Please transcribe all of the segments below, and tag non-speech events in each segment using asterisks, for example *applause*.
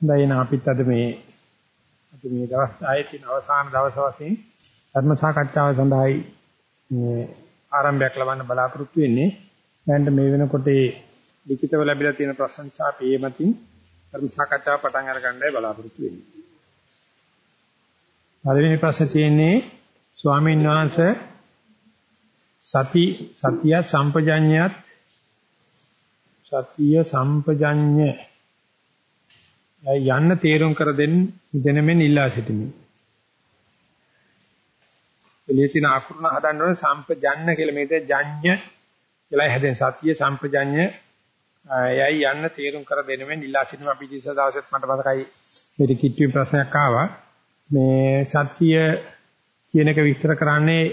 දැන් අපිත් අද මේ අපි මේ දවස් 10 තියෙන අවසාන දවස් වශයෙන් ධර්ම සාකච්ඡාව සඳහායි මේ ආරම්භයක් ලබන්න බලාපොරොත්තු වෙන්නේ. දැන් මේ වෙනකොට ලිඛිතව ලැබිලා තියෙන ප්‍රශ්න නිසා අපි ඒ මතින් ධර්ම සාකච්ඡාව පටන් අරගන්නයි බලාපොරොත්තු වෙන්නේ. පළවෙනි ප්‍රශ්නේ තියෙන්නේ ස්වාමීන් වහන්සේ සති සතිය සම්පජඤ්ඤයත් සතිය සම්පජඤ්ඤ යන්න තීරුම් කර දෙන්න දෙනමෙන් ඉල්ලා සිටිමි. එළියේ තියෙන අකුරුණ හදන්න ඕනේ සම්පජඤ්ඤ කියලා මේක ජඤ්ඤ කියලා හැදෙන සතිය සම්පජඤ්ඤ යයි යන්න තීරුම් කර දෙනමෙන් ඉල්ලා සිටිමි. අපි ඉතින් දවසෙත් මට මතකයි මේක කිට්ටුවේ ප්‍රශ්නයක් ආවා. මේ සතිය කියන එක විස්තර කරන්නේ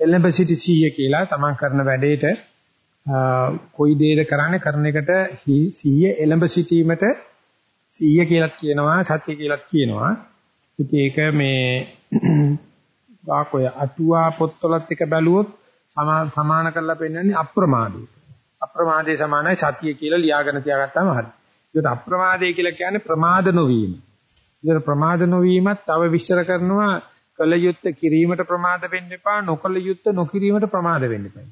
එළඹ සිටි සීය කියලා තමන් කරන වැඩේට කොයි දේද කරන්නේ කරන එකට සීය එළඹ සිටීමට සීය කියලා කියනවා සත්‍ය කියලා කියනවා. ඉතින් ඒක මේ *clears throat* වාකෝය අටුවා පොත්වලත් එක බැලුවොත් සමාන කරලා පෙන්නන්නේ අප්‍රමාදී. අප්‍රමාදේ සමානයි සතිය කියලා ලියාගෙන තියාගත්තාම හරි. ඒකට අප්‍රමාදේ කියලා කියන්නේ ප්‍රමාද නොවීම. ඒකට ප්‍රමාද නොවීමත් තව විස්තර කරනවා කල යුත්ත කිරීමට ප්‍රමාද වෙන්න එපා නොකල යුත්ත නොකිරීමට ප්‍රමාද වෙන්න එපා.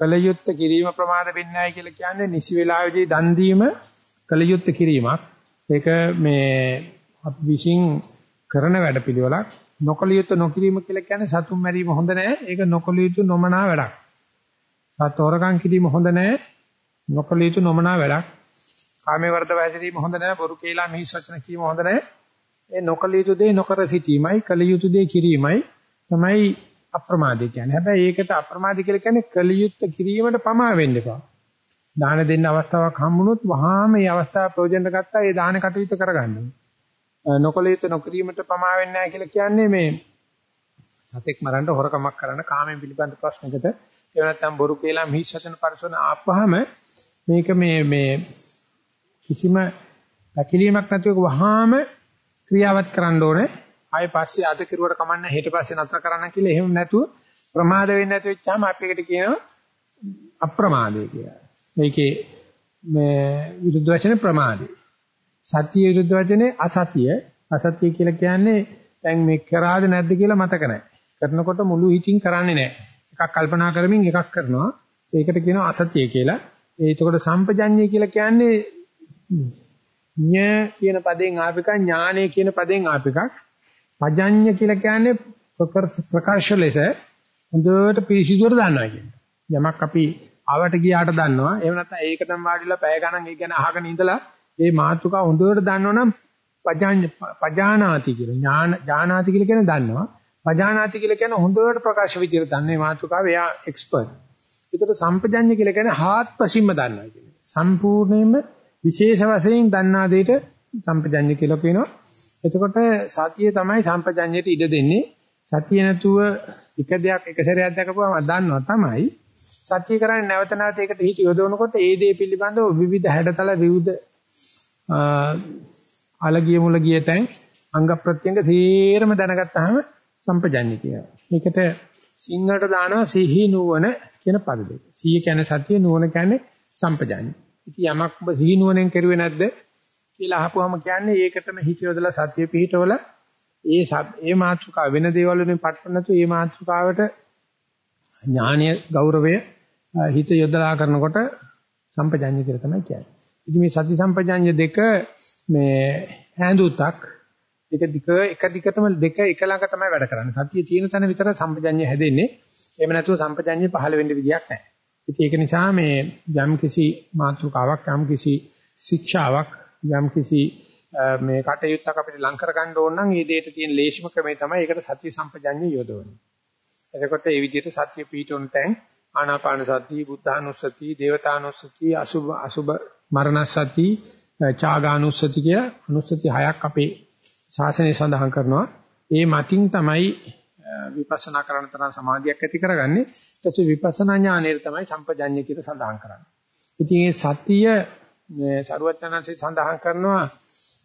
කල යුත්ත කිරීම ප්‍රමාද වෙන්නේ නැහැ කියලා කියන්නේ නිසි වේලාවේදී දන් දීම කල යුත්ත කිරීමක්. ඒක මේ අපි විශ්ින් කරන වැඩපිළිවෙලක් නොකල යුතු නොකිරීම කියලා කියන්නේ සතුන් මැරීම හොඳ නැහැ. ඒක නොකල යුතු නොමනා වැඩක්. සතෝරකම් කිරීම හොඳ නැහැ. නොකල යුතු නොමනා වැඩක්. කාමයේ වර්ධව හැසිරීම හොඳ නැහැ. බොරු කේලා මිහිස් වචන කීම හොඳ නැහැ. ඒ නොකල යුතු දේ නොකර සිටීමයි කල යුතු දේ කිරීමයි තමයි අප්‍රමාදී කියන්නේ. හැබැයි ඒකට අප්‍රමාදී කියලා කියන්නේ කල යුත්ත කිරීමට පමා වෙන්න එපා. දාන දෙන්න අවස්ථාවක් හම්බුනොත් වහාම මේ අවස්ථාව ප්‍රයෝජන ගත්තා ඒ දාන කටයුතු කරගන්න. නොකල යුතු නොකිරීමට පමා වෙන්නේ නැහැ කියලා කියන්නේ මේ සතෙක් මරන්න හොරකමක් කරන්න කාමයෙන් පිළිබඳ ප්‍රශ්නකට ඒ නැත්නම් බොරු කියලා මිහිසතන පරිසන ආපහම මේක මේ මේ කිසිම පැකිලීමක් නැතුව වහාම ක්‍රියාවත් කරන්න ඕනේ. ආයෙ පස්සේ අද කිරුවට කමන්න හෙට පස්සේ නතර කරන්න කියලා එහෙම නැතුව ප්‍රමාද වෙන්නේ නැති වෙච්චාම අපි එකට කියනවා අප්‍රමාදය කියලා. මේකේ මේ විරුද්ධ වචනේ ප්‍රමාදේ. සත්‍ය විරුද්ධ වචනේ අසතිය. අසතිය කියලා කියන්නේ දැන් මේ කරාද නැද්ද කියලා මතක නැහැ. කරනකොට මුළු හිතින් කරන්නේ නැහැ. එකක් කල්පනා කරමින් එකක් කරනවා. ඒකට කියනවා අසතිය කියලා. ඒකට සම්පජඤ්ඤය කියලා කියන්නේ ඤ කියන පදයෙන් ආපික ඥානය කියන පදයෙන් ආපිකක්. පජඤ්ඤ කියලා කියන්නේ ප්‍රකාශ ලෙස හොඳට පිළිසිදුවට දන්නවා කියන්නේ. යමක් අපි ආවට ගියාට දන්නවා. එහෙම නැත්නම් ඒකටම වාඩිලා පැය ගණන් ඒ ගැන අහගෙන ඉඳලා මේ මාතෘකාව හොඳට දන්නවනම් පජානාති කියලා. ඥාන ඥානාති කියලා කියන්නේ දන්නවා. පජානාති කියලා කියන්නේ හොඳට ප්‍රකාශ විදියට දන්නේ මාතෘකාව එයා එක්ස්පර්ට්. ඒකට සම්පජඤ්ඤ කියලා කියන්නේ හාත්පසින්ම දන්නවා කියන්නේ. සම්පූර්ණයෙන්ම විශේෂ වශයෙන් දන්නා දෙයට සම්පජඤ්ඤ කියලා කියනවා. එතකොට සතිය තමයි සම්පජඤ්ඤයට ඉඩ දෙන්නේ. සතිය නැතුව එක දෙයක් එක සැරයක් දැකපුවම දන්නවා තමයි. සත්‍ය කරන්නේ නැවත නැවත ඒකට හිත යොදවනකොට ඒ දේ පිළිබඳව විවිධ හැඩතල විවිධ අලගිය මුල ගිය තැන් අංග ප්‍රත්‍යංග තේරම දැනගත්තාම සම්පජඤ්ඤ කියනවා. මේකට සිංහලට දානවා සිහි නුවණ කියන පද දෙක. සිහිය කියන්නේ සතිය නුවණ කියන්නේ සම්පජඤ්ඤ. ඉතින් යමක් ඔබ සිහි නුවණෙන් කරුවේ නැද්ද කියලා අහපුවම කියන්නේ ඒකටම හිත යොදලා සතිය පිහිටවල ඒ ඒ මාතෘකාව වෙන දේවල් වලින් පටල නැතු ඒ මාතෘකාවට ඥානීය ගෞරවය හිත යොදලා කරනකොට සම්පජාඤ්ඤ කියලා තමයි කියන්නේ. ඉතින් මේ සති සම්පජාඤ්ඤ දෙක මේ හැඳුතක් එක දික එක දිගටම දෙක එක ළඟ තමයි වැඩ කරන්නේ. සතිය තියෙන තැන විතර සම්පජාඤ්ඤ හැදෙන්නේ. එහෙම නැතුව සම්පජාඤ්ඤ පහළ වෙන්න විදියක් නැහැ. ඉතින් ඒක නිසා මේ යම් කිසි මාතෘකාවක් යම් කිසි ශික්ෂාවක් යම් කිසි මේ කටයුත්තක් අපිට ලං කර ගන්න ඕන නම් ඒ දෙයට තියෙන ලේසිම ක්‍රමය තමයි ඒකට සත්‍ය සම්පජඤ්ඤය යොදවන්නේ. එතකොට මේ විදිහට සත්‍ය පීඨොන් තැන් ආනාපාන සති, බුද්ධානුස්සති, දේවතානුස්සති, අසුබ අසුබ මරණසති, චාගානුස්සති කිය අනුස්සති හයක් අපේ ශාසනය සඳහන් කරනවා. ඒ මතින් තමයි විපස්සනා කරන තරම් සමාධියක් ඇති කරගන්නේ. ඊට පස්සේ විපස්සනා ඥානයේ තමයි සම්පජඤ්ඤය කියලා සඳහන් කරන්නේ. ඉතින් මේ සතිය මේ සරුවචනanse සඳහන් කරනවා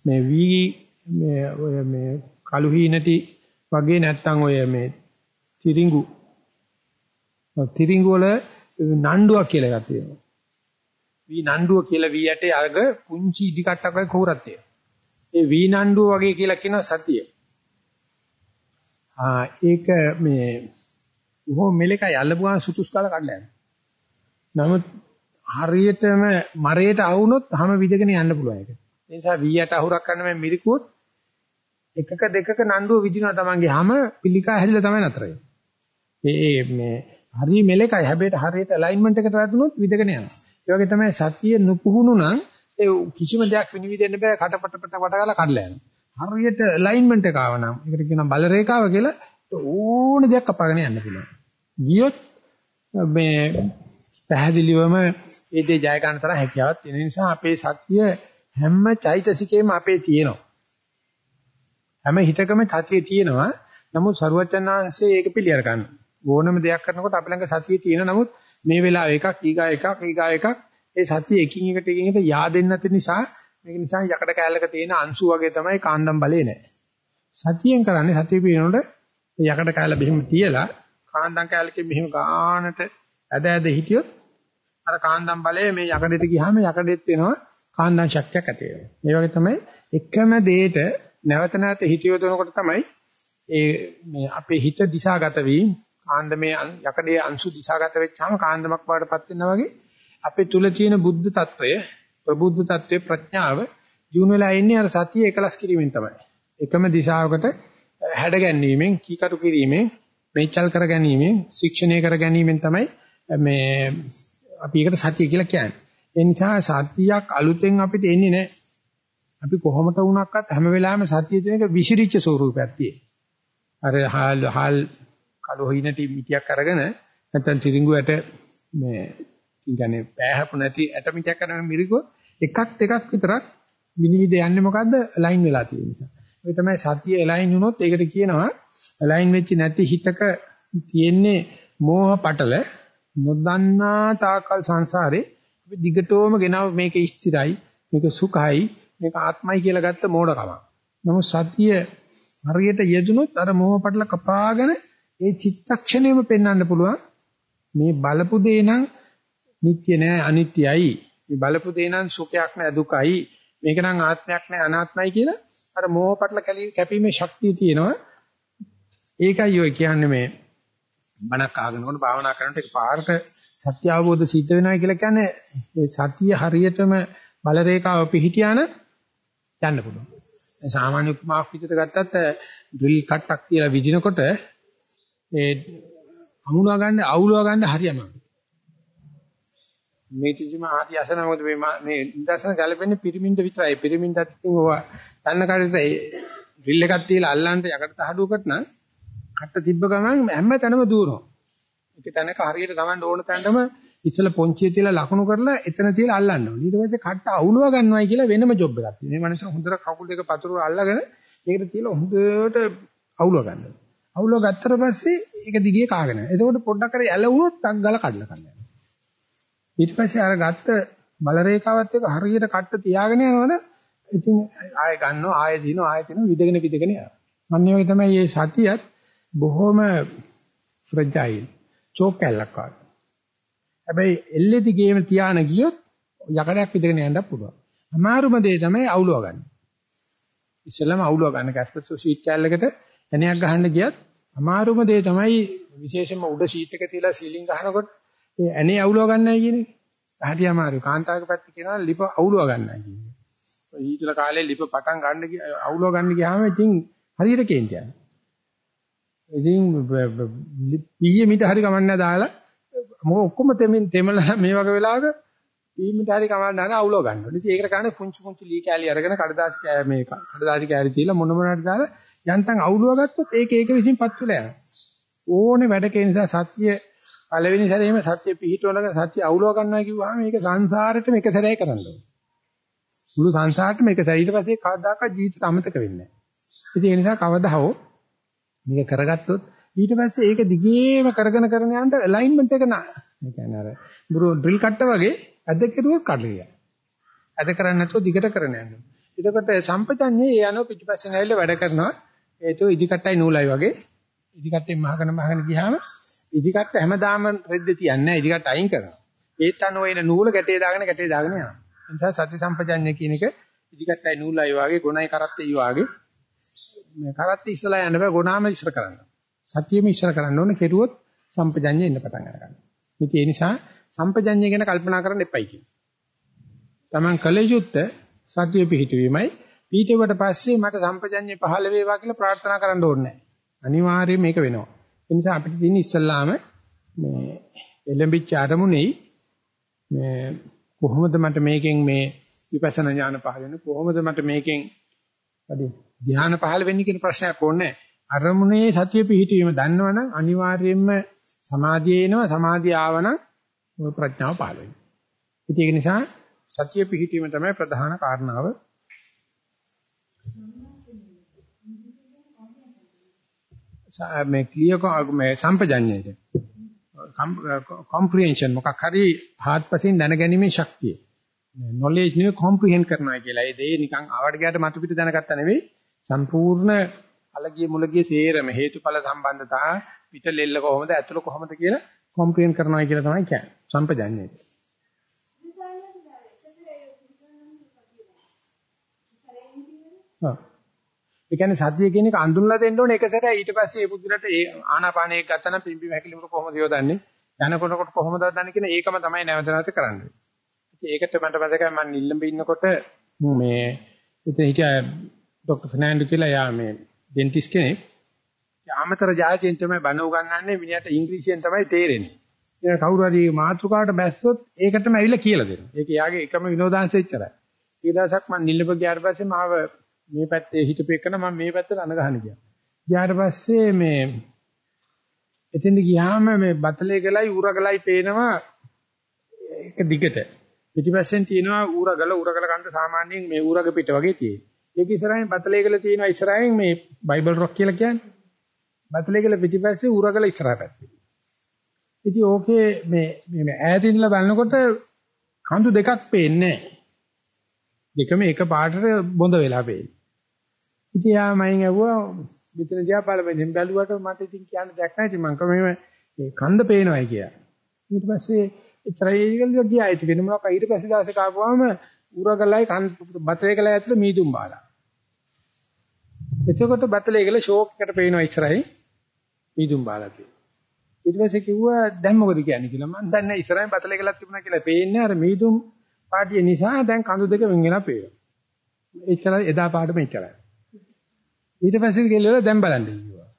මේ වී මේ ඔය මේ කලුහි නැති වගේ නැත්තම් ඔය මේ තිරිඟු තිරිඟු වල නණ්ඩුවක් කියලා එකක් තියෙනවා. වී නණ්ඩුව කියලා වී යටේ අග පුංචි ඉදි කට්ටක් වගේ කෝරක් තියෙනවා. ඒ වීනණ්ඩුව වගේ කියලා කියන සතිය. ආ ඒක මේ බොහොම මෙලකයි අල්ලපුවා සුතුස් කාලා කඩලා යනවා. නමුත් හරියටම මරයට આવුනොත් හැම විදගෙන යන්න පුළුවන් ඒක. ඒ නිසා වීයට අහුරක් ගන්න මේ මිරිකුවොත් එකක දෙකක නණ්ඩුව විදිනවා තමන්ගේ හැම පිළිකා හැදිලා තමයි නතර වෙන්නේ. මේ මේ හරිය මෙලකයි හැබැයි හරියට ඇලයින්මන්ට් එකට වැදුනොත් විදගෙන යනවා. ඒ වගේ තමයි සතිය නුපුහුණු නම් ඒ කිසිම දෙයක් විනිවිදෙන්න බෑ කටපට පට වට ගාලා කඩලා යනවා. හරියට ඇලයින්මන්ට් එක ආව නම් ඒකට කියනවා බල රේඛාව කියලා ඕන දෙයක් කපාගෙන යන්න පුළුවන්. ගියොත් මේ පැහැදිලිවම ඒ දේ ජය ගන්න තරම් හැකියාවක් තියෙන නිසා අපේ සත්‍ය හැම චෛතසිකේම අපේ තියෙනවා. හැම හිතකම සතිය තියෙනවා. නමුත් සරුවචනාංශයේ ඒක පිළිඅර ගන්න. ඕනම දෙයක් කරනකොට අපි ළඟ සතිය තියෙන නමුත් මේ වෙලාව එකක් ඊගා එකක් ඊගා එකක් ඒ සතිය එකින් එකට එකින් එකට yaadෙන්න නැති නිසා මේක නිසා යකඩ කෑල්ලක තියෙන අංශු වගේ තමයි කාන්දම් බලේ නැහැ. සතියෙන් කරන්නේ සතිය පිනනොට යකඩ කෑල්ල බෙහිම තියලා කාන්දම් කෑල්ලකින් මෙහිම ගානට ඇද ඇද හිටියොත් අර කාන්දම් බලය මේ යකඩෙට ගියාම යකඩෙත් වෙනවා කාන්දම් ශක්තියක් ඇති වෙනවා. ඒ වගේ තමයි එකම දෙයට නැවත නැවත හිතියොදනකොට තමයි ඒ මේ අපේ හිත දිශාගත වී කාන්දමේ යකඩේ අංශු දිශාගත වෙච්චාම කාන්දමක් වඩටපත් වෙනවා වගේ අපේ තුල තියෙන බුද්ධ తত্ত্বය ප්‍රබුද්ධ తত্ত্বය ප්‍රඥාව ජීුණු වෙලා ඉන්නේ අර සතිය එකලස් කිරීමෙන් තමයි. එකම දිශාවකට හැඩ ගැන්වීමෙන්, කීකටු කිරීමෙන්, මේචල් කර ගැනීමෙන්, ශික්ෂණය කර ගැනීමෙන් තමයි මේ අපි ඒකට සතිය කියලා කියන්නේ. ඒ නිසා සතියක් අලුතෙන් අපිට එන්නේ නැහැ. අපි කොහොමද වුණක්වත් හැම වෙලාවෙම සතිය කියන එක විසිරිච්ච ස්වරූපයක් තියෙනවා. අර හාල් හාල් කලොහිනටි මිටියක් අරගෙන නැත්නම් තිරිඟුවට මේ කියන්නේ පෑහපු නැති ඇට මිටියක් අරගෙන මිරිගුව එකක් දෙකක් විතරක් විනිවිද යන්නේ මොකද්ද ලයින් වෙලා තියෙන නිසා. ඒ තමයි සතිය ලයින් වුණොත් ඒකට කියනවා ලයින් වෙච්ච නැති හිතක තියෙන්නේ මෝහ පටල නොදන්නා තාකල් සංසාරේ අපි දිගටම ගෙනව මේක ස්ථිරයි මේක සුඛයි මේක ආත්මයි කියලා ගත්ත මෝඩකම. නමුත් සතිය හරියට යෙදුනොත් අර මෝහ පටල කපාගෙන ඒ චිත්තක්ෂණයම පෙන්වන්න පුළුවන්. මේ බලපු දේ නම් නිට්ටය නෑ අනිත්‍යයි මේ බලපු දේ නම් සුඛයක් නෑ දුකයි. මේක නම් ආත්මයක් නෑ අනාත්මයි කියලා අර මෝහ පටල කැපීමේ ශක්තිය තියෙනවා. ඒකයි ඔය කියන්නේ මේ බණක් අහගෙනකොට භාවනා කරනකොට ඒක පාරට සත්‍ය අවබෝධ සිද්ධ වෙනවා කියලා කියන්නේ මේ සතිය හරියටම බල රේඛාව පිහිටියාන යන්න පුළුවන්. සාමාන්‍ය උපමාවක් විදිහට ගත්තත් ඩ්‍රිල් කට්ටක් තියලා විදිනකොට ඒ අමුණවා ගන්න අවුලවා ගන්න හරියම. මේ කිසිම ආදි අසන මොකද මේ මේ ඉන්දර්ශන ගැලපෙන්නේ පිරමිඩ විතරයි. පිරමිඩත් ඉතින් ඔය යන්න කඩේට ඩ්‍රිල් එකක් තියලා අල්ලන්න යකට තහඩුවකට නම් කට්ට තිබ්බ ගමන් හැම තැනම දුවනවා. ඒක තැනක හරියට ගමන් ඕන තැනටම ඉස්සල පොන්චිය තියලා ලකුණු කරලා එතන තියලා අල්ලන්න ඕනේ. ඊට පස්සේ කට්ට අවුලව ගන්නවයි කියලා වෙනම ජොබ් එකක් තියෙනවා. මේ මනුස්සයා හොඳට කකුල් දෙක පතුරු අල්ලගෙන ඒකට තියලා හොඳට අවුලව ගන්නවා. අවුලව ගත්තට පස්සේ ඒක දිගේ කාගෙන යනවා. එතකොට පොඩ්ඩක් කර ඇල වුණොත් ටක් ගාලා කඩලා කන්න යනවා. ඊට පස්සේ අර ගත්ත බල රේඛාවත් එක්ක හරියට කට්ට තියාගෙන යනවනේ ඉතින් ආයෙ ගන්නවා ආයෙ දිනනවා ආයෙ දිනනවා විදගෙන විදගෙන යනවා. අන්න ඒ වගේ තමයි මේ සතියත් බොහොම ෆ්‍රජයිල් චෝක් කැල්ලක් වගේ. හැබැයි එල්ලෙදි ගේම තියාන ගියොත් යකඩයක් විදගෙන යන්න පුළුවන්. අමාරුම දේ තමයි අවුලව ගන්න. ඉස්සෙල්ලාම අවුලව ගන්න කැස්පර්සෝ ෂීට් කැල්ලකට එනයක් ගහන්න ගියත් අමාරුම දේ තමයි විශේෂයෙන්ම උඩ ෂීට් එක තියලා සීලින් ගහනකොට ඒ ඇනේ අවුලව ගන්නයි කියන්නේ. හරි අමාරු. කාන්තාවක පැත්ත කියනවා ලිප අවුලව ගන්නයි කියන්නේ. ඊටල කාලේ ලිප පටන් ගන්න අවුලව ගන්න ගියාම ඉතින් හරියට කේන්තියක්. ඉතින් පීයේ මිට හරි කමන්නේ දාලා මොකද ඔක්කොම තෙමින් තෙමලා මේ වගේ වෙලාවක පීයේ මිට හරි කමන්න දාන අවුලව ගන්නවා. ඉතින් ඒකට කාණේ පුංචි පුංචි ලී කෑලි අරගෙන කඩදාසි කෑ මේ කඩදාසි කෑලි තියලා මොන මොනකට දාලා යන්තම් අවුලව ගත්තොත් ඒක ඒක විසින් පත් වෙලා යනවා. ඕනේ වැඩකේ නිසා සත්‍ය පළවෙනි සැරේම සත්‍ය පිහිටවලක සත්‍ය අවුලව ගන්නවා කිව්වහම මේක සංසාරෙටම එක සැරේ කරන්න ඕනේ. මුළු සංසාරෙටම එක සැරේ ඊට පස්සේ කවදාකවත් ජීවිතේ අමතක වෙන්නේ නැහැ. ඉතින් ඒ නිසා කවදා හෝ මේක කරගත්තොත් ඊට පස්සේ ඒක දිගේම කරගෙන කරගෙන යනට ඇලයින්මන්ට් එක නා. ඒ කියන්නේ අර බුරු ඩ්‍රිල් කට්ට වගේ ඇද කෙරුවොත් කඩලිය. ඇද කරන්නේ නැතුව දිගට කරන යනවා. එතකොට සම්පතන්නේ ඒ යනවා පිටිපස්සෙන් ඇවිල්ලා වැඩ කරනවා. ඒතෝ ඉදි කට්ටයි නූලයි වගේ. ඉදි කට්ටෙන් මහගෙන මහගෙන ගියාම ඉදි කට්ට හැමදාම රෙද්ද තියන්නේ නැහැ. ඉදි කට්ට අයින් කරනවා. ඒත් අනෝ එන නූල ගැටේ දාගෙන ගැටේ දාගෙන යනවා. ඒ නිසා සති සම්පජඤ්ඤය කියන එක ඉදිකට්ටයි නූලයි වාගේ ගොණයි කරත්තේ වාගේ මේ කරත්තේ ඉස්සලා යන්න බෑ ගොනාම ඉස්සර කරන්න. සතියෙම ඉස්සර කරන්න ඕනේ කෙරුවොත් සම්පජඤ්ඤය එන්න පටන් ගන්නවා. ඉතින් ඒ නිසා සම්පජඤ්ඤය ගැන කල්පනා කරන්න එපයි කියන්නේ. Taman කල යුත්තේ සතිය පිහිටවීමයි. පිහිටුවට පස්සේ මට සම්පජඤ්ඤය පහළ වේවා කියලා ප්‍රාර්ථනා කරන්න ඕනේ නැහැ. අනිවාර්යයෙන් මේක වෙනවා. ඒ නිසා අපිට තියෙන ඉස්සල්ලාම මේ එළඹිච්ච අරමුණෙයි මේ කොහොමද මට මේකෙන් මේ විපස්සනා ඥාන පහළ වෙන්නේ? කොහොමද මට මේකෙන් වැඩි ධ්‍යාන පහළ වෙන්නේ කියන ප්‍රශ්නයක් ඕනේ අරමුණේ සතිය පිහිටීම දන්නවනම් අනිවාර්යයෙන්ම සමාධිය එනවා. සමාධිය ආවනම් ප්‍රඥාව පහළ වෙනවා. ඒක නිසා සතිය පිහිටීම තමයි ප්‍රධාන කාරණාව. මේ ක්ලියර් මේ සම්පජඤ්ඤයට කොම්ප්‍රිහෙන්ෂන් මොකක් හරි හාත්පසින් දැනගැනීමේ ශක්තිය knowledge නෙවෙයි comprehend කරනවා කියලා. ඒ දේ නිකන් ආවට ගියාට මතු පිට දැනගත්තා නෙවෙයි සම්පූර්ණ අලගිය මුලගිය සේරම හේතුඵල සම්බන්ධතා පිට ලෙල්ල කොහොමද ඇතුළ කොහොමද කියලා comprehend කරනවා කියලා තමයි කියන්නේ. සම්පජඤ්ඤය. ඔව්. ඒ කියන්නේ සතිය කියන එක අඳුන්ලා දෙන්න ඕනේ එක සැරේ ඊට පස්සේ ඒ බුද්ධිලට ඒ ආනාපානය ගත්තා නම් පිම්බි හැකිලිමර කොහොමද යොදන්නේ යනකොටකොට කොහොමද දන්නේ කියන ඒකම තමයි නැවත නැවත කරන්නේ. ඒකට මට මතකයි මම නිල්ලඹ ඉන්නකොට මේ ඉතින් හිටියා ડોક્ટર ෆර්නෑන්ඩෝ කියලා යා මේ ඩෙන්ටිස් කෙනෙක්. ආමතර ජාතියෙන් තමයි බණ උගන්වන්නේ මිනිහට ඉංග්‍රීසියෙන් තමයි තේරෙන්නේ. ඒක කවුරු හරි මාතෘකාවට බැස්සොත් ඒකටම ඇවිල්ලා කියලා දෙනවා. ඒක යාගේ එකම විනෝදාංශය ඉච්චරයි. ඊ දවසක් මම නිල්ලඹ ගියාට පස්සේ මාව මේ පැත්තේ හිටපු එකන මම මේ පැත්තට අන ගහන ගියා. ගියාට පස්සේ මේ එතෙන්ද ගියාම මේ බතලේ ගලයි උරගලයි පේනවා ඒක දිගට. පිටිපස්සෙන් තියෙනවා ඌරගල ඌරගල කන්ද සාමාන්‍යයෙන් මේ ඌරග පිට වගේ තියෙන. ඒක ඉස්සරහින් බතලේගල තියෙනවා ඉස්සරහින් මේ බයිබල් රොක් කියලා කියන්නේ. බතලේගල පිටිපස්සේ ඌරගල ඉස්සරහ පැත්තේ. ඉතින් ඕකේ මේ මේ ඈතින්ලා බලනකොට කඳු දෙකක් පේන්නේ දෙකම එක පාටට බොඳ වෙලා පේන්නේ. ඉතින් යා මයින් ඇහුවා මෙතන දිහා බලපෙන් බැලුවට මට ඉතින් කියන්න දෙයක් නැහැ ඉතින් මං කම මේ කන්ද පේනවායි කියලා. ඊට පස්සේ එච්චරයි කියලා ගියා. ඒක වෙන මොනවාක් ඊට පස්සේ දවසේ කාපුවාම උරගලයි කන් බතලේ ගලයි ඇතුළේ මීදුම් බාලා. එතකොට බතලේ ගල ෂෝක් එකට පේනවා ඉස්සරහින් මීදුම් බාලා කියලා. ඊට පස්සේ කිව්වා දැන් මොකද කියන්නේ කියලා. මම දන්නේ ඉස්සරහින් බතලේ ගලක් තිබුණා කියලා පේන්නේ අර මීදුම් පාටිය නිසා දැන් කඳු දෙක වෙන් වෙලා පේනවා. එච්චරයි එදා පාඩම එච්චරයි. ඊට පස්සේ ගෙල්ලලා දැන් බලන්න කිව්වා.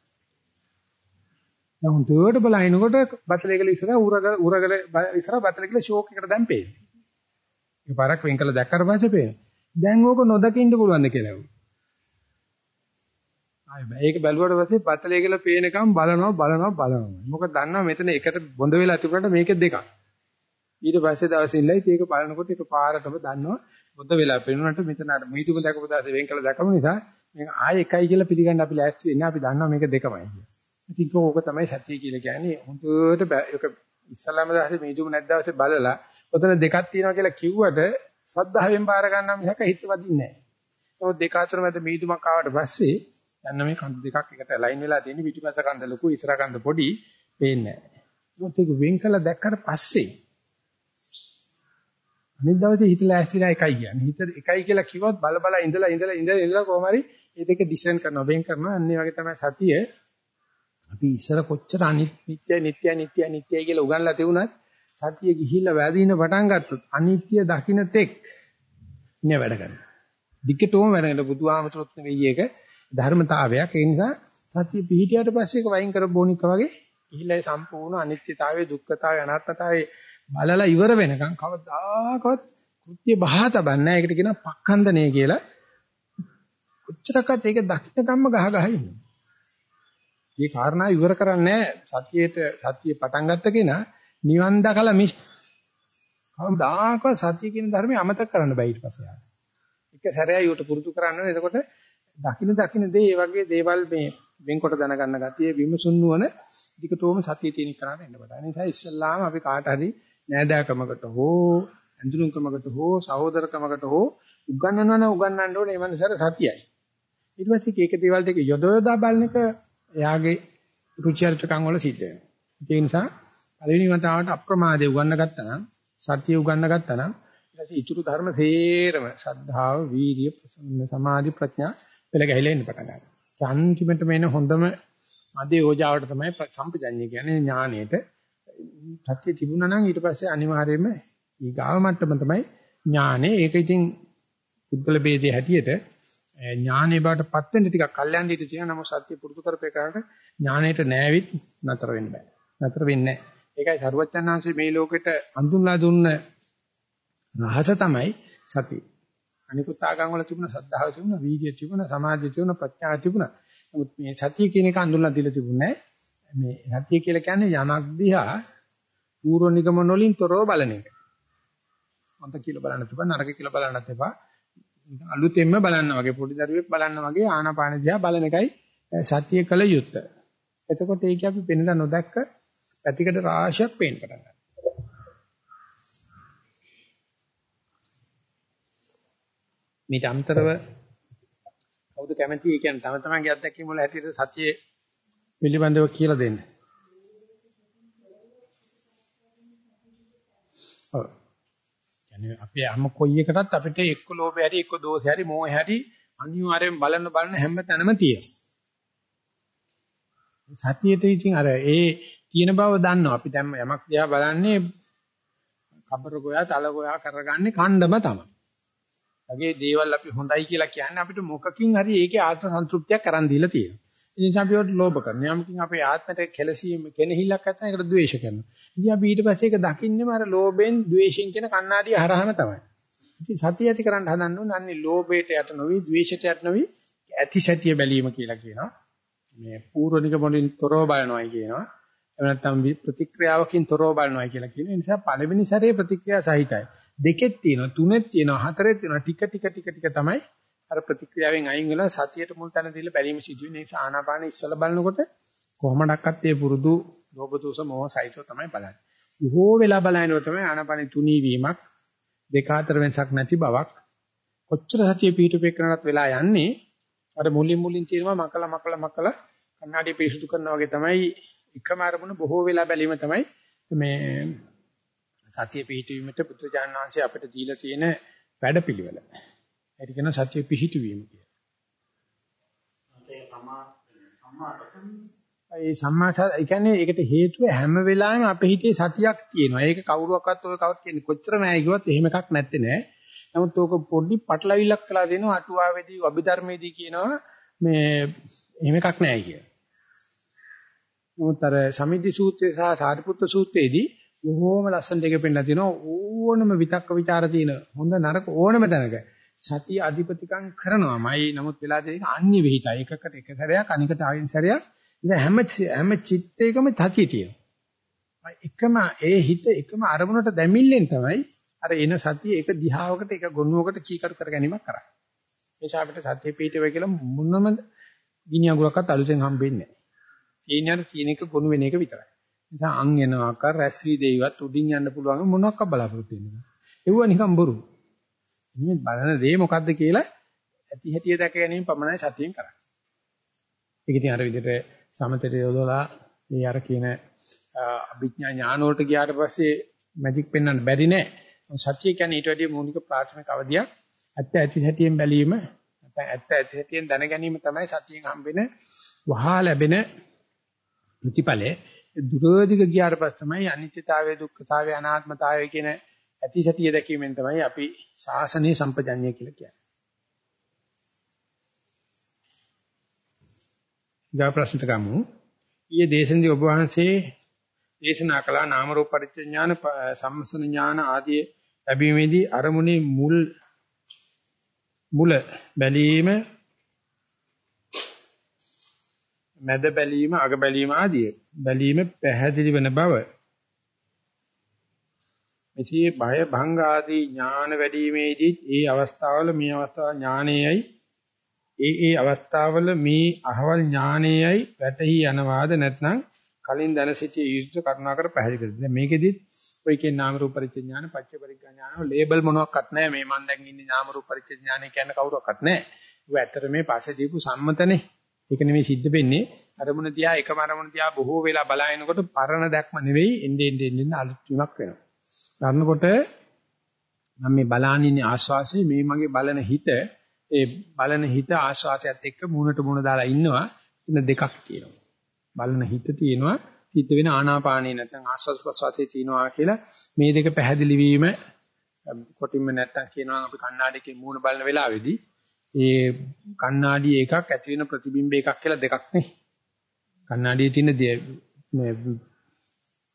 දැන් හුදුවට බලනකොට බතලේකල ඉස්සර උරග උරගල ඉස්සර බතලේකල ෂෝක් එකට දැන් පේන්නේ. ඒ පාරක් වෙන් කළා දැක්කට පස්සේ පේනවා. දැන් ඕක නොදකින්න පුළුවන්ද කියලා. ආයෙ බෑ. ඒක බැලුවට පස්සේ බතලේකල පේනකම් බලනවා බලනවා බලනවා. මොකද දන්නවා මෙතන එකට බොඳ වෙලා තිබුණාට මේක දෙකක්. ඊට පස්සේ දවසේ ඉල්ලයි ඒක බලනකොට ඒක පාරටම දන්නවා බොඳ වෙලා පේනුනට මෙතන අර මීතුම දැකපු දාසේ වෙන් කළා දැකපු නිසා මේක ආයෙ එකයි කියලා පිළිගන්න අපි ලෑස්ති වෙන්නේ අපි දන්නවා මේක දෙකමයි කියලා. ඉතින් ඕක තමයි සත්‍ය කියලා කියන්නේ හොඳට ඒක ඉස්සලාම දවසේ මීදුම නැද්ද දවසේ බලලා ඔතන දෙකක් තියෙනවා කියලා කිව්වට සද්ධාවෙන් බාර ගන්නවා මිසක හිත වදින්නේ නැහැ. ඒත් දෙක අතර මැද මීදුමක් ආවට පස්සේ යන්න මේ කඳු දෙකක් එකට ලයින් වෙලා තියෙන පිටිපස්ස කඳ ලොකු ඉස්සර කඳ පොඩි පේන්නේ නැහැ. මොකද ඒක වෙන් කළා දැක්කට පස්සේ අනිත් දවසේ හිතලා ඇස්තිලා එකයි කියන්නේ. හිත එකයි කියලා කිව්වොත් බල බල ඉඳලා ඉඳලා ඉඳලා ඉඳලා කොහොම හරි මේ දෙක ඩිසයින් කරනවා වෙන් කරනවා. අන්න ඒ වගේ තමයි සතිය අපි ඉස්සර කොච්චර අනිත්‍ය නිට්ටය නිට්ටය නිට්ටය කියලා උගන්ලා තිබුණත් සතිය ගිහිල්ලා වැදින පටන් ගත්තොත් අනිත්‍ය දකින්න තෙක් ඉන්නේ වැඩ කරනවා. දිගටම වැඩ කරන බුදුහාමතුරුත් නෙවෙයි ඒක ධර්මතාවයක්. ඒ නිසා සතිය පිහිටියට පස්සේ ඒක වයින් කර බොනික වගේ ගිහිල්ලා සම්පූර්ණ අනිත්‍යතාවය දුක්ඛතාවය අනාත්මතාවය බලලා ඉවර වෙනකන් කවදාකවත් කෘත්‍ය බහා තබන්නේ. ඒකට කියනවා පක්ඛන්දනය කියලා. කොච්චරක්වත් ඒක දකින්නකම්ම ගහ ගහ ඉන්නවා. මේ කාරණා ඉවර කරන්නේ සතියේට සතිය පටන් ගත්ත කෙනා නිවන් දකලා මිස් කවදාකවත් සතිය කියන ධර්මය අමතක කරන්න බෑ ඊට පස්සේ ආ. එක සැරයක් ඊට පුරුදු කරන්න ඕනේ. එතකොට දකින්න දකින්න දේ මේ වගේ දේවල් මේ වෙන්කොට දැනගන්න ගතිය විමසුන් නුවණ දිගටම සතිය තියෙන කරාට එන්න පටන්. ඒ නිසා ඉස්සල්ලාම අපි කාට හරි නෑදෑකමකට හෝ ඇඳුනුකමකට හෝ සහෝදරකමකට හෝ උගන්වනවා නම් උගන්වන්න ඕනේ මේ මනසට සතියයි. ඊට පස්සේ ඒක දේවල් දෙක යොදවලා බලන එක එයාගේ රුචිචරිතකම් වල සිද්ධ වෙනවා. ඒ නිසා පළවෙනි වතාවට අප්‍රමාදේ උගන්න ගත්තා නම් සත්‍ය උගන්න ගත්තා නම් ඊට ඉතුරු ධර්ම තේරම ශ්‍රද්ධාව, වීර්ය, සමාධි, ප්‍රඥා පෙළ ගැහිලා ඉන්න පටන් ගන්නවා. අන්තිමට මේන හොඳම මදේ ඕජාවට තමයි සම්පජඤ්ඤය කියන්නේ ඥාණයට. සත්‍ය තිබුණා නම් ඊට පස්සේ අනිවාර්යයෙන්ම ඊගාව මට්ටම තමයි ඥානෙ. ඒක ඉතින් පුද්ගල ભેදයේ හැටියට ඥානෙ බවට පත් වෙන්න ටිකක් කල්යන් දීට තියෙන නමුත් සත්‍ය පුරුදු කරපේකාට ඥානෙට නෑවිත් නතර වෙන්න බෑ. නතර වෙන්නේ නෑ. ඒකයි සරුවච්චන්හන්සේ මේ ලෝකෙට අඳුන්ලා දුන්න රහස තමයි සතිය. අනිකුත් ආගම් වල තිබුණ සද්ධාව තිබුණ, වීර්යය තිබුණ, සමාධිය තිබුණ, ප්‍රඥාව තිබුණ. නමුත් මේ සතිය කියන එක අඳුන්ලා දීලා තිබුණේ මේ සතිය කියලා කියන්නේ යමක් දිහා පූර්ව නිගමන වලින් තොරව බලන එක. හොඳ කියලා බලන්න තිබා නරක කියලා බලන්නත් එපා. අලුතෙන්ම බලන්න වගේ පොඩි දරුවෙක් බලන්න වගේ ආනාපාන දිහා බලන එකයි සතිය කළ යුත්තේ. එතකොට ඒක අපි වෙනදා නොදැක්ක පැතිකඩ රාශියක් පේන්න පටන් ගන්නවා. මේට අමතරව කවුද කැමති ඒ කියන්නේ තම තමන්ගේ අත්දැකීම් වල හැටියට සතියේ පිළිබඳව කියලා දෙන්න. ඔව්. يعني අපි හැම කොයි එකටත් අපිට එක්ක ලෝභය හරි එක්ක දෝෂය හරි මෝහය හරි අනිවාර්යෙන් බලන්න බලන්න හැම තැනම තියෙනවා. සතියේට ඉතින් අර ඒ තියෙන බව දන්නවා. අපි දැන් යමක් දිහා බලන්නේ කබර ගෝයා තල ගෝයා කරගන්නේ ඛණ්ඩම තමයි. වගේ දේවල් අපි හොඳයි කියලා කියන්නේ අපිට මොකකින් හරි ඒකේ ආත්ම සන්තුෂ්තියක් කරන් දීලා තියෙනවා. ඒ නිසා අපි ඒකට ලෝභ කරනවා. යමකින් අපේ ආත්මයට කෙලසීම කෙනහිල්ලක් නැත්නම් ඒකට ද්වේෂ කරනවා. ඉතින් අපි ඊට පස්සේ ඒක දකින්නම අර ලෝභයෙන් ද්වේෂයෙන් කියන කණ්ණාඩිය හරහම තමයි. ඉතින් සතිය ඇති කරන්න හදන්න ඕනේ අන්නේ ලෝභයට යට නොවි ද්වේෂයට යට නොවි ඇති සතිය බැලීම කියලා කියනවා. මේ පූර්වනික මොනින් තොරව බලනවායි කියනවා. එහෙම නැත්නම් ප්‍රතික්‍රියාවකින් තොරව බලනවායි කියලා කියන නිසා පළවෙනි සැරේ ප්‍රතික්‍රියා සහිතයි. දෙකෙත් තියෙනවා, තුනෙත් තියෙනවා, හතරෙත් තියෙනවා. ටික ටික ටික ටික තමයි අර ප්‍රතික්‍රියාවෙන් අයින් වෙලා සතියට මුල් තැන දීලා බැලීම සිදු වෙන නිසා ආනාපාන ඉස්සලා බලනකොට කොහොමඩක්වත් ඒ පුරුදු ලෝභ දෝෂ මොහ සහිතව තමයි බලන්නේ. බොහෝ වෙලා බලනකොට තමයි ආනාපාන තුනී වීමක් දෙක අතර වෙනසක් නැති බවක් කොච්චර සතිය පිටුපේකනකට වෙලා යන්නේ අර මුලින් මුලින් තියෙනවා මකල මකල මකල කන්නඩි පිරිසුදු කරනවා වගේ තමයි එකම අරමුණ බොහෝ වෙලා බැලීම තමයි මේ සතිය පිහිටවීමට පුත්‍රජාන විශ්වාසය අපිට දීලා තියෙන වැඩපිළිවෙල. ඒක කියන සතිය පිහිටවීම කියලා. ඒ සම්මා ඒ කියන්නේ ඒකට හේතුව හැම වෙලාවෙම අපේ හිතේ සතියක් තියෙනවා. ඒක කවුරුවක්වත් ඔය කවත් කියන්නේ කොච්චර නැහැ කිව්වත් එහෙම එකක් නැත්තේ නෑ. නමුත් ඕක පොඩි පටලවිල්ලක් කළා දෙනවා අටුවාවේදී අභිධර්මයේදී කියනවා මේ එහෙම එකක් නැහැ කියලා. නමුත් අර සමිද්ධි සූත්‍රය සහ සාරිපුත්‍ර සූත්‍රයේදී බොහෝම ලස්සන දෙක පෙන්නලා තිනවා ඕනම විතක්ක ਵਿਚාර තියෙන හොඳ නරක ඕනම තැනක සතිය අධිපතිකම් කරනවාමයි. නමුත් වෙලා දෙයක අන්‍ය වෙහිතයි. එකකට එක සැරයක් අනිකට ආයෙත් සැරයක්. ඉතින් හැම හැම චිත්තයකම තතිය තියෙනවා. එකම ඒ හිත එකම අරමුණට දැමිල්ලෙන් තමයි අර එන සතිය එක දිහාවකට එක ගොනුවකට කීකරු කර ගැනීමක් කරන්නේ. ඒ නිසා අපිට සතිය පිටව කියලා මොනම ගිනි අඟුරක්වත් අලුතෙන් හම්බෙන්නේ නැහැ. ඒ නියර තියෙන එක ගොනු වෙන එක විතරයි. නිසා අන් එනවා කර රැස් වී දේවත් උඩින් යන්න පුළුවන් මොනවක් බලාපොරොත්තු වෙන්නේ. ඒව නිකන් බොරු. මේ බලන දේ මොකද්ද කියලා ඇති හැටිය දැක ගැනීම පමණයි සතියෙන් කරන්නේ. ඒක ඉතින් අර විදිහට සමතේ යොදලා මේ අර කියන අභිඥා ඥාන වලට ගියාට පස්සේ මැජික් පෙන්වන්න බැරි නෑ. සත්‍ය කියන්නේ ඊට වැඩිය මූලික ප්‍රාථමික අවධියක්. ඇත්ත ඇති හැටියෙන් බැලීම නැත්නම් ඇත්ත ඇති හැටියෙන් දැන ගැනීම තමයි සතියෙන් හම්බෙන වහා ලැබෙන ප්‍රතිඵලය. දුරදිග ගියාට පස්සේ තමයි අනිත්‍යතාවය දුක්ඛතාවය අනාත්මතාවය කියන ඇති සතිය දැකීමෙන් තමයි අපි ශාසනීය සම්පජඤ්ඤය කියලා කියන්නේ. ගා ප්‍රශ්නට ගමු. ඊයේ දේශනදී ඔබ වහන්සේ දේශනා කළා නාම රූප පරිච්ඡේඥාන සම්මසන ඥාන ආදී ලැබීමේදී අරමුණේ මුල් මුල බැලීම මැද බැලීම අග බැලීම ආදී බැලීම පැහැදිලි වෙන බව මෙසේ බය භංග ආදී ඥාන වැඩිීමේදී ඒ අවස්ථාවල මේ අවස්ථාව ඥානයයි ඒ ඒ අවස්ථාවල මේ අහවල් ඥානයයි වැටහි යනවාද නැත්නම් කලින් දැන සිටිය යුතු කරුණාකර පැහැදිලි කරන්න. දැන් මේකෙදිත් ඔය කියන නාම රූප පරිච්ඡේඥාන පච්ච පරිඥාන ලේබල් මොනවත් නැහැ. මේ මම දැන් ඉන්නේ නාම රූප පරිච්ඡේඥාන කියන කවුරක්වත් නැහැ. ඒක ඇත්තට මේ පස්සේ දීපු සම්මතනේ. ඒක නෙමෙයි සිද්ධ වෙන්නේ. අරමුණ දිහා එකම අරමුණ දිහා බොහෝ වෙලා බලනකොට පරණ දැක්ම නෙවෙයි එන්නේ එන්නේ එන්නේ අලුත් වීමක් වෙනවා. ගන්නකොට මම මේ බලානින්නේ ආස්වාසය මේ මගේ බලන හිත ඒ බලන හිත ආස්වාසයත් එක්ක මූණට මූණ දාලා ඉන්නවා ඉන්න දෙකක් තියෙනවා. බලන හිත තියෙනවා හිත වෙන ආනාපානේ නැත්නම් ආස්වාද ප්‍රසවාසයේ තියෙනවා කියලා මේ දෙක පැහැදිලි වීම කොටින්ම නැත්නම් කියනවා අපි කණ්ණාඩියකින් මූණ බලන වෙලාවේදී ඒ කණ්ණාඩියේ එකක් ඇති වෙන ප්‍රතිබිම්බ එකක් කියලා දෙකක් නේ. කණ්ණාඩියේ තියෙන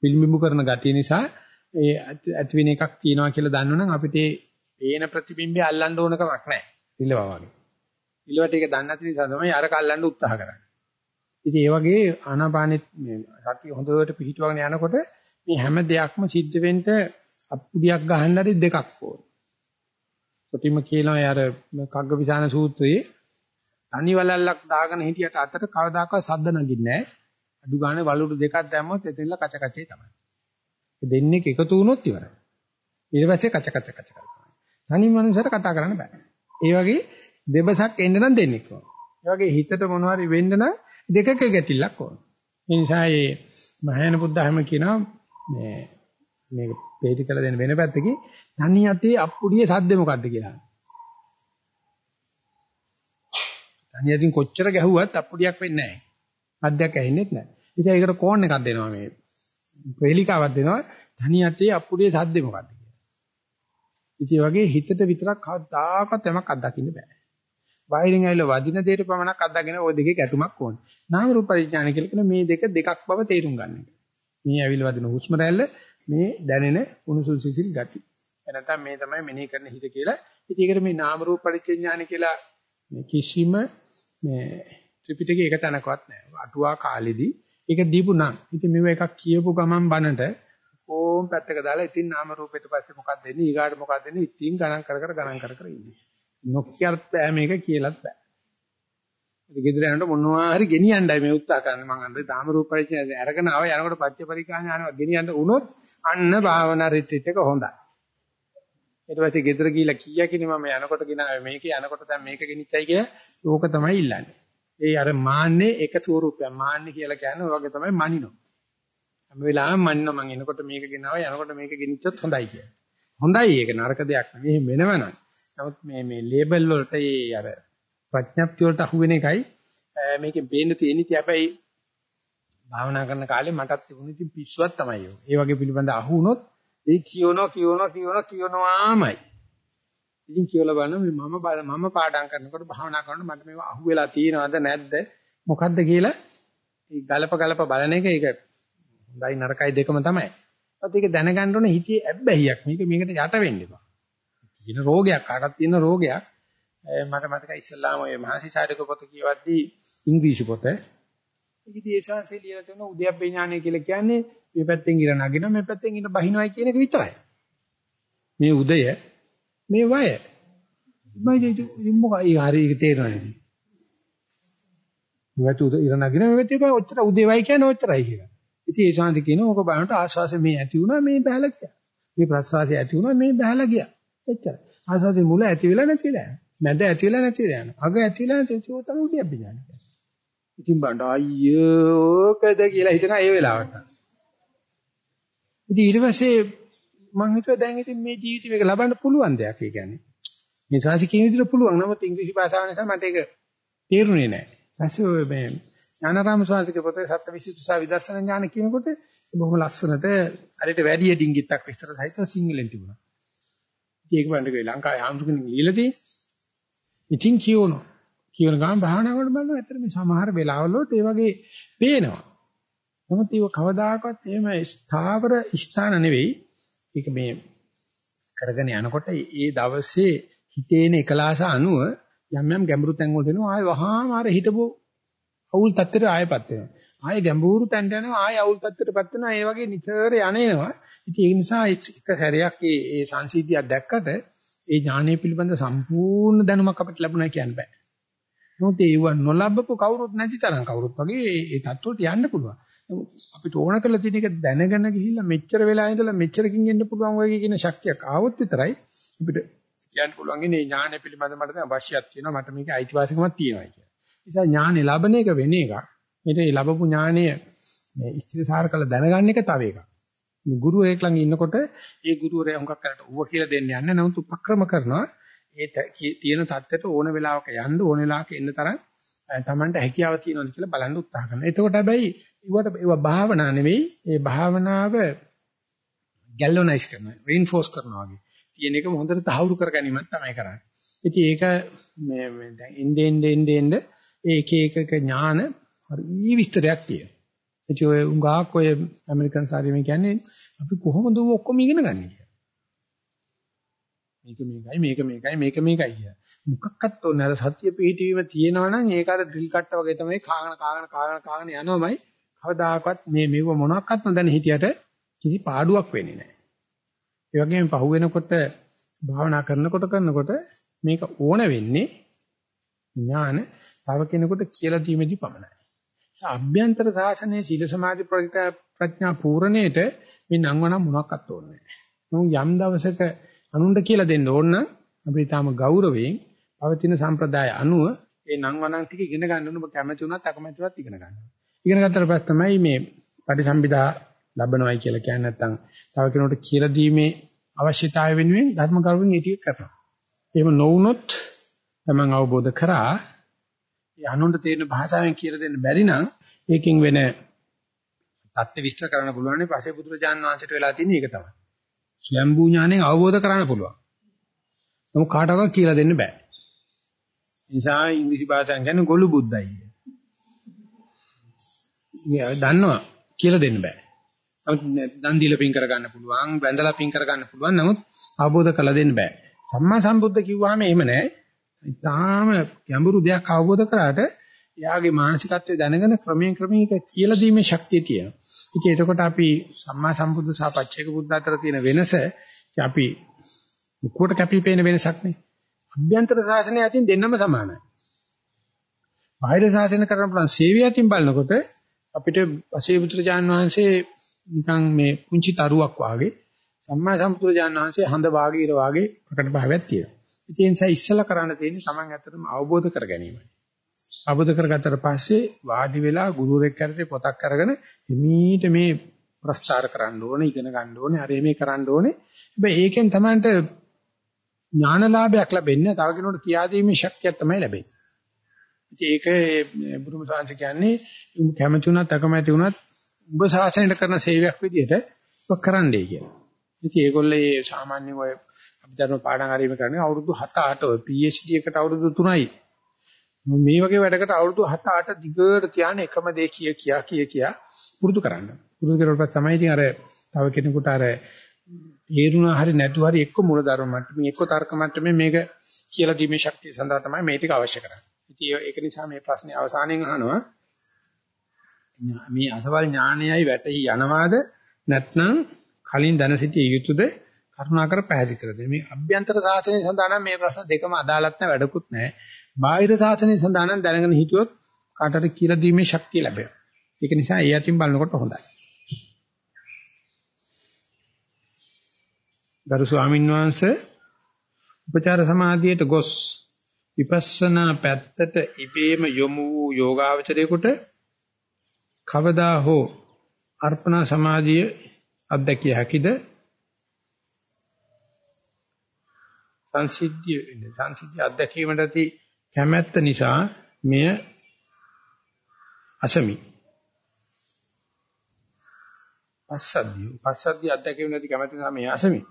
පිළිඹු කරන ගතිය නිසා ඒ ඇති වෙන එකක් තියෙනවා කියලා දන්නවනම් අපිට ඒ පේන ප්‍රතිබිම්බය අල්ලන්න ඕන කමක් නැහැ. ඉල්ලවා වගේ. ඉල්ලවට ඒක දන්නේ නැති නිසා තමයි අර කල්ලන්න උත්සාහ කරන්නේ. ඉතින් ඒ වගේ ආනාපානෙත් මේ සතිය හොඳට පිහිටවගෙන යනකොට මේ හැම දෙයක්ම සිද්ධ වෙන්න අප්පුඩියක් ගහන්න හරි දෙකක් ඕන. කොටිම කියනවා අර කග්ගවිසාන සූත්‍රයේ තනි වලල්ලක් දාගෙන හිටියට අතට කවදාකවත් සද්ද නගින්නේ නැහැ. අඩු ගානේ වලුරු දෙකක් දැම්මොත් එතනලා කච කචේ තමයි. දෙන්නේ එකතු වුණොත් ඉවරයි. ඊට පස්සේ කච කච කච කරනවා. තනි මනුස්සයට කතා කරන්න බෑ. ඒ වගේ දෙබසක් එන්න නම් දෙන්නෙක් ඕන. ඒ වගේ හිතට මොනවාරි වෙන්න නම් දෙකක ගැටිල්ලක් ඕන. ඒ නිසා මේ මහායාන බුද්ධහම කියනවා මේ මේක පිළිටි කළ දෙන වෙන පැත්තකින් තනි යතේ අප්පුඩියේ සද්ද මොකද්ද කියලා. තනි යතින් කොච්චර ගැහුවත් අප්පුඩියක් වෙන්නේ නැහැ. සද්දයක් ඇහෙන්නේ නැහැ. ඉතින් ඒකට කෝන් එකක් දෙනවා මේ ප්‍රේලිකාවක් දෙනවා තනි යතේ අප්පුඩියේ සද්ද මොකද්ද කියලා. ඉතින් වගේ හිතට විතරක් කවදාකවත් යමක් අත්දකින්න බෑ. බාහිරින් ඇවිල්ලා වදින දෙයට පමණක් අත්දගෙන ওই දෙකේ ගැටුමක් ඕනේ. නාම රූප පරිඥාන කියලා කියන මේ දෙක දෙකක් බව තේරුම් ගන්න එක. මේ ඇවිල්ලා වදින හුස්ම රැල්ල මේ දැනෙන උණුසුම් සිසිල් ගති. එනතම් මේ තමයි මෙනෙහි කරන හිත කියලා. ඉතින් ඒකට මේ නාම රූප පරිඥාන කියලා කිසිම මේ ත්‍රිපිටකේ එක තැනකවත් නැහැ. අටුවා කාලෙදී ඒක දීපු නම්. ඉතින් මේව එකක් කියපු ගමන් බනට ඕම් පැත්තක දාලා ඉතින් නාම රූපෙට පස්සේ මොකක්ද දෙන්නේ ඊගාට මොකක්ද දෙන්නේ ඉතින් ගණන් කර කර ගණන් කර කර ඉන්නේ. නොකියත් බෑ මේක කියලාත් බෑ. ඉතින් ගෙදර යනකොට මොනවා හරි ගෙනියන්නයි මේ උත්සාහ කරන්නේ මම අnder දාම රූප පරිචය අරගෙන ආව යනකොට පච්ච පරිකා ඥානව ගෙනියන්න වුණොත් අන්න භාවනා රිට්‍රීට් එක හොඳයි. ඊට පස්සේ ගෙදර ගිහිල්ලා කීයකින් මම යනකොට ගෙනාවේ මේක යනකොට දැන් මේක ගෙනිච්චයි කිය ඕක තමයි ඉල්ලන්නේ. ඒ අර මාන්නේ එක ස්වරූපයක් මාන්නේ කියලා කියන්නේ ඔය වගේ තමයි මනිනෝ. හැම වෙලාවෙම මනිනෝ මං එනකොට මේක ගෙනාවා යනකොට මේක ගෙනිච්චොත් හොඳයි කියලා. හොඳයි ඒක නරක දෙයක් නෙවෙයි වෙනවනම්. නමුත් මේ මේ ලේබල් වලට ඒ අර ප්‍රඥප්ති වලට අහු වෙන එකයි මේකෙන් පේන්න තියෙන්නේ. ඉතින් හැබැයි භාවනා කරන කාලේ මටත් තිබුණ ඉතින් පිස්සුවක් තමයි ඒක. ඒ වගේ පිළිබඳ අහු වුණොත් ඒ කියනවා කියනවා කියනවා කියනවාමයි. ඉතින් කියලා බලන්න මම මම පාඩම් කරනකොට භාවනා කරනකොට මට මේව අහු වෙලා තියෙනවද නැද්ද මොකද්ද කියලා ඒ ගලප ගලප බලන එක ඒක හොඳයි නරකයි දෙකම තමයි. ඒත් ඒක දැනගන්න ඕනේ හිතේ ඇබ්බැහියක්. මේක මේකට යට වෙන්න එපා. කියන රෝගයක් කාටත් තියෙන රෝගයක්. මට මතකයි ඉස්ලාම ඔය මහසිසාරක පොත කියවද්දී ඉංග්‍රීසි පොත. ඒකදී ඒ ශාන්සේ ලියලා තියෙන උද්‍යප්පේ ඥානය කියලා කියන්නේ මේ පැත්තෙන් ඉර නගිනවා මේ පැත්තෙන් ඉර බහිනවයි කියන එක විතරයි. මේ උදය මේ වය. මම මොකයි හරි ඒක තේරෙන්නේ. මේකට උද ඉර නගින මේ පැත්තේ ඔච්චර උදේවයි කියන්නේ ඔච්චරයි කියලා. ඉතින් ඒ ශාන්ති කියන ඕක බලනකොට ආශ්වාසය මේ ඇති වුණා මේ බහැලා ගියා. මේ ප්‍රශ්වාසය ඇති වුණා මේ බහැලා ගියා. එච්චරයි. ආශ්වාසයේ මුල ඇති වෙලා නැති වෙලා යනවා. මැද ඇති වෙලා නැති වෙලා යනවා. අග ඇති වෙලා නැති ඒක තමයි උද්‍යප්ප ඥානය. ඉතින් බණ්ඩ අයියෝකද කියලා හිතනවා ඒ වෙලාවට. ඉතින් ඊට පස්සේ මම හිතුවා දැන් ඉතින් මේ ජීවිතේ මේක ලබන්න පුළුවන් දෙයක් ඒ කියන්නේ. මේ සාසි කියන විදිහට පුළුවන්. නමුත් ඉංග්‍රීසි භාෂාව නිසා මට ඒක තේරුනේ නැහැ. ඊපස්සේ ඔය මේ ඥානාරාම ස්වාමීන්ගේ පොතේ සත්‍යවිසුද්ධි සහ විදර්ශනා ඥාන කියනකොට බොහොම ලස්සනට හරියට වැඩි ඩිංගිත්තක් විස්තර සහිතව සිංහලෙන් තිබුණා. ඒක බලන්නකෝ ලංකාවේ ආම්සුකෙනින් ලියලා තියෙන්නේ. ඉතින් කියවනවා. කියවන ගමන් භාවනා කරනකොට බලනවා ඇත්තට මේ සමහර වෙලාවල වලට ඒ වගේ පේනවා. නමුත් ඒක කවදාකවත් එහෙම ස්ථාවර ස්ථාන නෙවෙයි. ඒක මේ කරගෙන යනකොට ඒ දවසේ හිතේන එකලාස අනුව යම් යම් ගැඹුරු තැන් වලට එනවා ආය වහාම අර හිතපො අවුල් තත්ත්වයට ආයපත් වෙනවා. ආය ගැඹුරු තැන්ට යනවා ආය අවුල් තත්ත්වයටපත් වෙනවා. ඒ වගේ නිතර යන්නේනවා. ඉතින් ඒ නිසා එක සැරයක් මේ ඒ සංසිද්ධියක් දැක්කට ඒ ඥානය පිළිබඳ සම්පූර්ණ දැනුමක් අපිට ලැබුණා කියන්න බෑ. මොකද ඒව නොලබපු කවුරුත් නැති තරම් කවුරුත් වගේ ඒ තත්ත්වයට යන්න පුළුවන්. අපිට ඕන කරලා තියෙන එක දැනගෙන ගිහිල්ලා මෙච්චර වෙලා ඉඳලා මෙච්චරකින් එන්න පුළුවන් වගේ කියන ශක්තියක් ආවොත් විතරයි අපිට කියන්න පුළුවන් ඉන්නේ ඥානය පිළිබඳ මට දැන් අවශ්‍යයක් තියෙනවා මට මේකේ අයිතිවාසිකමක් තියෙනවා කියලා. ඒ නිසා ඥානෙ ලබන එක වෙන එකක්. ඊට ඒ ලැබපු ඥානය මේ ඉස්තිරසාර කළ දැනගන්න එක තව එකක්. ගුරුවරයෙක් ළඟ ඉන්නකොට ඒ ගුරුවරයා හුඟක් කරට ඌව කියලා දෙන්න යන්නේ නමුත් උපක්‍රම කරනවා ඒ තියෙන தත්ත්වයට ඕන වෙලාවක යන්න ඕන වෙලාවක එන්න තරම් Tamanට හැකියාව තියෙනවද කියලා බලන්න උත්සාහ කරනවා. එතකොට හැබැයි ඒවට ඒව භාවනා නෙවෙයි ඒ භාවනාව ගැල්වනයිස් කරනවා, රීන්ෆෝස් කරනවා වගේ. තියෙන එකම හොඳට තහවුරු කර ගැනීමක් තමයි කරන්නේ. ඉතින් ඒක මේ දැන් ඉන්නේ ඉන්නේ ඉන්නේ ඒ එක එක ඥාන හරි විස්තරයක් තියෙනවා. ඉතින් ඔය උඟාක් ඔය ඇමරිකන් සාරිමේ කියන්නේ අපි කොහොමද ඔක්කොම ඉගෙන ගන්නේ කියලා. මේක මේකයි මේක මේකයි මේක මේකයි කියලා. මොකක්වත් ඕනේ අර සත්‍ය පිහිටීම තියෙනවා නම් ඒක අර ඩ්‍රිල් කට්ට වගේ තමයි කාගෙන කාගෙන කාගෙන කාගෙන යනවමයි කවදාකවත් මේ මෙව මොනක්වත් නොදැන හිටියට කිසි පාඩුවක් වෙන්නේ නැහැ. ඒ වගේම පහු වෙනකොට භාවනා කරනකොට කරනකොට මේක ඕන වෙන්නේ ඥාන තව කෙනෙකුට කියලා දීමේදී පමණයි. අභ්‍යන්තර සාසනයේ සීල සමාධි ප්‍රඥා පූර්ණේට මේ නංවනම් මොනක්වත් ඕනේ නැහැ. යම් දවසක අනුන්ට කියලා දෙන්න ඕන නම් අපි තාම ගෞරවයෙන් පවතින සම්ප්‍රදාය අනුව ඒ නංවනම් ටික ඉගෙන ගන්න ඕන ඔබ කැමති වුණත් අකමැති වුණත් ඉගෙන ගන්න. ඉගෙන ගත්තට පස්සේ තමයි මේ පරිසම්පදා ලැබනවයි කියලා කියන්නේ නැත්නම් තව කෙනෙකුට කියලා දීමේ අවශ්‍යතාවය වෙනුවෙන් ධර්ම කරුණෙන් ඒ ටික කරනවා. එහෙම නොවුනොත් තමන් අවබෝධ කරා ඒ අනුන්ට තේරෙන භාෂාවෙන් කියලා දෙන්න බැරි නම් ඒකෙන් වෙන தත්ත්ව විස්තර කරන්න පුළුවන් නේ පස්සේ පුදුරජාන් වහන්සේට වෙලා තියෙන එක තමයි. ස්වයම්බූ ඥාණයෙන් අවබෝධ කරගන්න පුළුවන්. නමුත් කාටවත් කියලා දෙන්න බෑ. නිසා ඉංග්‍රීසි භාෂාවෙන් කියන්නේ ගොළු බුද්දයි. දන්නවා කියලා දෙන්න බෑ. දන් දීලා පින් කරගන්න පුළුවන්, වැඳලා පින් කරගන්න පුළුවන්. නමුත් අවබෝධ කරලා දෙන්න බෑ. සම්මා සම්බුද්ධ කිව්වහම එහෙම නෑ. ඊටාම ගැඹුරු දෙයක් අවබෝධ කරාට එයාගේ මානසිකත්වය දැනගෙන ක්‍රමයෙන් ක්‍රමයෙන් ඒක කියලා දීමේ ශක්තිය තියෙනවා. ඉතින් එතකොට අපි සම්මා සම්බුද්ධ සහ පච්චේක බුද්ධ අතර තියෙන වෙනස අපි මුකුවට කැපිපේන වෙනසක් නේ. අභ්‍යන්තර ශාසනය අතින් දෙන්නම සමානයි. බාහිර ශාසන කරන පුළුවන් සේවය අතින් බලනකොට අපිට පසේපුත්‍රජාන් වහන්සේ නිකන් මේ පුංචි තරුවක් වාගේ සම්මා සම්පුත්‍රජාන් වහන්සේ හඳ වාගේ ඉර වාගේ ප්‍රකට භාවයක් තියෙනවා. ඉතින් ඒ නිසා ඉස්සලා කරන්න තියෙන්නේ Taman ඇත්තටම අවබෝධ කර ගැනීමයි. අවබෝධ කරගත්තට පස්සේ වාඩි වෙලා ගුරුවරයෙක් කරේ පොතක් අරගෙන හිමීට මේ ප්‍රස්තාර කරන්න ඕනේ, ඉගෙන ගන්න ඕනේ, අර මේ කරන්න ඕනේ. හැබැයි ඒකෙන් Tamanට ඥානලාභයක් ලැබෙන්නේ තව කෙනෙකුට කියා දීමේ ශක්තියක් තමයි ලැබෙන්නේ. ඉතින් ඒක බුදුම සාංශ කියන්නේ කැමති වුණත් අකමැති වුණත් ඔබ ශාසනයට කරන සේවයක් විදිහට ඔක් කරන්නයි කියලා. ඉතින් ඒගොල්ලේ සාමාන්‍යයෙන් ඔය අභිධර්ම පාඩම් හරීම කරන්නේ අවුරුදු 7 8 ඔය PhD එකට අවුරුදු 3යි. මේ වගේ වැඩකට අවුරුදු 7 8 දිගට තියාන එකම දේ කිය කියා කිය කියා පුරුදු කරන්න. පුරුදු කරලා තමයි ඉතින් අර තව කෙනෙකුට අර තේරුණා හරි නැතුව හරි එක්ක මූල ධර්ම මට්ටමින් එක්ක තර්ක මට්ටමින් මේක කියලා දීමේ ශක්තිය සඳහා තමයි මේ ටික අවශ්‍ය කරන්නේ. ඉතින් ඒක නිසා මේ ප්‍රශ්නේ අවසානයේ අහනවා මේ අසවල් ඥානයයි වැටහි යනවාද නැත්නම් කලින් දැන සිටිය යුතුද කරුණාකර පැහැදිලි කර දෙන්න. මේ අභ්‍යන්තර සාසනය සඳහා නම් මේ ප්‍රශ්න දෙකම අදාළත් නැ වැඩකුත් නැහැ. බාහිර සාසනය සඳහා නම් දැනගෙන හිටියොත් කාටට කියලා දීමේ ශක්තිය ලැබෙනවා. ඒක නිසා ඒ අතින් බලනකොට හොඳයි. ගරු ස්වාමීන් වහන්සේ උපචාර සමාධියට ගොස් විපස්සනා පැත්තට ඉබේම යොමු වූ යෝගාවචරයේකට කවදා හෝ අර්පණා සමාධිය අත්දැකිය හැකිද? සංසිද්ධිය සංසිද්ධිය අත්දැකීමට ඇති කැමැත්ත නිසා මෙය අසමි. පස්සද්ධිය. පස්සද්ධිය අත්දැකීමට ඇති කැමැත්ත නිසා මෙය අසමි.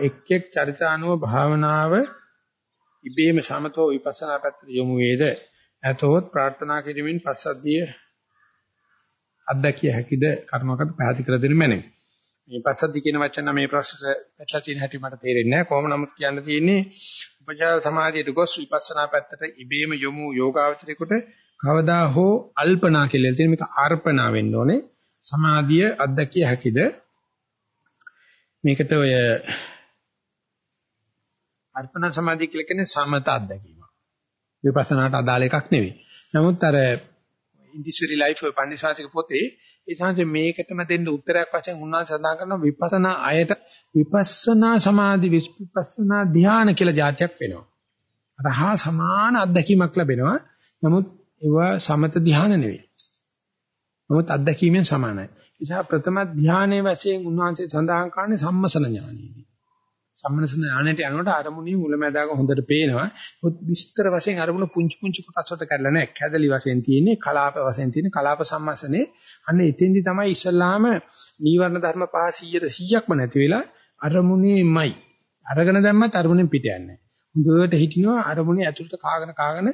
එක් එක් චරිතානුව භාවනාව ඉබේම සමතෝ විපස්සනා පැත්තට යොමු වේද? නැතොත් ප්‍රාර්ථනා කිරීමෙන් පස්සද්ධිය අත්දැකිය හැකිද? කර්මකට පැහැදිලි කර දෙන්න මැනේ මේ පස්සද්ධි කියන වචන මේ ප්‍රශ්නට පැටලලා තියෙන හැටි මට තේරෙන්නේ නැහැ. කොහොම නමුත් කියන්න තියෙන්නේ උපචාර සමාධියට ගොස් විපස්සනා පැත්තට ඉබේම යොමු යෝගාවචරේකට කවදා හෝ අල්පනා කියලා තියෙන මේක අර්පණා වෙන්න ඕනේ. සමාධිය අත්දැකිය හැකිද? මේකට ඔය අර්පණ සමාධිය කියලා කියන්නේ සමත අත්දැකීම. විපස්සනාට අදාළ එකක් නෙවෙයි. නමුත් අර in this very life ඔය පන්දිසාසික පොතේ ඒ සංජය මේකටම දෙන්න උත්තරයක් වශයෙන් උන්වහන්සේ සඳහන් කරනවා විපස්සනා අයට විපස්සනා සමාධි විපස්සනා ධ්‍යාන කියලා જાතියක් වෙනවා. අර හා සමාන අත්දැකීමක් ලැබෙනවා. නමුත් ඒවා සමත ධ්‍යාන නෙවෙයි. නමුත් අත්දැකීමෙන් සමානයි. නිසා ප්‍රථම ධානයේ වශයෙන් උන්වහන්සේ සඳහන් කරන්නේ සම්මසන ඥානෙදී. සම්මසන ඥානෙට යනකොට අරමුණේ මුලැමැදාක හොඳට පේනවා. ඒත් විස්තර වශයෙන් අරමුණ පුංචි පුංචි කොටස් වලට කඩලා නැහැ. කැදලි වශයෙන් තියෙන්නේ, කලාප වශයෙන් තියෙන්නේ, කලාප සම්මසනේ. අන්න එතෙන්දි තමයි ඉස්සල්ලාම නීවරණ ධර්ම පහ 100ට 100ක්ම නැති වෙලා අරමුණේමයි. අරගෙන දැම්මත් අරමුණෙන් පිට යන්නේ හොඳට හිටිනවා අරමුණේ ඇතුළට කාගෙන කාගෙන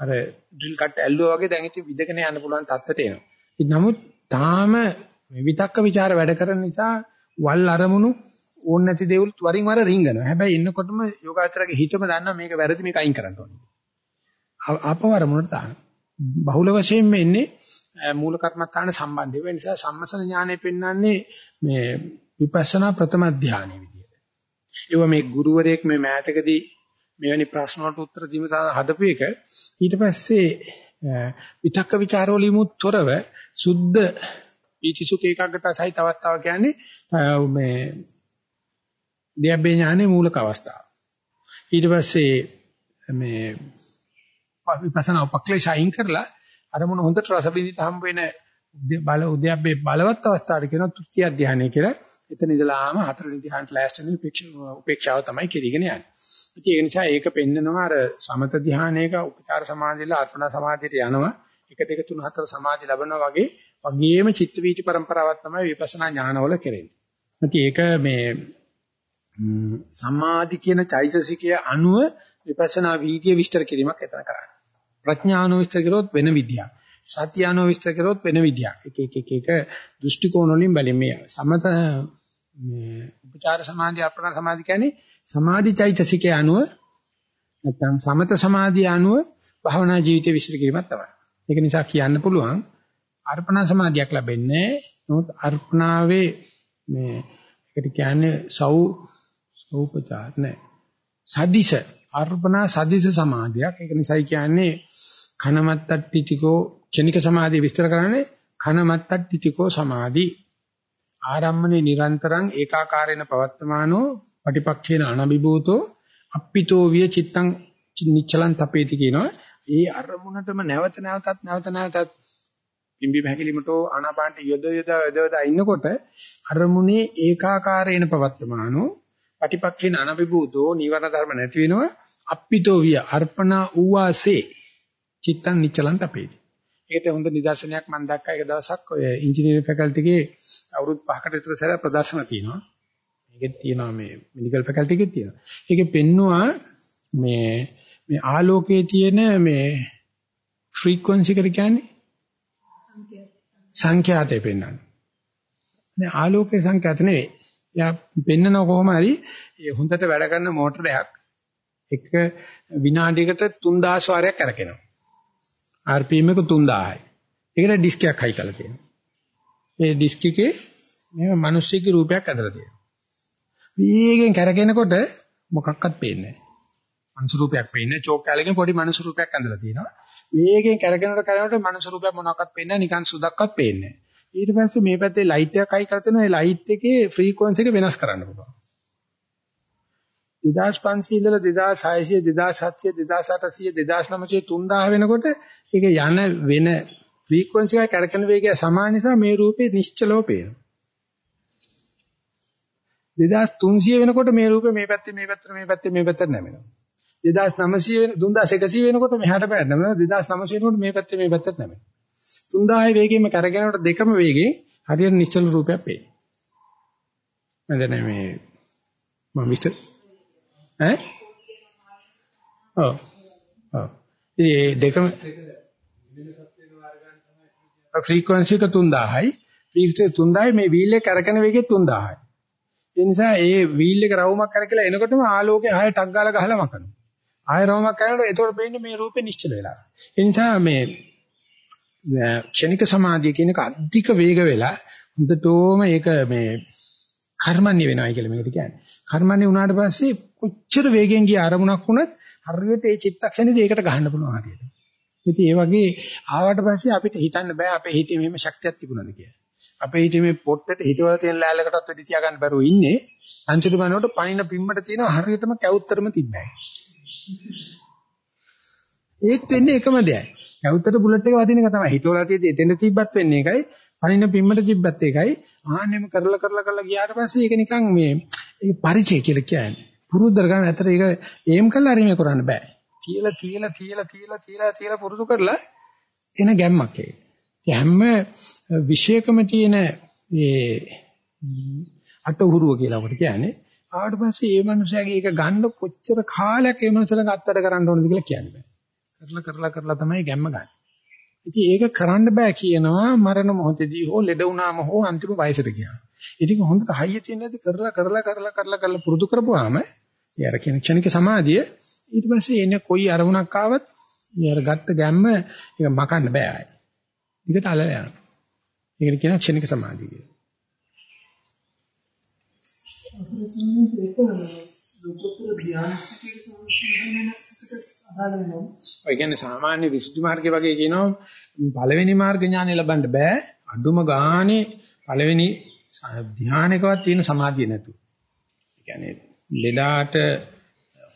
අර ඩ්‍රිල් කට් ඇල්ලුවා වගේ දැන් ඉතින් විදගෙන යන්න පුළුවන් තත්ත්වයට එනවා. නමුත් තාම විතක්ක ਵਿਚාර වැඩ කරන නිසා වල් අරමුණු ඕන නැති දේවල් වරින් වර රිංගනවා. හැබැයි ඉන්නකොටම යෝගාචරගේ හිතම දන්නවා මේක වැරදි මේක අයින් කරන්න ඕනේ. අපව අරමුණට තාන. බහුල වශයෙන් එන්නේ මූල කර්මත්තාන සම්බන්ධය. ඒ නිසා සම්මසන ඥානෙ පෙන්වන්නේ මේ විපස්සනා ප්‍රථම ධානයේ විදියට. ඒවා මේ ගුරුවරයෙක් මේ මෑතකදී මෙවැනි ප්‍රශ්න වලට උත්තර දීම හදපු එක ඊට පස්සේ විතක්ක ਵਿਚාරවලිමුත් තොරව සුද්ධ ඊතිසුක ඒකාග්‍රතාව සහිත අවස්ථාව කියන්නේ මේ දියබ්බේ ඥානයේ මූලික අවස්ථාව. ඊට පස්සේ මේ විපස්සනා උපක්ලේශ අයින් කරලා අරමුණ හොඳට රස විඳිත හම්බ වෙන බල උද්‍යප්පේ බලවත් අවස්ථාවට කියන තුත්‍ය ධානය කියලා. එතන ඉඳලාම හතරවෙනි ධ්‍යානට ලෑස්ට් වෙන උපේක්ෂාව තමයි කෙරීගෙන යන්නේ. ඉතින් ඒක නිසා ඒක පෙන්නනවා අර සමත ධ්‍යානයක උපචාර සමාධියල අර්පණ සමාධියට යනවා. 1 2 3 4 සමාධිය ලැබනවා වගේ වගේම චිත්ත වීති પરම්පරාවක් තමයි විපස්සනා ඥානවල කෙරෙන්නේ. ඉතින් ඒක මේ සමාධි කියන චෛතසිකයේ අනුව විපස්සනා වීර්ය විස්තර කිරීමක් එතන කරන්නේ. ප්‍රඥානෝ විස්තර කරොත් වෙන විදියක්. සත්‍යානෝ විස්තර කරොත් වෙන විදියක්. එක එක එක එක දෘෂ්ටි කෝණ වලින් බැලීම මේ සමත මේ උපචාර සමාධි අප්‍රණ සමාධි කියන්නේ සමාධි චෛතසිකයේ අනුව නැත්නම් සමත සමාධිය අනුව භවනා ජීවිතය විශ්ල කිරීමක් තමයි. ඒක නිසා කියන්න පුළුවන් අර්පණා සමාධියක් ලැබෙන්නේ නමුත් අර්පණාවේ මේ ඒකට කියන්නේ සව් සෝපචාර නෑ. සදිස අර්පණා සදිස සමාධියක්. ඒක නිසායි කියන්නේ කනමත්තට්ටිතිකෝ ක්ෂණික සමාධිය විස්තර කරන්නේ කනමත්තට්ටිතිකෝ සමාධි ආරම්මනේ නිරන්තරං ඒකාකාරේන පවත්තමානෝ පටිපක්ෂේන අනබිභූතෝ අප්පිතෝ විය චිත්තං නිච්චලං තපේති කියනවා. ඒ අරමුණටම නැවත නැවතත් නැවත නැවතත් පිම්බි හැකිලිමට ආනාපානට යොද යොද යොද යොද ඉන්නකොට අරමුණේ ඒකාකාරේන පවත්තමානෝ පටිපක්ඛේන අනබිභූතෝ නීවරණ ධර්ම නැති වෙනවා අප්පිතෝ විය අර්පණා ඌවාසේ චිත්තං නිචලං තපේති. ඒකට හොඳ නිදර්ශනයක් මම දැක්කා එක දවසක් ඔය ඉංජිනේරින් ෆැකල්ටි එකේ අවුරුදු 5කට විතර සැර ප්‍රදර්ශන තියෙනවා. ඒකෙත් තියෙනවා මේ මෙඩිකල් ෆැකල්ටි එකෙත් තියෙනවා. ඒකේ පෙන්නවා මේ මේ ආලෝකයේ තියෙන මේ ෆ්‍රීකවන්සි එකට කියන්නේ සංඛ්‍යාතය පෙන්වන්නේ. නේ ආලෝකයේ සංඛ්‍යාත නෙවෙයි. යා පෙන්නන කොහොම හරි ඒ හොඳට වැඩ කරන මෝටරයක් එක විනාඩියකට 3000 වාරයක් කරකිනවා. RPM එක 3000යි. ඒකට ඩිස්කයක් හයි කරලා තියෙනවා. මේ ඩිස්ක් එකේ මේ මිනිස්සෙක්ගේ රූපයක් ඇදලා තියෙනවා. වේගෙන් කරකිනකොට මොකක්වත් පේන්නේ නැහැ. මනුෂ්‍ය රූපයක් පේන්නේ චෝක් කැලකින් පොඩි මනුෂ්‍ය රූපයක් ඇඳලා තියෙනවා. වේගෙන් කරගෙනට කරනකොට මනුෂ්‍ය රූපයක් මොනවාක්වත් පේන්නේ නැහැ නිකන් සුදක්වත් පේන්නේ නැහැ. ඊට පස්සේ මේ පැත්තේ ලයිට් එකක් අයි කරලා තියෙනවා. ඒ ලයිට් එකේ ෆ්‍රීකවන්සි එක වෙනස් කරන්න පුළුවන්. 2500 ඉඳලා 2600 2700 2800 2900 3000 වෙනකොට ඒක යන වෙන ෆ්‍රීකවන්සි එක කරකන වේගය සමාන නිසා මේ රූපේ නිශ්චලව පේනවා. 2300 වෙනකොට මේ රූපේ මේ පැත්තේ මේ පැත්තේ මේ පැත්තේ මේ පැත්තට නැමෙනවා. 2900 වෙන 3100 වෙනකොට මෙහාට පැනනවා 2900 වෙනකොට මේ පැත්තේ මේ පැත්තට නැමෙනවා 3000 වේගයෙන්ම කරගෙනනකොට දෙකම වේගෙන් හරියට නිශ්චල රූපයක් පේනවා නේද මේ මම විස්තර ඈ? ඔව්. ඔව්. ඒ දෙකම ෆ්‍රීකවන්සි එක 3000යි ෆ්‍රීකවන්සි 3000යි මේ වීල් එක කරගෙන වේගෙත් 3000යි ඒ නිසා ඒ වීල් එක රවුමක් කරකලා එනකොටම ආලෝකය ආය ටක් ගාලා ගහලා මකනවා. ආය රෝමක් කරනකොට එතකොට පේන්නේ මේ රූපේ නිශ්චල වෙලා. ඒ නිසා මේ ක්ෂණික සමාධිය කියන එක අධික වේග වෙලා හොඳටම ඒක මේ කර්මන්නේ වෙනවයි කියලා මේකට කියන්නේ. කර්මන්නේ වුණාට පස්සේ කොච්චර වේගෙන් ගිය අරමුණක් වුණත් හරියට ඒ චිත්තක්ෂණේදී ඒකට ගහන්න පුළුවන් හරියට. ඉතින් ඒ වගේ ආවට පස්සේ අපිට හිතන්න බෑ අපේ හිතේ මෙහෙම ශක්තියක් තිබුණාද කියලා. අපේ හිතේ මේ පොට්ටට හිතවල තියෙන ලෑල්ලකටත් වෙඩි තියා ගන්න බැරුව ඉන්නේ. අන්තිමට බලනකොට පයින් පිම්මට තියෙන හරියටම කැවුත්තරම තිබ්බයි. ඒත් වෙන්නේ එකම දෙයයි. කැවුත්තට බුලට් එක වදින එක තමයි. හිතවලා තියෙද්දි එතෙන්ද තිබ්බත් වෙන්නේ එකයි. පණින පිම්මට තිබ්බත් ඒකයි. ආන්නෙම කරලා කරලා කරලා ගියාට පස්සේ ඒක නිකන් මේ ඒක පරිචය කියලා කියන්නේ. පුරුද්දර ගන්න ඇතර ඒක ඒම් කළා හරි මේ කරන්න බෑ. තියලා තියලා තියලා තියලා තියලා තියලා පුරුදු කරලා එන ගැම්මක් ඒක. හැම විශේෂකම තියෙන මේ අටහුරුව කියලා අපිට කියන්නේ. ආවට පස්සේ ඒ මනුස්සයාගේ ඒක ගන්න කොච්චර කාලයක් ඒ මනුස්සලඟ අත්තර කරන්න ඕනද කියලා කියන්න බෑ. කරලා කරලා කරලා තමයි ගැම්ම ගන්න. ඉතින් ඒක කරන්න බෑ කියනවා මරණ මොහොතදී හෝ ලෙඩ වුණාම හෝ අන්තිම වයසට කියනවා. ඉතින් හොඳට හයිය තියෙනදී කරලා කරලා කරලා කරලා කරලා පුරුදු කරපුවාම ඒ අර කියන ක්ෂණික සමාධිය ඊට පස්සේ එන කොයි අරමුණක් ආවත් ඒ අර ගත්ත ගැම්ම ඒක මකන්න බෑ ආයි. ඊකට අලල යනවා. ඒකට කියන ක්ෂණික සමාධිය කියලා. ඒ කියන්නේ සාමාන්‍ය විසුද්ධි මාර්ගය වගේ කියනවා පළවෙනි මාර්ග ඥානය ලබන්න බෑ අඩුම ගානේ පළවෙනි ධ්‍යානයකවත් තියෙන සමාධිය නැතුව. ඒ කියන්නේ ලෙඩාට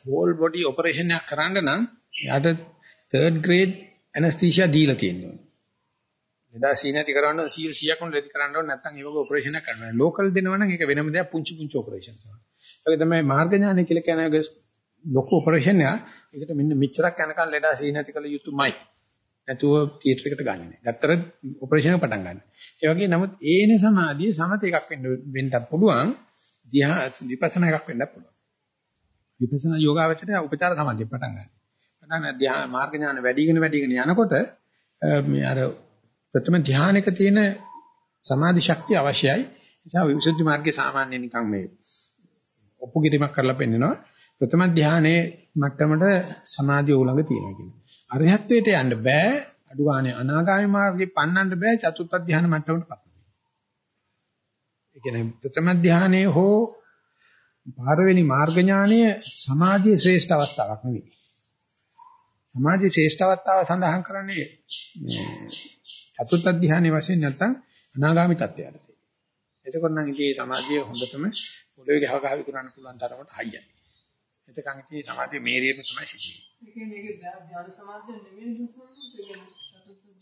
whole body operation එකක් කරන්න නම් එයාට third grade anesthesia දීලා තියෙනවා. ලෙඩා සීනති කරවන්න 100 100ක් උන් රෙදි කරන්න ඕනේ නැත්නම් ඒ වගේ ඔපරේෂන් එකක් කරනවා. ලෝකල් දෙනවා නම් ඒක වෙනම දෙයක් පුංචි පුංචි ඔපරේෂන් තමයි. ඒක තමයි මාර්ග ඥානය කියලා කියන ලොකු ඔපරේෂන් එක. ඒකට මෙන්න මෙච්චරක් යනකම් ලෙඩා සීනති කළ යුතුමයි. නැතුව තියටර් එකට ගන්නේ නැහැ. ගත්තර ඔපරේෂන් එක පටන් ගන්න. ඒ වගේ නමුත් ඒන සමාධිය සමත එකක් වෙන්න වෙන්නත් පුළුවන්. දිහා විපස්සනා එකක් වෙන්නත් පුළුවන්. විපස්සනා යෝගාවචරය උපචාර සමාධිය පටන් ගන්නවා. පටන් ධ්‍යාන මාර්ග ඥාන වැඩිගෙන වැඩිගෙන යනකොට මේ අර ප්‍රථම ධ්‍යානයක තියෙන සමාධි ශක්තිය අවශ්‍යයි. නිසා විසුද්ධි මාර්ගයේ සාමාන්‍ය නිකන් මේ ඔප්පු කිරීමක් කරලා පෙන්නනවා. ප්‍රථම ධ්‍යානයේ මට්ටමට සමාධිය උලඟ තියෙනවා කියන්නේ. අරහත්ත්වයට යන්න බෑ. අඩු ගානේ අනාගාමී මාර්ගේ පන්නන්න බෑ චතුත්ථ ධ්‍යාන මට්ටමටපත්. ඒ කියන්නේ ප්‍රථම ධ්‍යානයේ හෝ පාරවෙනි මාර්ග ඥානය සමාධියේ ශ්‍රේෂ්ඨ අවස්ථාවක් නෙවෙයි. සමාධියේ ශ්‍රේෂ්ඨ අවස්ථාව සඳහන් කරන්නේ මේ චතුත්ථ ධ්‍යානයේ වශයෙන් නැත්තම් අනාගාමී තත්ත්වයට. එතකොට නම් ඉතින් සමාධිය හොඳටම පොළවේ ගහ ගහ විකුණන්න පුළුවන් තරමට හයියයි. එතකන් ඉතින් සමාධිය මේරියම තමයි සිදුවෙන්නේ.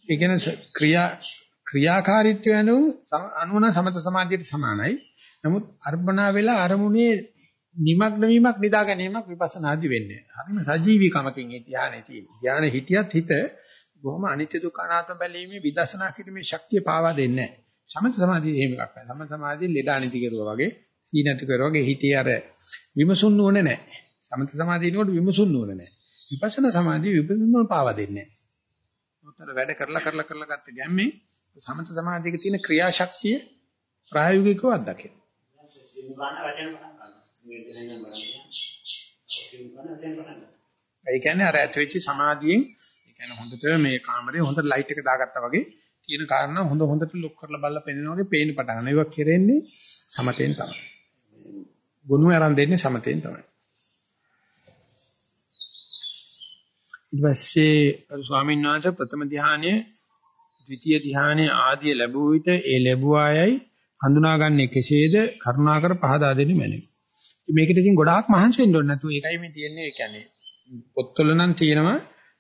ඒ කියන්නේ ක්‍රියා ක්‍රියාකාරීත්වය අනුව සමත සමාධියට සමානයි. නමුත් අර්පණා වෙලා අරමුණේ නිමග්න වීමක් නිදා ගැනීමක් විපස්සනාදි වෙන්නේ. හරිම සජීවීකමකින් ඒ ධානයේ තියෙන. ධානයේ හිටියත් හිත බොහොම අනිත්‍ය දුක්ඛ අනාත්ම බැලීමේ විදර්ශනා කිරීමේ ශක්තිය පාවා දෙන්නේ නැහැ. සමථ සමාධිය එහෙම එකක් නැහැ. සමථ සමාධිය ලෙඩ අනිත්‍ය කරුවා වගේ, සීනතු කරුවා වගේ හිතේ අර විමසුන් නුවණ නැහැ. සමථ සමාධිය නෝට විමසුන් නුවණ නැහැ. විපස්සනා සමාධිය විපස්සුන් නුවණ පාවා දෙන්නේ නැහැ. උත්තර වැඩ කරලා කරලා කරලා ගත්ත ගැම්මේ සමථ සමාධියක තියෙන ක්‍රියාශක්තිය ප්‍රායෝගිකව අත්දකින්න. ඒ කියන්නේ අර ඇති වෙච්ච සමාධියෙන් ඒ කියන්නේ හොඳට මේ කාමරේ හොඳට ලයිට් එක දාගත්තා වගේ තියෙන කාරණා හොඳ හොඳට ලොක් කරලා බලලා පෙන්නනවා වගේ පේන්න පටන් ගන්නවා. ඒක කෙරෙන්නේ සමතෙන් තමයි. ගුණ ආරම්භ දෙන්නේ සමතෙන් තමයි. ඊට පස්සේ ස්වාමීන් වහන්සේ ප්‍රථම ධානයේ ද්විතීය ධානයේ ආදී ලැබුව විට ඒ ලැබුවායයි හඳුනාගන්නේ කෙසේද කරුණාකර පහදා දෙන්න මැනවි. මේකට ඉතින් ගොඩාක් මහන්සි වෙන්න ඕනේ නැතු ඒකයි මේ තියෙන්නේ ඒ කියන්නේ පොත්වල නම් තියෙනවා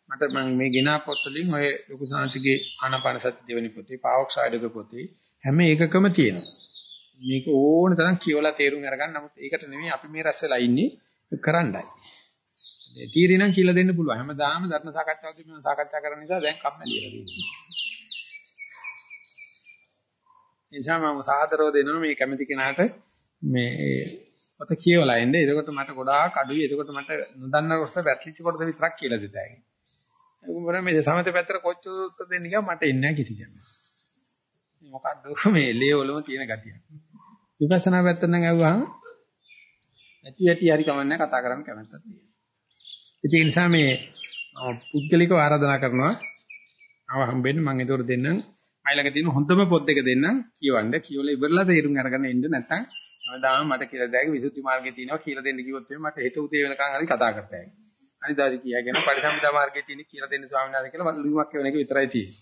මට මම මේ ගෙනා පොත්වලින් ඔය ලොකු සාංශිකේ ආනාපාන සති දෙවෙනි පොතේ පාවොක්සයිඩක පොතේ හැම එකකම තියෙනවා. මේක ඕන තරම් කියවලා තේරුම් අරගන්න නමුත් ඒකට නෙමෙයි අපි මේ රැස්සලා ඉන්නේ කරන්නයි. ඒ තීරේ නම් කියලා දෙන්න පුළුවන්. හැමදාම ධර්ම සාකච්ඡාවකදී මම සාකච්ඡා කරන නිසා දැන් කම්මැලිලා තියෙනවා. නිසා මම සාදරව දෙනවා මේ කැමති කෙනාට මේ පොත කියවලා එන්න. එතකොට මට ගොඩාක් අඩුයි. එතකොට මට නොදන්න කොටස වැටලිච්ච කොටස විතරක් කියලා දෙතයි. මොකද මේ සමත පැත්තට කොච්චර උත්තර දෙන්න ගියා මට එන්නේ නැහැ කිසි කෙනෙක්. මොකද්ද මේ ලේවලම තියෙන ගතිය. විපස්සනා පැත්තට නම් ඇහුවාම ඇති ඇති හරි කමන්නේ කතා කරන්න කැමැත්තක් තියෙනවා. ඒ නිසා මේ පුද්ගලිකව ආරාධනා කරනවා ආව හම්බෙන්න මම ඒතකොට දෙන්නම් අයලක තියෙන හොඳම පොත් දෙක දෙන්නම් කියවන්න කියවලා ඉවරලා තේරුම් අරගෙන ඉන්න නැත්නම් මම මට කියලා දැක විසුද්ධි මාර්ගයේ තියෙනවා කියලා දෙන්න කිව්වොත් මට හෙට උදේ වෙනකන් හරි කතා කරතයි. අනිදාදි කියාගෙන පරිසම්පදා මාර්ගයේ තියෙන කියලා දෙන්න ස්වාමීන් වහන්සේ කියලා ලියුමක් කියවන එක විතරයි තියෙන්නේ.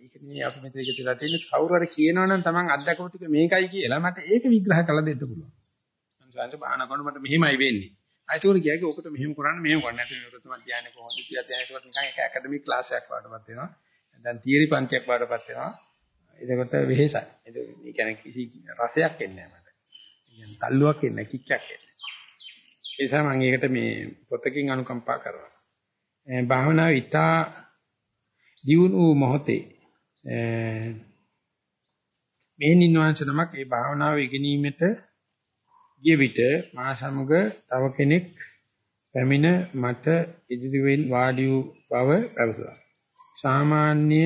ඒක නේ අපි මෙතන එක තියලා තියෙන්නේ කවුරු හරි කියනවනම් Taman අත්දකපු ටික මේකයි කියලා මට ඒක විග්‍රහ කරලා දෙන්න පුළුවන්. මම සාන්ත බාහන කරනකොට මට මෙහෙමයි වෙන්නේ. අයිතෝර කියයි ඔකට මෙහෙම කරන්න මෙහෙම කරන්න නැත්නම් මේ ප්‍රථම ධානය කොහොමද කියලා ධානය කරලා නිකන් එක ඇකඩමික් ක්ලාස් එකක් වඩපත් වෙනවා. දැන් තියරි පන්තියක් වඩපත් වෙනවා. එතකොට වෙහෙසයි. ඒ කියන්නේ කිසි රසයක් එන්නේ නැහැ මට. කියන්නේ තල්ලුවක් එන්නේ නැහැ, කික්කක් එන්නේ. ඒ නිසා මම ඒකට මේ පොතකින් අනුකම්පා කරනවා. භාවනාව ඊටා දියුණු මොහොතේ මේ නින්වංශ නමක් ඒ භාවනාව ඉගෙනීමට ගිය විට මා සමග තව කෙනෙක් පැමිණ මට ඉදිරියෙන් වාඩි වූ බව පැවසුවා. සාමාන්‍ය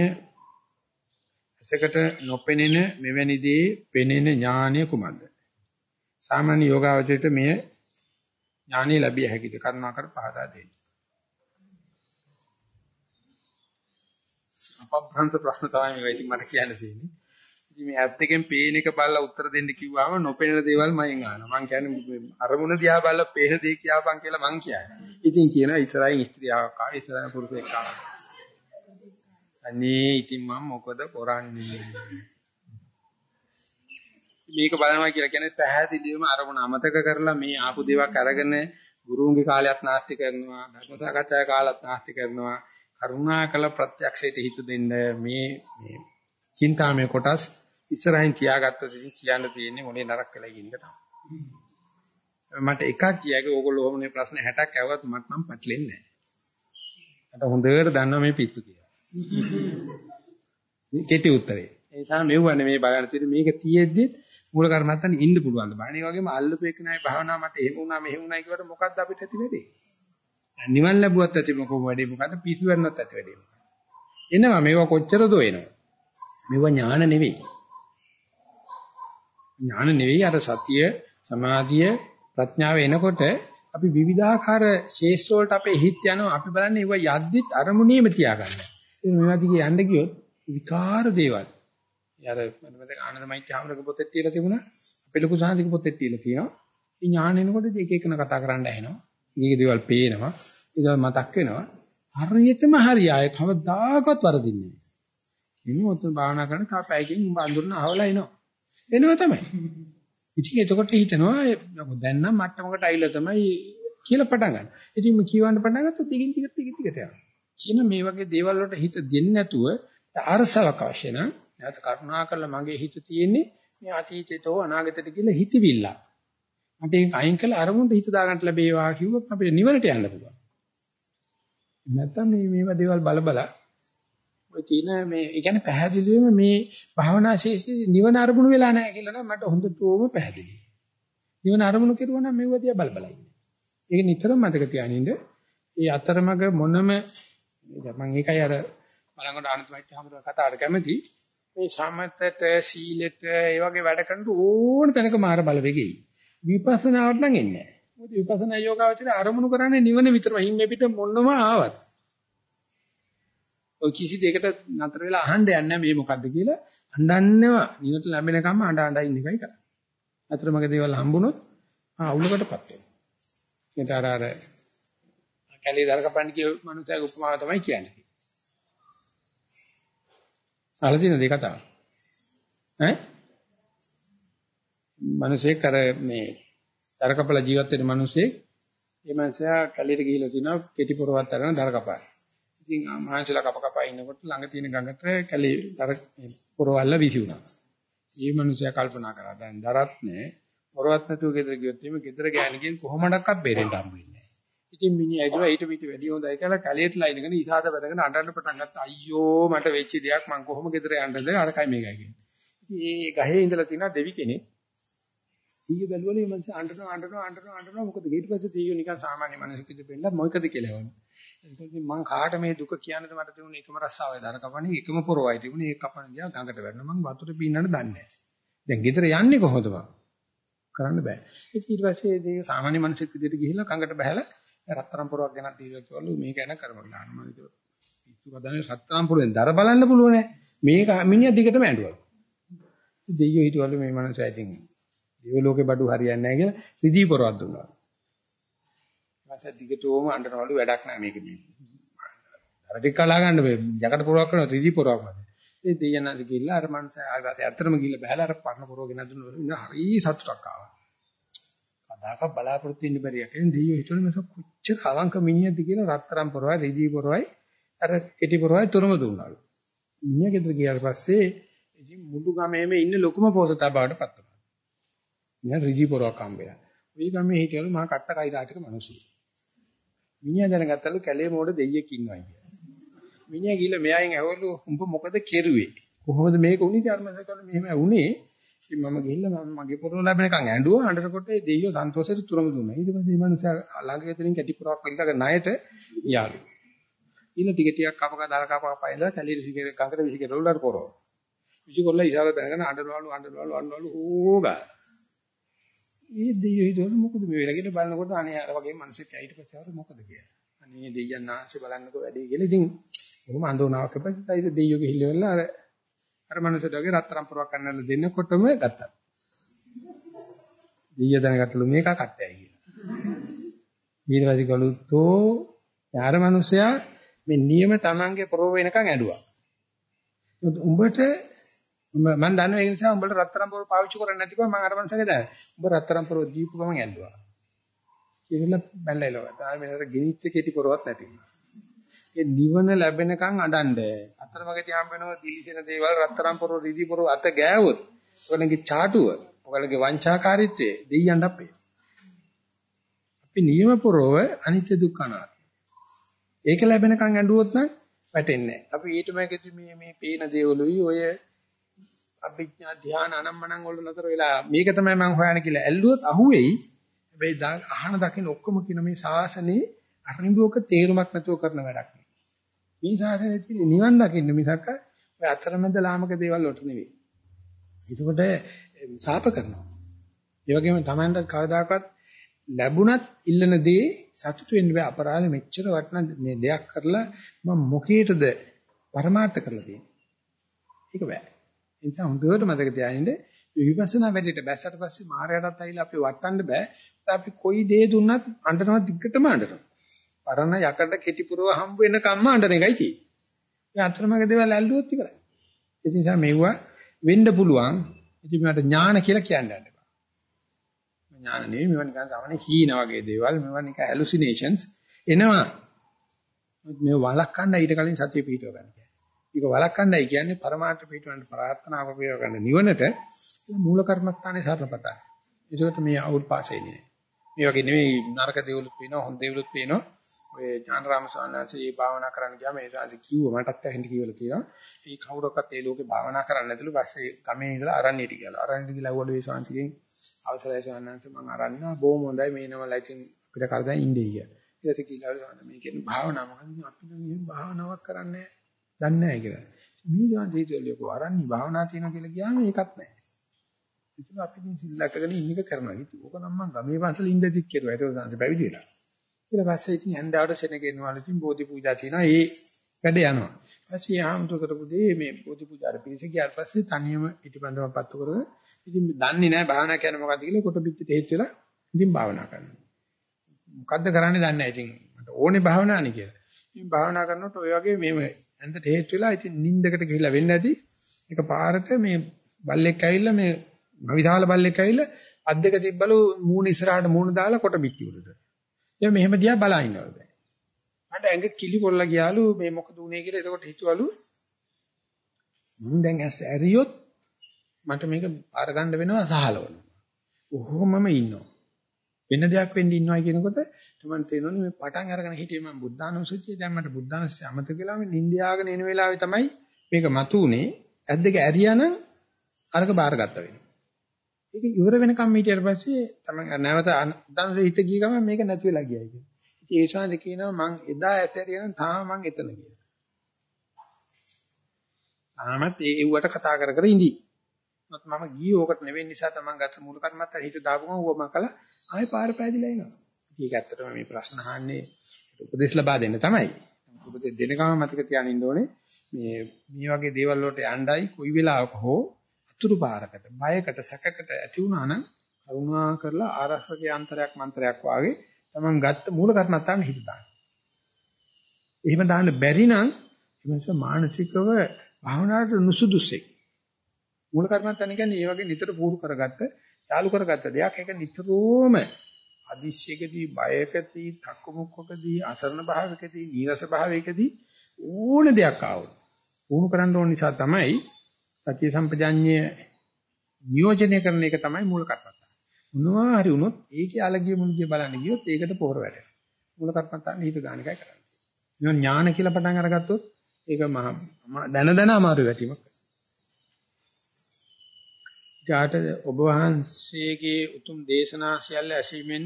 ඇසකට නොපෙනෙන මෙවැනි දේ පෙනෙන ඥානය කුමක්ද? සාමාන්‍ය යෝගාවචරයට මෙය ඥානය ලැබිය හැකිද? කරුණාකර පහදා දෙන්න. අපබ්‍රන්ත ප්‍රශ්න තමයි මේක ඉතින් මට කියන්න තියෙන්නේ. ඉතින් මේ ඇත් එකෙන් පේන එක බලලා උත්තර දෙන්න කිව්වම නොපෙනෙන දේවල් මයෙන් අහනවා. මං කියන්නේ අරමුණ දිහා බලලා පේන දේ කියපන් කියලා මං කියන්නේ. ඉතින් කියනවා ඉස්සරහින් ස්ත්‍රියක් ආවා ඉස්සරහින් පුරුෂයෙක් ආවා. අනේ ඉතින් මම මොකද කරන්නේ? මේක බලනවා කියලා කියන්නේ පැහැදිලිවම අරමුණ අමතක කරලා මේ ආපු දේවල් අරගෙන ගුරුන්ගේ කාලයක් නාස්ති කරනවා ධර්ම සාකච්ඡාවේ කාලයක් නාස්ති කරනවා කරුණාකල ප්‍රත්‍යක්ෂයට හිත දෙන්න මේ මේ චින්තාමය කොටස් ඉස්සරහින් තියාගත්තොත් ඉතින් කියන්න තියෙන්නේ මොලේ නරක වෙලා ඉන්න තමයි. මට එකක් කියගේ ඕගොල්ලෝ ඔහොම මේ ප්‍රශ්න 60ක් ඇහුවත් මට නම් පැටලෙන්නේ නැහැ. මට හොඳට දන්නවා මේ පිස්සු කියලා. මේ කෙටි උත්තරේ. ඒ නිසා මෙව්වන්නේ මේ බලන්න තියෙන්නේ මේක තියෙද්දි මූල කර්මත්තන් ඉන්න පුළුවන්. බණේ වගේම අල්ලපු එක නයි භාවනා මට එහෙම වුණා මෙහෙම වුණා කියවට මොකද්ද අපිට ඇති වෙන්නේ? නිවන් ලැබුවත් ඇති මොකෝ වැඩේ මොකද්ද පිස්සු වෙන්නත් ඇති වැඩේ මොකද්ද? එනවා මේවා කොච්චරද එනවා. මේවා ඥාන නෙවෙයි. ඥාන නෙවෙයි අර සතිය සමාධිය ප්‍රඥාව එනකොට අපි විවිධාකාර ශේෂ්ඨ වලට අපේ හිත යනවා අපි බලන්නේ ඒවා යද්දිත් අරමුණේම තියාගන්න. ඉතින් මේවා දිගේ යන්න ගියොත් විකාර දේවල්. යාර මම මතක ආනන්දමයිත් හාමුදුරුවෝ පොතේ තියලා තිබුණා. අපේ ලොකු සාහිතික පොතේ තියලා තියෙනවා. මේ ඥාන එනකොට එක එකන කතා කරන්න ඇහෙනවා. මේක දේවල් පේනවා. ඒක මතක් වෙනවා. හරියටම හරියයි කවදාකවත් වරදින්නේ නැහැ. කිනොත් භාවනා කරන තා පැයකින් උඹ අඳුරන අහවලා එනවා. එනවා තමයි. ඉතින් එතකොට හිතනවා දැන් නම් මට්ටමකට ඇවිල්ලා තමයි කියලා පටන් ගන්න. ඉතින් මම කියවන්න පටන් ගත්තොත් දිගින් දිගට දිගින් දිගට යනවා. කියන මේ වගේ දේවල් වලට හිත දෙන්නේ නැතුව අරසාවක් අවශ්‍ය නම් නැවත කරුණා කරලා මගේ හිත තියෙන්නේ මේ අතීතේතෝ අනාගතයට කියලා හිතවිල්ල. මට ඒක අයින් කළා අරමුණට හිත දාගන්න ලැබේවා කිව්වොත් අපිට නිවනට යන්න පුළුවන්. නැත්තම් මේ මේවා දේවල් බල බල ඔය තියෙන මේ ඒ කියන්නේ පැහැදිලිවම මේ භාවනා ශේෂී නිවන අරමුණු වෙලා නැහැ කියලා නම් මට හොඳටම පැහැදිලි. නිවන අරමුණු කෙරුවා නම් මෙව දිහා බල බල ඉන්නේ. ඒක නිතරම මතක තියානින්න. ඒ අතරමඟ මොනම මම ඒකයි අර බලංගොඩ ආනන්දමයිත් හැමෝටම කතාවට කැමති. මේ සමතට සීලෙට ඒ වගේ වැඩ කරන ඕන තැනක මාර බලවේගෙයි. විපස්සනාවට නම් එන්නේ නැහැ. මොකද විපස්සනා යෝගාවචරය අරමුණු කරන්නේ නිවන විතරයි. හින් මේ පිට මොනම ආවත්. ඔය කිසි දෙයකට නතර වෙලා අහන්න යන්නේ මේ මොකද්ද කියලා අඬන්නව නිවට ලැබෙනකම් අඬ අඬ ඉන්න එකයි කරන්නේ. අතරමඟ දේවල් හම්බුනොත් ආ උලකටපත් වෙනවා. ඒකට අර අර කැලේ දරකපන්න කිය මනුස්සයෙක් උපමාව තමයි කියන්නේ. අහලා තියෙනද ඒ කතාව? ඈ? මනුස්සයෙක් අර මේ දරකපල ජීවත් වෙන මනුස්සයෙක් ඒ මනුස්සයා කැලේට ගිහිල්ලා තිනවා කෙටි පොරවත් අරගෙන දරකපා. ඉතින් මහන්සිලා කප කපා ඉන්නකොට ළඟ තියෙන ගඟට කැලේ දර පොරවල්ල විසි වුණා. මේ මනුස්සයා කල්පනා කරා දැන් දරත් නෑ පොරවත් නැතුව ගෙදර ගියොත් එimhe ගෙදර ගෑණිකෙන් කොහොමඩක්වත් බේරෙන්න හම්බ වෙන්නේ නෑ. ඉතින් මිනිහා ඇදුවා ඊට පිට වැඩි හොඳයි කියලා කැලේටලා ඉඳගෙන ඉසాత වැදගෙන අඬන්න පටන් ගත්තා. අයියෝ මට වෙච්ච දෙයක් මං කොහොම ගෙදර යන්නද අරකයි මේකයි කියන්නේ. ඉතින් ඒ ගහේ ඉඳලා තියෙන දෙවි කෙනෙක් ඊය බැලුවනේ මං අඬනවා අඬනවා අඬනවා අඬනවා මොකද ඊට පස්සේ තීයෝ නිකන් සාමාන්‍ය මිනිහෙකුට බෙල්ල මොකද කියලා වුණා. ඉතින් මං කාට මේ දුක කියන්නද මට තිබුණේ එකම රස්සාවයි දර කපන්නේ එකම පොරවයි තිබුණේ ඒක කපන ගියා ගඟට වැටෙනවා මං වතුර පීන්නන්න දන්නේ නැහැ. දැන් ගෙදර යන්නේ කොහොමද මං? කරන්න බෑ. ඉතින් ඊට පස්සේ මේ සාමාන්‍ය මිනිහෙක් විදිහට ගිහිල්ලා ගඟට බහැලා රත්තරන් පොරවක් ගෙනත් දීලා කිව්වලු මේක එන කරමලා අන්න මම කිව්වා. පිස්සු කදන්නේ රත්තරන් පොරෙන් දර බලන්න පුළුවන් නෑ. මේක මිනිහා දිගටම ඇඬුවා. දෙයියෝ හිටවලු මේ මනුස්සයා ඉතින් දේව ලෝකේ බඩු හරියන්නේ නැහැ කියලා රිදී පොරවක් දුන්නා. ඊපස්සේ දිගටම අඬනවලු වැඩක් නැහැ මේක මේ. අර ටික කලා ගන්න බෑ. ජකට පොරවක් කරනවා රිදී පොරවක් වගේ. ඒ දෙයයන්ාද ගිහිල්ලා අර මනුස්සයා ආගාතේ ඇත්තටම ගිහිල්ලා බහැලා අර පරණ පොරව ගෙනත් දුන්නා. හරි සතුටක් ආවා. කදාක බලාපොරොත්තු වෙන්න බැරිය. කියන්නේ දෙයියෝ හිතුවනේ මේක කොච්චර අවංක මිනිහද කියලා රත්තරන් පොරවයි රිදී පොරවයි අර කෙටි පොරවයි තුරම දුන්නාලු. මිනිහා ගෙදර ගියාට පස්සේ ඉතින් මුළු ගමේම ඉන්න ලොකුම පොසතා බවට පත් වුණා. ඉතින් ඍජු පොරවක් හම්බෙලා. ওই ගමේ හිටියලු මහා කට්ට කයිලාටික මිනිස්සු. මිනිහා දැනගත්තලු කැලේ මෝඩ දෙයියෙක් ඉන්නවා කියලා. මිනිහා ගිහලා මෙයායින් ඇහවලු උඹ මොකද කෙරුවේ? කොහොමද මේක උනේ ධර්මසකල මෙහෙම වුනේ? ඉතින් මම ගිහිල්ලා මම මගේ පොරොන ලැබෙනකන් ඇඬුවා අඬනකොට ඒ දෙයියෝ සන්තෝෂෙට තුරම දුන්නා. ඊට පස්සේ මේ මනුස්සයා ළඟ ගෙදරින් කැටි පොරක් ඉල්ලගෙන ණයට යාළු. ඊළ ටික ටිකක් කපක දාලා කපක පයිලා කැලේ විසිකේ ගඟට විසිකේ රෝලර් පොරෝ. විසිකොල්ල ඉසාර දැනගෙන අඬනවලු අඬනවලු අඬනවලු ඕගා. ඒ දෙයියෝ හිතුවල මොකද මේ වෙලා කියලා බලනකොට අනේ අර වගේ මිනිස්සෙක් ඇයිට පස්සේ ආව මොකද කියලා. අනේ දෙයියන් ආශ්‍රය බලන්නකෝ වැඩේ කියලා. ඉතින් කොහොම අඳුනාවක් පස්සේ තයිද දෙයියෝ ගිහිල්ලා අර අර මනුස්සයට වගේ රත්තරන් පුරවක් ගන්නලා දෙන්නකොටම ගත්තා. දෙයිය දැනගත්තලු මේක කට්ටයයි කියලා. ඊට පස්සේ ගලුතෝ යාර මනුස්සයා මේ නියම Tamange පොරව වෙනකන් ඇඬුවා. උඹට මම දන්නවා ඒ නිසා උඹට රත්තරන් පොර පාවිච්චි කරන්නේ නැතිකම මම අර මනුස්සගේ දැන. උඹ රත්තරන් පොර දීපු ගමන් ඇඬුවා. කියලා බැලලා ඉලවගත්තා. ආ මෙතන ගෙනිච්ච කෙටි පොරවත් නැති වුණා. ඒ නිවන ලැබෙනකන් අඩන්න. අතරමඟදී හම්බ වෙනවා දිලිසෙන දේවල් රත්තරන් පොර රිදි පොර අත ගෑවොත් ඔයගලගේ ചാටුව, ඔයගලගේ වංචාකාරීත්වය දෙයියන්ට අපේ. අපි නියම පොරව අනිත්‍ය දුක්ඛ අනාත්ම. ඒක ලැබෙනකන් ඇඬුවොත් නම් වැටෙන්නේ නැහැ. අපි ඊට මේකෙදි මේ මේ පේන දේවලුයි ඔය අභිඥා ධ්‍යාන අනම්මනම් වල නතර වෙලා මේක තමයි මම හොයන්නේ කියලා ඇල්ලුවොත් අහුවෙයි. හැබැයි අහන දකින්න ඔක්කොම කියන මේ ශාසනේ අරිඹුවක තේරුමක් නැතුව කරන වැඩක්. මේ ශාසනයේ තියෙන නිවන් දකින්න මිසක් ඔය අතරමැද ලාමක දේවල් වලට නෙවෙයි. එතකොට සාප කරනවා. ඒ වගේම Tamanට කවදාකවත් ලැබුණත් ඉල්ලන දේ සතුටු වෙන්න බෑ අපරාධ මෙච්චර වටින මේ දෙයක් කරලා මම මොකේටද પરමාර්ථ කරලා තියෙන්නේ. ඒක බෑ. ඒ නිසා හොඳට මතක තියාගන්න විපස්සනා වැඩේට බැස්සට පස්සේ මායයටත් ඇවිල්ලා අපි වටන්න බෑ. අපි කොයි දේ දුන්නත් අඬනවා දිග්ගටම අඬනවා. පරණ යකඩ කෙටි පුරව හම්බ වෙන කම්ම අඬන එකයි තියෙන්නේ. ඒ අතරමඟ දේවල් ඇල්ලුවොත් ඉවරයි. ඒ නිසා මෙවුවා වෙන්න පුළුවන්. ඉතින් මට ඥාන කියලා කියන්න යන්න එපා. ඥාන නෙවෙයි මේවා නිකන් සාමාන්‍ය හීන වගේ දේවල්. මේවා නිකන් හැලුසිනේෂන්ස් එනවා. මේ වළක්වන්න ඊට කලින් සතිය පිටව ගන්න කියන්නේ. ඒක වළක්වන්නයි කියන්නේ පරමාර්ථ පිටවන්න ප්‍රාර්ථනාව පිටව ගන්න නිවනට මූල කර්මස්ථානේ සරලපතයි. ඒකට මේ අවුල් පාසෙන්නේ නෑ. මේ වගේ නෙවෙයි නරක දේවලුත් පේනවා හොඳ දේවලුත් පේනවා. ඔය ඥානරාම ස්වාමීන් මේ භාවනා කරන්න ගියාම ඒ ශාසි කිව්වා මටත් ඇහෙන්න කියලා තියෙනවා. මේ කවුරක්වත් ඒ ලෝකේ භාවනා කරන්න නැතුළු පස්සේ ගමේ ඉඳලා අරණියට ගියා. අරණියට ගිහලා වල ඒ ශාන්තිගෙන් අවසරයි ස්වාමීන් මම අරන්න බොහොම හොඳයි මේ නම ලයිටින් අපිට කරදා ඉන්නේ කියලා. ඊට පස්සේ කියලා ස්වාමීන් මේ කියන්නේ භාවනා මොකද අපි නම් මේ භාවනාවක් කරන්නේ දන්නේ නැහැ කියලා. මේ ශාන්ති හිතුවලු අරණි භාවනා තියෙනවා කියලා ගියාම ඒකත් නැහැ. ඉතින් අපි ඉතින් සිල්ලක්කගෙන ඉන්න එක කරනවා. ඉතින් ඕක නම් මං ගමේ පන්සල ඉඳදිත් කෙරුවා. ඒක තමයි පැවිදි වෙලා. ඊට පස්සේ ඉතින් හන්දාවට සෙනගෙනවලු ඉතින් බෝධි පූජා තියෙනවා. ඒ වැඩ යනවා. ඊපස්සේ ආම්තු කරපු දේ මේ බෝධි පූජාට පිළිස ගියාට පස්සේ තනියම ඉටිපන්දම පත්තු කරගෙන ඉතින් දන්නේ නැහැ භාවනා කියන්නේ මොකක්ද කියලා කොට පිටිට හේතු වෙලා ඉතින් භාවනා කරනවා. මොකද්ද කරන්නේ දන්නේ නැහැ. ඉතින් මට ඕනේ භාවනානේ කියලා. ඉතින් භාවනා කරනකොට ඔය වගේ මේව ඇඳට හේතු වෙලා ඉතින් නිින්දකට ගිහිල්ලා වෙන්නේ නැති එක පාරට මේ බල්ලෙක් ඇවිල්ලා මේ විශාල බල්ලෙක් ඇවිල්ලා අත් දෙක තිබ්බලු මූණ ඉස්සරහට මූණ දාලා කොට පිටි උඩට. එයා මෙහෙම දිහා බලා ඉන්නවලු දැන්. මට ඇඟ කිලි පොල්ලා ගියාලු මේ මොකද උනේ කියලා එතකොට හිතුවලු මම දැන් ඇස් ඇරියොත් මට මේක පාර ගන්න වෙනවා සහලවන. ඔහොමම ඉන්නවා. වෙන දෙයක් වෙන්න ඉන්නවා කියනකොට තමයි තේරෙන්නේ මේ පටන් අරගෙන හිටියේ මම බුද්ධානුස්සතිය දැන් මට බුද්ධානුස්සතිය අමතක වෙලා මේ නිින්දයාගෙන එන වෙලාවේ තමයි මේක මතුනේ. ඇස් දෙක ඇරියානම් අරක බාරගත්ත වෙනවා. ඒක ඉවර වෙනකම් හිටියට පස්සේ තමයි නැවත උදාහරණ හිත ගිය ගමන් මේක නැති වෙලා ගියයි කියන්නේ. ඉතින් ඒ ශාන්ති කියනවා මං එදා ඇතරියන තාම මං එතන කියලා. තාමත් ඒ එව්වට කතා කර කර ඉඳී. මත් මම ගියේ ඕකට නෙවෙයි නිසා තමන් ගත මූල කර්මත්ත හිත දාපුවම ඌව මකලා ආයෙ පාර පෑදිලා එනවා. ඒක ඇත්තටම මේ ප්‍රශ්න අහන්නේ උපදේශ ලබා දෙන්න තමයි. උපදේශ දෙනකම මතක තියාගෙන ඉන්න ඕනේ මේ මේ වගේ දේවල් වලට යණ්ඩයි කොයි වෙලාවක හෝ අතුරු පාරකට බයකට සැකකට ඇති වුණා නම් කරුණා කරලා ආරක්ෂක යන්ත්‍රයක් මන්ත්‍රයක් වාගේ තමන් ගත්ත මූල කර්මත්තාන හිත දාන්න. එහෙම දාන්න බැරි නම් එමන්ස මානසිකව භාවනාවට නුසුදුසෙක්. මූල කර්මත්තාන කියන්නේ ඒ වගේ නිතර පුහුණු කරගත්ත, යාලු කරගත්ත දෙයක්. ඒක නිතරම අදිශ්‍යකදී, බයකදී, තක්කමුක්කකදී, අසරණ භාවයකදී, නීරස භාවයකදී ඕන දෙයක් ආවොත් පුහුණු කරන්න ඕන නිසා තමයි සතිය සම්පජාඤ්ඤය නියෝජනය කරන එක තමයි මූල කර්මත්තා. මොනවා හරි වුණොත් ඒකේ අලගිය මුලගිය බලන්න ගියොත් ඒකට පොහොර වැඩෙනවා. මූල කර්මත්තා හිත ගන්න එකයි කරන්නේ. මේ ඥාන කියලා පටන් අරගත්තොත් ඒක මහා දන දන අමාරු වැටීමක්. ඊට ඔබ වහන්සේගේ උතුම් දේශනා සියල්ල ඇසීමෙන්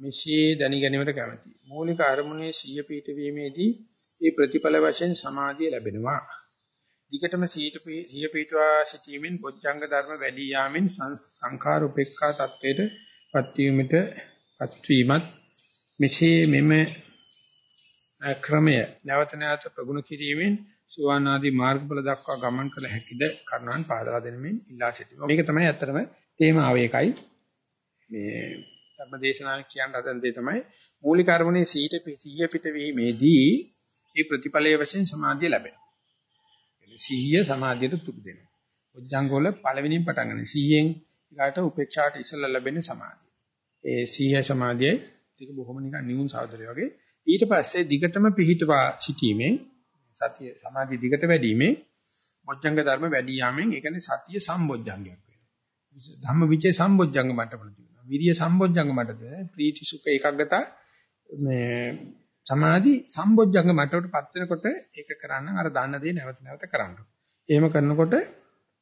මෙසේ දැනගැනීමට කැමැතියි. මූලික අරමුණේ සිය පීඨ වීමේදී මේ ප්‍රතිඵල වශයෙන් සමාධිය ලැබෙනවා. දිගටම සිය පීඨවා සිටීමෙන් බොජ්ජංග ධර්ම වැඩි යාමෙන් සංඛාර උපේක්ඛා තත්වයට පත්වීමට පත්වීමත් මෙසේ මෙම ක්‍රමය නැවත නැවත ප්‍රගුණ කිරීමෙන් සුවාන් ආදී මාර්ගඵල දක්වා ගමන් කළ හැකිද කරුණාන් පාදලා දෙනමින් ඉල්ලා සිටිනවා. මේක තමයි ඇත්තටම තේමාව ඒකයි. මේ ධර්මදේශනා කියන හදන දේ තමයි මූලික අරමුණේ සීට සිහිය පිට වීමේදී මේ ප්‍රතිඵලයේ වශයෙන් සමාධිය ලැබෙනවා. සිහිය සමාධියට තුඩු දෙනවා. ඔජ්ජංගවල පළවෙනිම පටන් ගන්න. සිහියෙන් ඊට උපේක්ෂාට ඉස්සෙල්ලා ලැබෙන සමාධිය. ඒ සිහිය සමාධියයි ඒක බොහොම නිකන් නියුන් සාදරය වගේ. ඊට පස්සේ දිගටම පිහිටවා සිටීමෙන් සතිය සමාධිය දිගට වැඩිීමේ මොජ්ජංග ධර්ම වැඩි යාමෙන් ඒ කියන්නේ සතිය සම්බොජ්ජංගයක් වෙනවා. ධම්ම විචේ සම්බොජ්ජංග මට්ටමට තියෙනවා. විරිය සම්බොජ්ජංග මට්ටමට ප්‍රීති සුඛ ඒකග්ගත මේ සමාධි සම්බොජ්ජංග මට්ටමටපත් වෙනකොට ඒක කරන්න අර දන්න දේ නැවත නැවත කරන්න. එහෙම කරනකොට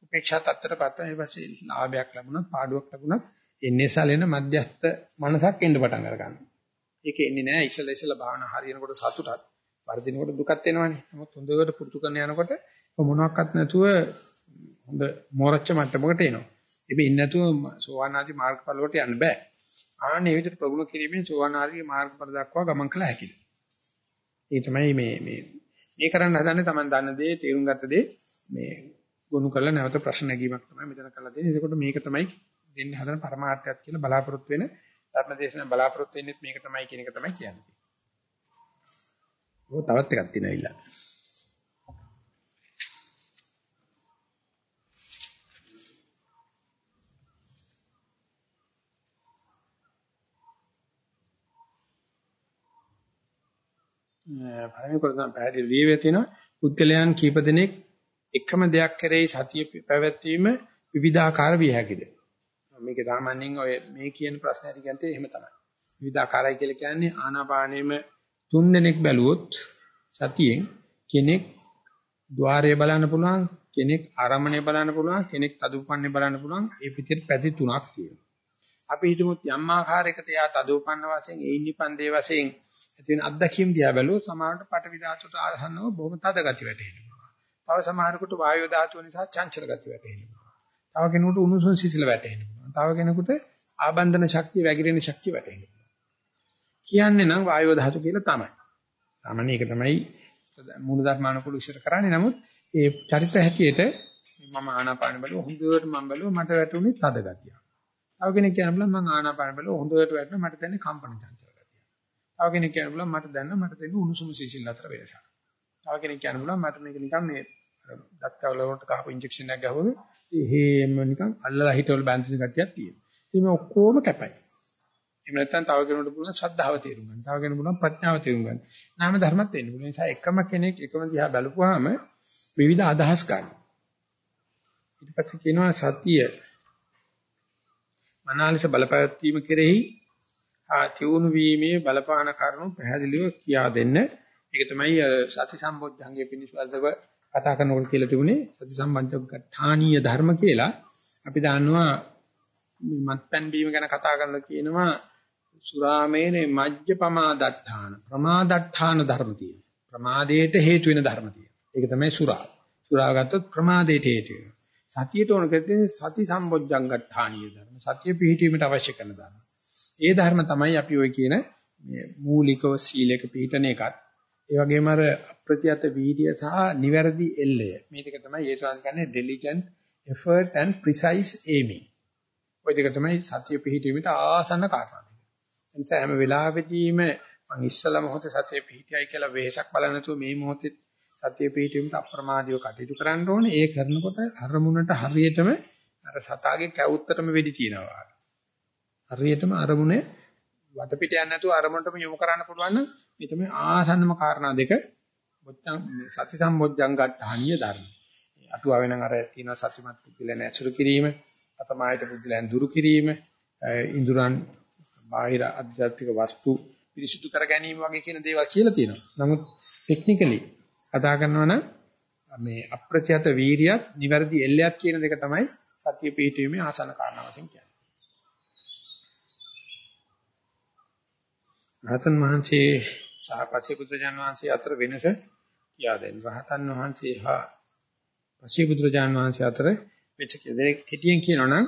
උපේක්ෂා තත්ත්වයටපත් වෙන ඊපස්සේ ලාභයක් ලැබුණත් පාඩුවක් ලැබුණත් එන්නේ සැලෙන මධ්‍යස්ත මනසක් එන්න පටන් අර ගන්නවා. ඒක එන්නේ නැහැ ඉසල ඉසල භාවනා හරියනකොට සතුටක් වර්ධිනකොට දුකක් එනවනේ. නමුත් හොඳට පුරුදු කරන යනකොට මොනවත් නැතුව හොඳ මෝරච්ච මට්ටමකට එනවා. ඉතින් ඉන්නේ නැතුව සෝවාන් ආදී මාර්ගඵල වලට යන්න බෑ. ආන්නේ විදිහට ප්‍රගුණ කිරීමෙන් සෝවාන් ආදී මාර්ගඵල දක්වා ගමන් කළ හැකියි. ඒ තමයි මේ මේ මේ කරන්න හදන්නේ Taman දන්න දේ තේරුම් ගත්ත දේ මේ ගොනු කරලා නැවත ප්‍රශ්න නැගීමක් තමයි මෙතන කරලා දෙන්නේ. එතකොට මේක තමයි දෙන්න හදන පරමාර්ථයක් කියලා බලාපොරොත්තු වෙන ධර්මදේශන බලාපොරොත්තු වෙන්නේ මේක තමයි කියන එක තමයි කියන්නේ. ඔය තවත් එකක් තියෙනවා ඉල්ල. පළවෙනි කොට තමයි පැහැදිලි වී වෙතිනවා පුද්ගලයන් කීප දෙනෙක් එකම දෙයක් කරේ සතිය පැවැත්වීම විවිධාකාර විය හැකිද? මේක සාමාන්‍යයෙන් ඔය මේ කියන ප්‍රශ්නයට කියන්නේ එහෙම තමයි. විවිධාකාරයි කියලා කියන්නේ ආනාපානෙම තුන් දෙනෙක් බැලුවොත් සතියෙන් කෙනෙක් ద్వාරය බලන්න පුළුවන් කෙනෙක් ආරම්භණය බලන්න පුළුවන් කෙනෙක් තදුපන්නේ බලන්න පුළුවන් ඒ පිටියට පැති තුනක් තියෙනවා. අපි හිතමුත් යම් ආකාරයකට යා තදුපන්න වශයෙන් ඒනිපන්දේ වශයෙන් ඇති වෙන අත්දැකීම් දිහා බැලුවොත් සමහරට පටවි ධාතුවට ආරහනව බොහොම තද ගති වැටෙනවා තව සමහරකට වායු ධාතුව නිසා චංචල ගති වැටෙනවා තව කෙනෙකුට උණුසුම් සිසිල වැටෙනවා තව කෙනෙකුට ආබන්ධන ශක්තිය වැగిරෙන ශක්තිය වැටෙනවා කියන්නේ නම් වායෝ ධාතු කියලා තමයි. සාමාන්‍ය ඒක තමයි මූල ධර්මානුකූල විශ්ල කරන්නේ. නමුත් ඒ චරිත හැටියට මම ආනාපාන බලුව හොඳට මම බලුව මට වැටුනේ තද ගතිය. තව කෙනෙක් කියන බල මම ආනාපාන බලුව හොඳට වැටුණා මට දැනෙන්නේ කම්පන චංචල ගතිය. තව කෙනෙක් කියන බල මට දැනන මට දැනෙන්නේ උණුසුම සිසිල් අතර වෙනසක්. තව කෙනෙක් කියන බල මට මේක නිකන් මේ දත්කවල වලට කහපු ඉන්ජෙක්ෂන් එකක් ගහුවම එහෙම නිකන් අල්ලලා හිටවල බැඳින ගතියක් තියෙනවා. ඉතින් මේ ඔක්කොම කැපයි. එහෙම නැත්නම් තව කෙනෙකුට පුළුවන් ශ්‍රද්ධාව තේරුම් ගන්න. තව කෙනෙකුට පුළුවන් ප්‍රඥාව තේරුම් ගන්න. නාම ධර්මත් වෙන්න පුළුවන්. ඒ නිසා එකම කෙනෙක් එකම දිහා බලපුවාම විවිධ අදහස් ගන්න. ඊට පස්සේ කියනවා සතිය මනාලස බලපෑවීම කෙරෙහි ආ තියුණු වීමේ බලපාන කරුණු පැහැදිලිව කියා දෙන්න. ඒක තමයි සති සම්බොධ්‍යංගයේ පිණිසවලව කතා කරනකොට කියලා තිබුණේ සති සම්බන්ධ ධර්ම කියලා. අපි දන්නවා මත්පැන් බීම ගැන කතා කරලා කියනවා සුරාමේනේ මජ්ජ පමාදට්ඨාන ප්‍රමාදට්ඨාන ධර්ම තියෙනවා. ප්‍රමාදයට හේතු වෙන ධර්ම තියෙනවා. ඒක තමයි සුරා. සුරා ගත්තොත් ප්‍රමාදයට හේතු වෙනවා. සතියට ඕන කරන්නේ සති සම්බොජ්ජංගට්ඨානීය ධර්ම. සතිය පිහිටීමට අවශ්‍ය කරන ධර්ම. ඒ ධර්ම තමයි අපි ඔය කියන මේ මූලිකව සීලයක පිහිටන එකත්. ඒ වගේම අර අප්‍රත්‍යත වීර්ය සහ නිවැරදි එල්ලය. මේ දෙක තමයි ඒ සාන් කියන්නේ diligent effort and precise aiming. ওই දෙක තමයි සතිය පිහිටීමට ආසන්න කාරණා. නිසා හැම වෙලාවෙදීම මම ඉස්සලා මොහොතේ සතිය පිහිටියයි කියලා වෙහසක් බලන්න නැතුව මේ මොහොතේ සතිය පිහිටීමට අප්‍රමාදීව කටයුතු කරන්න ඕනේ. ඒ කරනකොට අරමුණට හරියටම අර සතාගේ කැවුත්තටම වෙඩි තියනවා. හරියටම අරමුණේ වටපිට යන්නේ නැතුව අරමුණටම යොමු කරන්න පුළුවන් නම් මේ තමයි ආසන්නම කාරණා දෙක සති සම්බොජ්ජංගට්ඨානීය ධර්ම. අටුවාවෙන් නම් අර තියෙන සත්‍යමත් පුද්ගලයන් ඇසුරු කිරීම, අතමායත පුද්ගලයන් දුරු කිරීම, ඉඳුරන් බාහිර අධ්‍යාත්මික වස්තු පිරිසිදු කර ගැනීම වගේ කියන දේවල් කියලා තියෙනවා. නමුත් ටෙක්නිකලි කතා කරනවා නම් මේ අප්‍රත්‍යත වීරියත් නිවැරදි එල්ලයක් කියන දෙක තමයි සත්‍ය පිහිටීමේ ආසන කාරණා වශයෙන් කියන්නේ. රහතන් වහන්සේ සහ පසේ පුත්‍රයන් වහන්සේ අතර වෙනස කියා දෙන්න. රහතන් වහන්සේ හා පසේ පුත්‍රයන් වහන්සේ අතර වෙනස කියලා කෙටියෙන් කියනවා නම්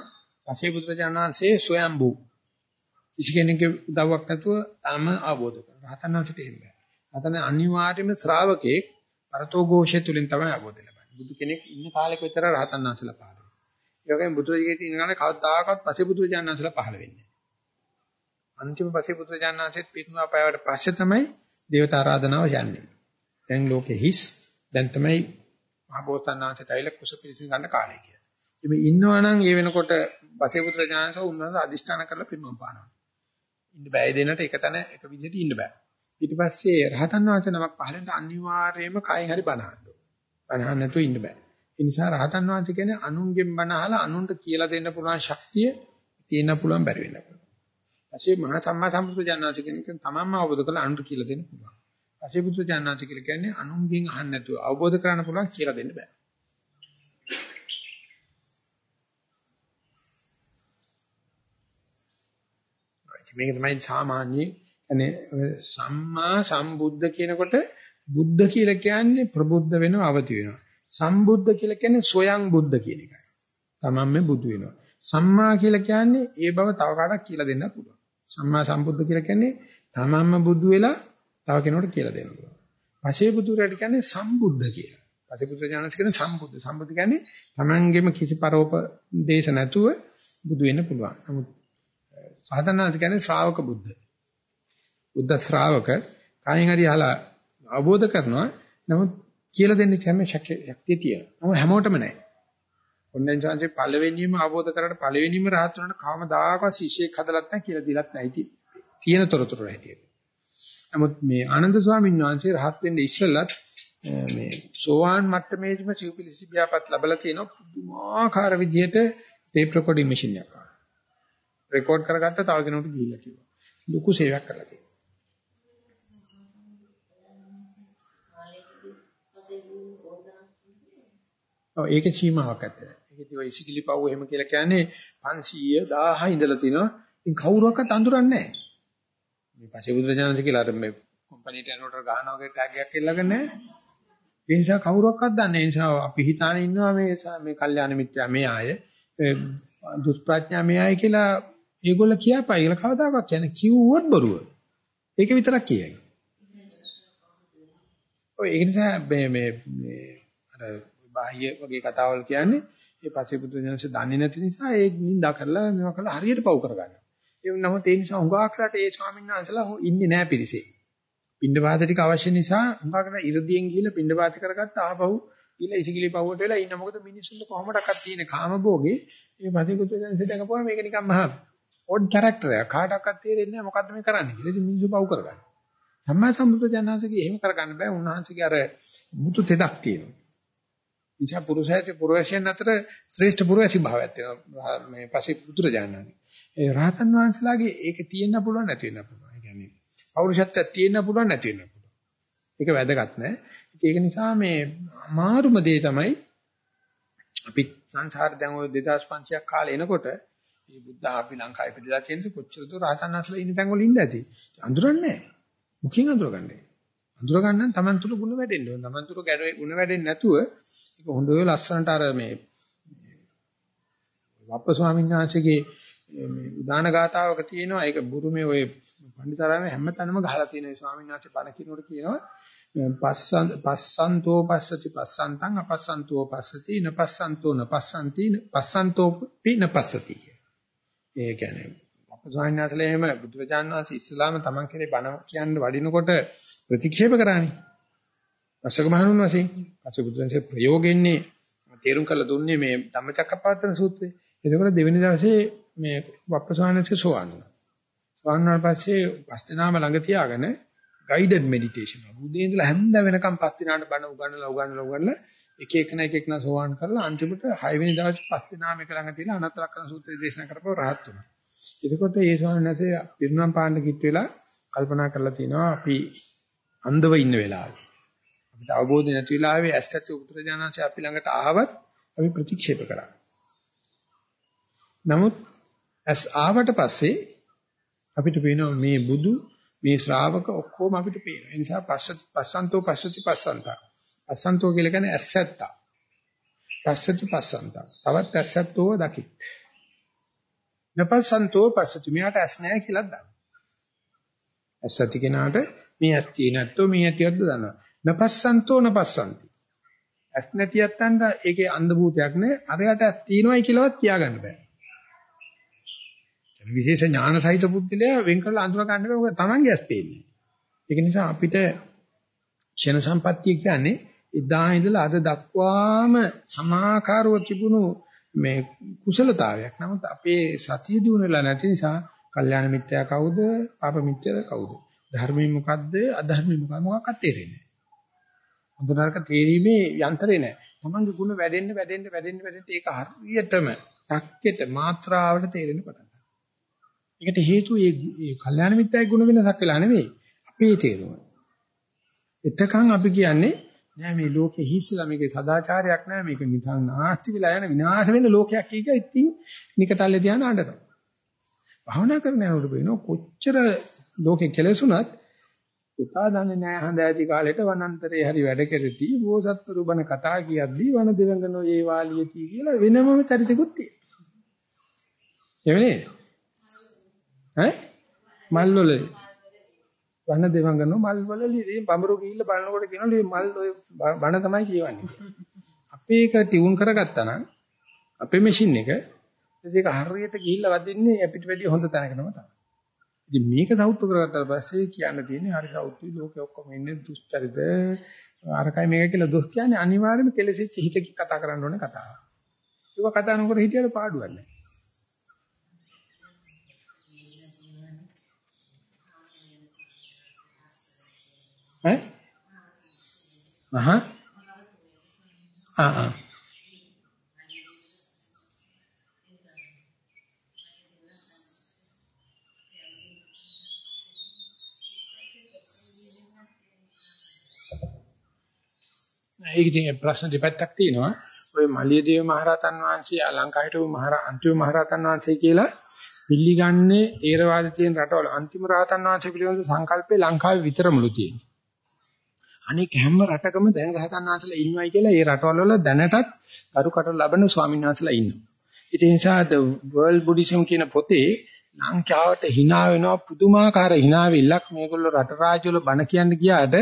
පසේ පුත්‍රයන් වහන්සේ ස්වයම්බු කිසි කෙනෙකුගේ උදව්වක් නැතුව තම අවබෝධ කරගන්න. රහතන් වහන්සේට එහෙම බෑ. රහතන් අනිවාර්යයෙන්ම ශ්‍රාවකෙක් පරතෝ ഘോഷය තුලින් තමයි අවබෝධ ලබන්නේ. බුදු කෙනෙක් ඉන්න කාලෙක විතර රහතන් වහන්සේලා පහළ වෙනවා. ඒ වගේම බුදුරජාණන් තියෙන ගානේ කවදාකවත් පසේ බුදුරජාණන් වහන්සේලා පහළ වෙන්නේ නැහැ. අන්තිම පසේ බුදුරජාණන් වහන්සේත් පිටුමා පයවට පස්සේ තමයි දේවත ආරාධනාව යන්නේ. දැන් ලෝකෙ හිස් දැන් තමයි මහබෝසත්ණන්සේට ඇවිල්ලා කුස පිළිසින් ගන්න කාලය කියලා. ඉතින් ඉන්නවනම් ඒ වෙනකොට පසේ බුදුරජාණන්සේ උන්වහන්සේ අදිෂ්ඨාන කරලා පිටුමා පානවා. ඉන්න බෑ දෙන්නට එක තැන එක විදිහට ඉන්න බෑ. ඊට පස්සේ රහතන් වහන්සේ නමක් පහලෙන්ට අනිවාර්යයෙන්ම කයින් හරි බණ අහන්න ඕන. බණ අහන්න නැතුව ඉන්න බෑ. ඒ නිසා රහතන් වහන්සේ කියන්නේ අනුන්ගෙන් බණ අහලා අනුන්ට කියලා දෙන්න පුළුවන් ශක්තිය තියෙන්න පුළුවන් බැරි වෙන්න පුළුවන්. ඊපස්සේ මහා සම්මා සම්බුද්ධ ජානනාථ කියන්නේ තමන්ම අවබෝධ කරලා අනුන්ට කියලා දෙන්න පුළුවන්. ඊපස්සේ බුද්ධ ජානනාථ කියලා කියන්නේ අනුන්ගෙන් අහන්න නැතුව අවබෝධ කරගන්න පුළුවන් කියලා දෙන්න බෑ. මේක තමයි සාමාන්‍ය يعني සම්මා සම්බුද්ධ කියනකොට බුද්ධ කියලා කියන්නේ ප්‍රබුද්ධ වෙනව අවදි වෙනවා. සම්බුද්ධ කියලා කියන්නේ සොයං බුද්ධ කියන එකයි. තමන්ම බුදු වෙනවා. සම්මා කියලා කියන්නේ ඒ බව තව කාටවත් කියලා දෙන්න පුළුවන්. සම්මා සම්බුද්ධ කියලා කියන්නේ තමන්ම බුදු වෙලා තව කෙනෙකුට කියලා දෙන්න පුළුවන්. පසේ බුදුරට කියන්නේ සම්බුද්ධ කියලා. පසේ බුදු ඥානස් කියන්නේ සම්බුද්ධ. සම්බුද්ධ කියන්නේ තමන්ගෙම කිසි පරෝප දේශ නැතුව බුදු වෙන්න පුළුවන්. නමුත් සාධනාත් කියන්නේ ශ්‍රාවක බුද්ධ. බුද්ධ ශ්‍රාවක කායින් හරි අහලා අවබෝධ කරනවා. නමුත් කියලා දෙන්න කැමේ ශක්තිය තියෙනවා. නමුත් හැමෝටම නැහැ. ඔන්ලයින් chance පළවෙනිම අවබෝධ කරලා පළවෙනිම රහත් වුණාට කවමදාකවත් ශිෂ්‍යෙක් හදලත් නැහැ කියලා දීලත් නැහැ තියෙන තොරතුරු හැටියට. නමුත් මේ ආනන්ද ස්වාමීන් වහන්සේ රහත් වෙන්න ඉස්සෙල්ලත් මේ සෝවාන් මට්ටමේදීම සිව්පිලිසි ව්‍යාපත් ලැබලා තියෙන පුදුමාකාර විදිහට ටේප් රෙකෝඩින් මැෂින් එකක්. රෙකෝඩ් කරගත්ත තව කෙනෙකුට ගිහිල්ලා කිව්වා. ලොකු සේවයක් කරලා තියෙනවා. ඔව් ඒකේ සීමාවක් ඇත්තේ. ඒකේ ඔය ඉසිකිලි පව් එහෙම කියලා කියන්නේ 500 1000 ඉඳලා තිනවා. ඉතින් කවුරුවක්වත් අඳුරන්නේ නැහැ. මේ පස්සේ බුදුරජාණන් කියලා අර මේ කම්පැනිට යනකොට ගහනවා වගේ ටැග් එකක් එල්ලගෙන නැහැ. ඒ නිසා කවුරුවක්වත් දන්නේ නැහැ. ඒ නිසා අපි හිතානේ ඉන්නවා මේ මේ කල්යාණ මිත්‍යා මේ ආය දුෂ්ප්‍රඥා මේ ආය කියලා ඒගොල්ල කියපයි කියලා කවදාකවත් කියන්නේ කිව්වොත් බොරුව. ඒක විතරක් කියයි. ඔය ඒ නිසා මේ මේ අර බාහ්‍ය වගේ කතාවල් කියන්නේ ඒ පස්සේ බුදු දහමසේ දන්නේ නැති නිසා ඒ නිඳා කරලා මේවා කරලා හරියට පව් කරගන්නවා. ඒ නමුත් ඒ නිසා හුඟාක්ලට ඒ ස්වාමීන් වහන්සේලා ඉන්නේ නැහැ පිරිසේ. පින්ඩ වාත ටික අවශ්‍ය නිසා හුඟාකට ඉරදීන් ගිහිල්ලා පින්ඩ වාත කරගත්ත ආපහු ගිහිල්ලා ඉසිගිලි පවුවට වෙලා ඉන්න මොකද මිනිස්සුන්ට කොහොමඩක්වත් තියෙන කාම භෝගේ මේ පස්සේ බුදු දහමසේ දඟපුවා මේක නිකන් මහා ඔඩ් කැරක්ටර් එක කාටවත් තේරෙන්නේ නැහැ මොකද්ද මේ කරන්නේ කියලා. ඉතින් මිනිස්සු පව් කරගන්න. සම්මා සම්බුද්ධ ජනහන්සේගේ එහෙම කරගන්න බෑ. උන්වහන්සේගේ අර මුතු තෙදක් තියෙනවා. නිසා පුරුෂයත් පුරුෂයන් අතර ශ්‍රේෂ්ඨ පුරුෂී භාවයක් තියෙනවා මේ පස්සේ බුදුරජාණන් ඒ රහතන් වහන්සේලාගේ ඒක තියෙන්න පුළුවන් නැති වෙන්න පුළුවන්. ඒ කියන්නේ පෞරුෂත්වයක් තියෙන්න පුළුවන් නැති වෙන්න පුළුවන්. ඒක වැදගත් නෑ. ඒක නිසා මේ අමාරුම දේ තමයි අපි සංසාර දැන් ওই 2500ක් කාලේ එනකොට මේ බුද්ධ අපි ලංකාවේ ඉපදලා තියෙන්නේ කොච්චර දුර රහතන් වහන්සේලා ඉන්න තැන් වල ඉන්න ඇති. අඳුරන්නේ නැහැ. මුඛයෙන් අඳුරගන්නේ. අඳුර ගන්න තමන් තුල ಗುಣ වැඩෙන්න ඕන. තමන් තුල ගැරේ ಗುಣ වැඩෙන්නේ නැතුව ඒක හොඳ වෙ ලස්සනට අර මේ වප්ප ස්වාමීන් වහන්සේගේ මේ උදාන ගාතාවක තියෙනවා ඒක බුරුමේ ඔය පණ්ඩිතාරාමේ හැමතැනම ගහලා තියෙන ඒ ස්වාමීන් වහන්සේ බණ කියනකොට කියනවා පස්සන් පස්සන්තෝ පස්සති පස්සන්තං අපස්සන්තෝ පස්සති නපස්සන්තෝ නපස්සන්ති පස්සන්තෝ පිනපස්සති ඒ කියන්නේ අපස්වාමීන් වහන්සේලා එහෙම බුදුරජාණන් වහන්සේ ඉස්ලාම තමන් කෙරේ බණ කියන්න වඩිනකොට ප්‍රතික්ෂේප කරානේ. අශෝක මහණුන් වශයෙන් අශෝක බුදුන්සේ ප්‍රයෝගෙන්නේ තේරුම් කරලා දුන්නේ මේ ධම්මචක්කපවත්තන සූත්‍රය. එතකොට දෙවෙනි දවසේ මේ වප්පසානසේ සෝවන් වුණා. සෝවන් වුණාට පස්සේ පස් දිනාම ළඟ තියාගෙන guided meditation. උදේ ඉඳලා හැන්ද වෙනකම් පස් දිනාට බණ උගන්වලා උගන්වලා උගන්වලා එක එකන එක එකන සෝවාන් කරලා අන්තිමට 6 වෙනි දවසේ පස් දෙනාම එක ළඟ තියලා අනත්ත ලක්ෂණ සූත්‍රය දේශනා කරපුව රහත් වුණා. එතකොට ඒ ස්වාමීන් වහන්සේ පිරුණම් පාන්න කිට් වෙලා කල්පනා කරලා තිනවා අපි අන්ධව ඉන්න වෙලාවේ. අපිට අවබෝධ නැති වෙලාවේ ඇස්සත් උත්තරජානංශය අපි ළඟට ආවත් අපි ප්‍රතික්ෂේප කරා. නමුත් ඇස් ආවට පස්සේ අපිට පේනවා මේ බුදු මේ ශ්‍රාවක ඔක්කොම අපිට පේනවා. ඒ නිසා පස්ස පස්සන්තෝ පස්සති පස්සන්තා. පස්සන්තෝ කියලා කියන්නේ ඇස්සත්තා. පස්සති පස්සන්තා. තවත් ඇස්සත්තෝ දකිත්. නපස්සන්තෝ පස්සති මෙයාට ඇස් නැහැ කියලා දන්නවා. ඇස්සති කෙනාට මේ ඇස් තියෙනැත්තෝ මේ ඇතිවද්ද දන්නවා. නපස්සන්තෝ නපස්සන්ති. ඇස් නැතියත්තන්ට ඒකේ අන්ධ භූතයක් නෑ. අරයට ඇස් තියෙනවයි කියලාවත් කියාගන්න බෑ. විශේෂ ඥාන සහිත බුද්ධිලයා වෙන් කරලා අඳුර ගන්න බෑ. මොකද Tamange ඇස් පේන්නේ. ඒක නිසා අපිට ක්ෂණ සම්පත්තිය කියන්නේ එදා ඉඳලා අද දක්වාම සමාකාරව තිබුණු මේ කුසලතාවයක්. නමුත් අපේ සතිය දිනු වෙලා නැති නිසා කල්යාණ මිත්‍යා කවුද? පාප මිත්‍යා කවුද? ධර්මයෙන් මොකද්ද? අධර්මයෙන් මොකක්ද? මොකක්වත් තේරෙන්නේ නැහැ. හොඳ නරක තේරීමේ යන්ත්‍රේ නැහැ. තමන්ගේ ගුණ වැඩෙන්න වැඩෙන්න වැඩෙන්න වැඩෙන්න ඒක හරියටම ටක්කෙට මාත්‍රාවට තේරෙන්න පටන් ගන්නවා. ඒකට හේතුව මේ කල්යාණ මිත්‍යාගේ ගුණ වෙනසක් වෙලා නෙවෙයි. අපේ තේරුම. එතකන් අපි කියන්නේ නෑ මේ ලෝකෙ හිස්සලා මේකේ සදාචාරයක් නෑ මේක නිකන් නාස්ති වෙලා යන විනාශ වෙන ලෝකයක් කීක ඉතින් නිකටල්ලේ තියාන අඬනවා. භාවනා කරන යනකොට වෙනවා කොච්චර ලෝකෙ කෙලෙසුණත් උතා දන්නේ නෑ හඳ ඇති කාලෙට වනාන්තරේ හරි වැඩ කෙරෙති බෝසත්තුරු බණ කතා කියද්දී වන දෙවඟනෝ ඒ වාලියති කියලා වෙනමම චරිතකුත් තියෙනවා. එවනේ ඈ මල්වල වන දෙවඟනෝ මල් වල ඉතින් බඹරු ගිහිල්ලා බලනකොට කියනවා මේ මල් ඔය බණ තමයි කියවන්නේ. අපි ඒක ටියුන් කරගත්තා නම් අපේ මැෂින් එක ඒක හරියට ගිහිල්ලා වදින්නේ අපිට වැඩිය හොඳ තැනකටම තමයි. ඉතින් මේක සෞත්තු කරගත්තාට පස්සේ කියන්න තියෙන්නේ හරි සෞත්තුයි ලෝකෙ ඔක්කොම ඉන්නේ දුස්චරිත අරකයි මේක කියලා දොස් කියන්නේ අනිවාර්යයෙන්ම කෙලෙසිච්ච හිතකින් කතා කරන්න ඕනේ කතාවක්. ඒක කතා නොකර හිටියට පාඩුවක් නැහැ. ඈ අහහ ආ ආ ඒක ඉතින් ප්‍රශ්න දෙපැත්තක් තියෙනවා. ඔය මලියදේව මහරහතන් වහන්සේ ලංකාවට මහර අන්තිම මහරහතන් වහන්සේ කියලා පිළිගන්නේ තේරවාද තියෙන රටවල අන්තිම රහතන් වහන්සේ පිළිබඳ සංකල්පේ ලංකාවේ විතරමලු තියෙනවා. අනෙක් හැම රටකම දැන් රහතන් වහන්සේලා ඉන්නවයි කියලා ඒ රටවල වල දැනටත් කරුකට ලබන ස්වාමීන් වහන්සේලා ඉන්නවා. ඒ නිසා the world buddhism කියන පොතේ ලංකාවට hina වෙනවා පුදුමාකාර hinaවිල්ලක් මේගොල්ලෝ රට රාජ්‍යවල බණ කියන්න ගියාට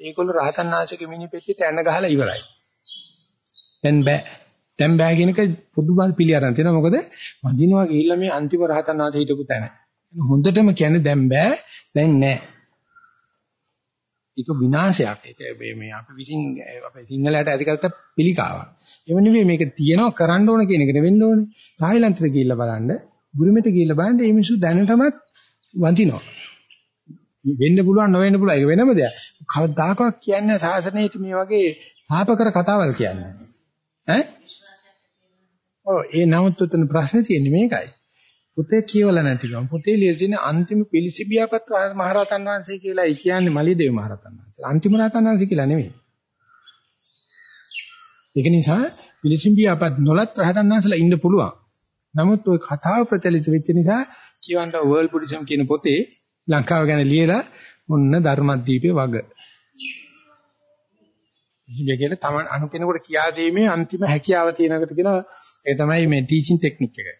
ඒගොල්ලෝ රහතන් වහන්සේගේ මිනිපෙට්ටියට ඇන ගහලා ඉවරයි. දැන් බෑ. දැන් බෑ කියන එක පුදුමල් පිළිඅරන් තියෙනවා. මොකද වදිනවා ගිහිල්ලා මේ අන්තිම රහතන් වහන්සේ හිටපු තැන. හොඳටම කියන්නේ දැන් බෑ. දැන් නෑ. ඒක විනාශයක්. ඒක මේ අපි විසින් අපේ සිංහලයට ඇති කරත පිළිකාවක්. එව නෙවෙයි මේක තියනවා කරන්න ඕන කියන එක නෙවෙන්න ඕනේ. තායිලන්තෙට ගිහිල්ලා බලන්න, බුරුමෙට ගිහිල්ලා බලන්න මේ මිනිස්සු දැනටමත් වඳිනවා. වෙන්න පුළුවන් නොවෙන්න පුළුවන් ඒක වෙනම දෙයක්. කවදාකවත් කියන්නේ සාසනයේ මේ වගේ සාපකර කතාවල් කියන්නේ. ඈ? ඔව් ඒ නමුත් උතන ප්‍රශ්නේ තියෙන්නේ මේකයි. පොතේ කියවලා නැතිකම. පොතේ ලියලා තියෙන අන්තිම පිළිසිබියාපත් මහරහතන් වහන්සේ කියලායි කියන්නේ මලිදේව මහරහතන් වහන්සේ. අන්තිම රහතන් වහන්සේ කියලා නෙමෙයි. ඒක නිසා පිළිසිබියාපත් නොලත් රහතන් වහන්සේලා ඉන්න පුළුවන්. නමුත් ওই කතාව ප්‍රචලිත වෙච්ච නිසා කියවන්න වර්ල්ඩ් බුද්දිසම් කියන පොතේ ලංකාව ගැන ලියලා මොන්න ධර්මද්වීපේ වග. ඉතින් කියලා තමන් අනු කෙනෙකුට කියා දීමේ අන්තිම හැකියාව තියෙනකට කියන ඒ තමයි මේ ටීචින් ටෙක්නික් එක.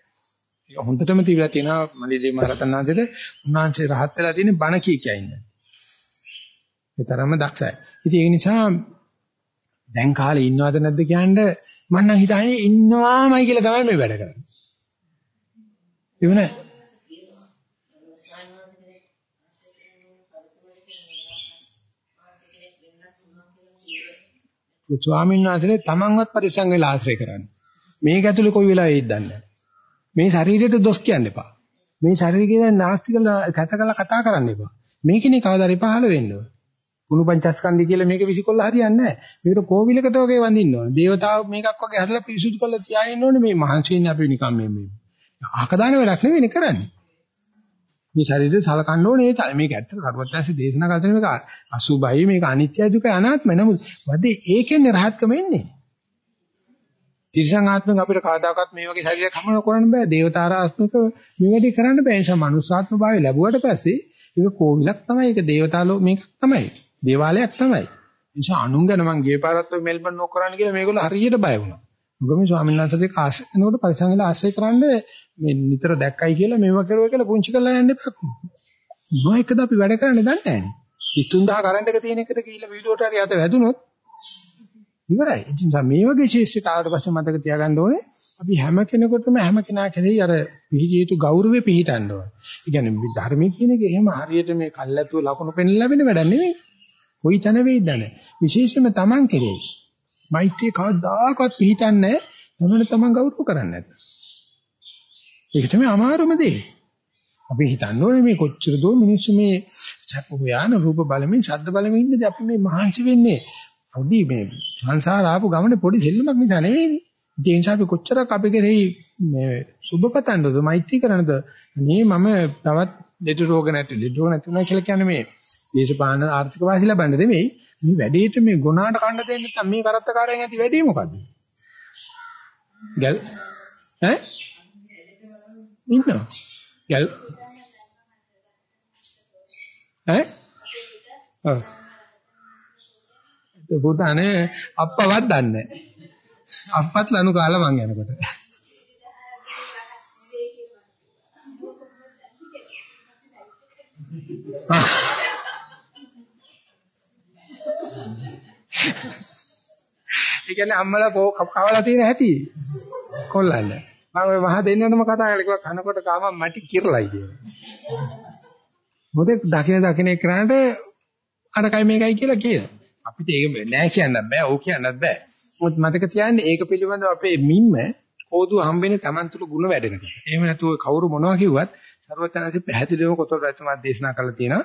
ඒක හොඳටම තිබිලා තියෙනවා මලිදේ මහරතන් වහන්සේට උන්වහන්සේ රහත් වෙලා තියෙන බණ කී කිය ඉන්නේ. ඒ තරම්ම දක්ෂයි. ඉතින් ඒ නිසා දැන් කාලේ ඉන්නවද නැද්ද කියන්නේ මම නම් හිතන්නේ ඉන්නවාමයි කියලා තමයි මේ වැඩ කරන්නේ. එවනේ ස්වාමීන් වහන්සේ තමන්වත් පරිස්සම් වෙලා ආශ්‍රය කරන්නේ. මේක ඇතුලේ කොයි වෙලාවෙ ඉද්දන්නේ නැහැ. මේ ශරීරයට දොස් කියන්න එපා. මේ ශරීරය කියන නාස්ති කරලා කත කරලා කතා කරන්න එපා. මේකනේ කවදාද පහළ වෙන්නේ. කුණු පංචස්කන්ධය කියලා මේක විසිකොල්ල හරියන්නේ නැහැ. මේකට කෝවිලකට වගේ වඳින්න ඕනේ. දේවතාව මේකක් වගේ හදලා පිරිසුදු කරලා තියාගෙන ඕනේ මේ මහන්සි වෙන්නේ අපි නිකන් මේ මේ. ආකදාන වෙලක් නෙවෙයි කරන්නේ. මේ ශරීරය සලකන්න ඕනේ ඒ මේක ඇත්තට කරුවත්යන්සේ දේශනා කරන මේක අසුභයි මේක අනිත්‍යයි දුකයි අනාත්මයි නමුත් වදේ ඒකෙන්නේ රහත්කම එන්නේ. තිරසං අපිට කවදාකවත් මේ වගේ ශරීරයක් හම්බ කරන්න බෑ. දේවතාරාත්මක මේ වැඩි කරන්න බෑ. ඒ නිසා මනුස්සාත්ම භාවය ලැබුවට පස්සේ ඒක කෝවිලක් තමයි. ඒක දේවතාලෝ මේක තමයි. දේවාලයක් තමයි. ඒ නිසා අනුන් ගැන මං ගිය පාරත් මෙල්බන් නොක් කරන්න කියලා මේගොල්ලෝ හරියට බය වුණා. මොකද මේ ස්වාමීන් වහන්සේ දෙක ආශ්‍රය කරනකොට පරිසං වෙලා ආශ්‍රය කරන්න මේ නිතර දැක්කයි කියලා මේව කරුවා කියලා පුංචි කරලා යන්න එපා. මොකද අපි වැඩ කරන්නේ දන්නේ නැහැ නේ. 33000 කරන්ට් එක තියෙන එකට ගිහිල්ලා වීඩියෝට හරි අත වැදුනොත් ඉවරයි. ඉතින් මේ වගේ ශේෂ්ඨට ආවට පස්සේ මතක තියාගන්න ඕනේ අපි හැම කෙනෙකුටම හැම කෙනා කෙරෙහි අර පිළිජී යුතු ගෞරවය පිහිටන්න ඕනේ. ඒ කියන්නේ ධර්මයේ කියන එක එහෙම හරියට මේ කල්ැතුව ලකුණු පෙන්ලා ලැබෙන වැඩක් නෙවෙයි. කොයි තැන වෙයිද නැහැ. විශේෂයෙන්ම Taman කෙරෙහි. මෛත්‍රී කවදාකවත් පිහිටන්නේ නැහැ. තමන් ගෞරව කරන්නේ නැත්නම්. ඒක තමයි අමාරුම දේ. අපි හිතන්න ඕනේ මේ කොච්චර දෝ මිනිස්සු මේ චක්ක හොයාන රූප බලමින් ශබ්ද බලමින් ඉඳදී අපි මේ මහන්සි වෙන්නේ පොඩි මේ සංසාර ආපු ගමනේ පොඩි දෙල්ලමක් නිසා නෙවෙයිනේ. ඒ නිසා අපි කොච්චරක් අපි කෙරෙහි මේ සුබපතන්නද මෛත්‍රී කරනද මේ මම තවත් ලෙඩ රෝග නැති ලෙඩ රෝග නැතුණා කියලා කියන්නේ මේ දේශපාලන ආර්ථික වාසි ලබන්න නෙවෙයි මේ වැඩේට මේ ගුණාට කන්න දෙන්නේ නැත්නම් මේ කරත්තකාරයන් ඇති වැඩේ මොකද්ද? ගල් ඈ ඉන්නවා. ගල් ඈ ඔව් පුතානේ අප්පවත් දන්නේ අප්පත් ලනු කාලා මං යනකොට. ඒ කියන්නේ අම්මලා කවලා තියෙන හැටි කොල්ලන්න. මම ওই මහ දෙන්නටම කතා කරලා කිව්වා කනකොට කාම මැටි කිරලයි කියලා. මොකද දකින දකින එක්කනට අරකයි මේකයි කියලා කියනවා. අපිට ඒක නෑ කියන්න බෑ. ඕක කියන්නත් බෑ. මොකද මතක තියාගන්න ඒක පිළිබඳව අපේ මිම්ම කෝදුව හම්බෙන්නේ Taman තුල ಗುಣ වැඩෙනකොට. එහෙම නැතුව කවුරු මොනවා කිව්වත් ਸਰවඥාන්සේ පැහැදිලිව කොතොල් රජතුමා දේශනා කළා තියෙනවා.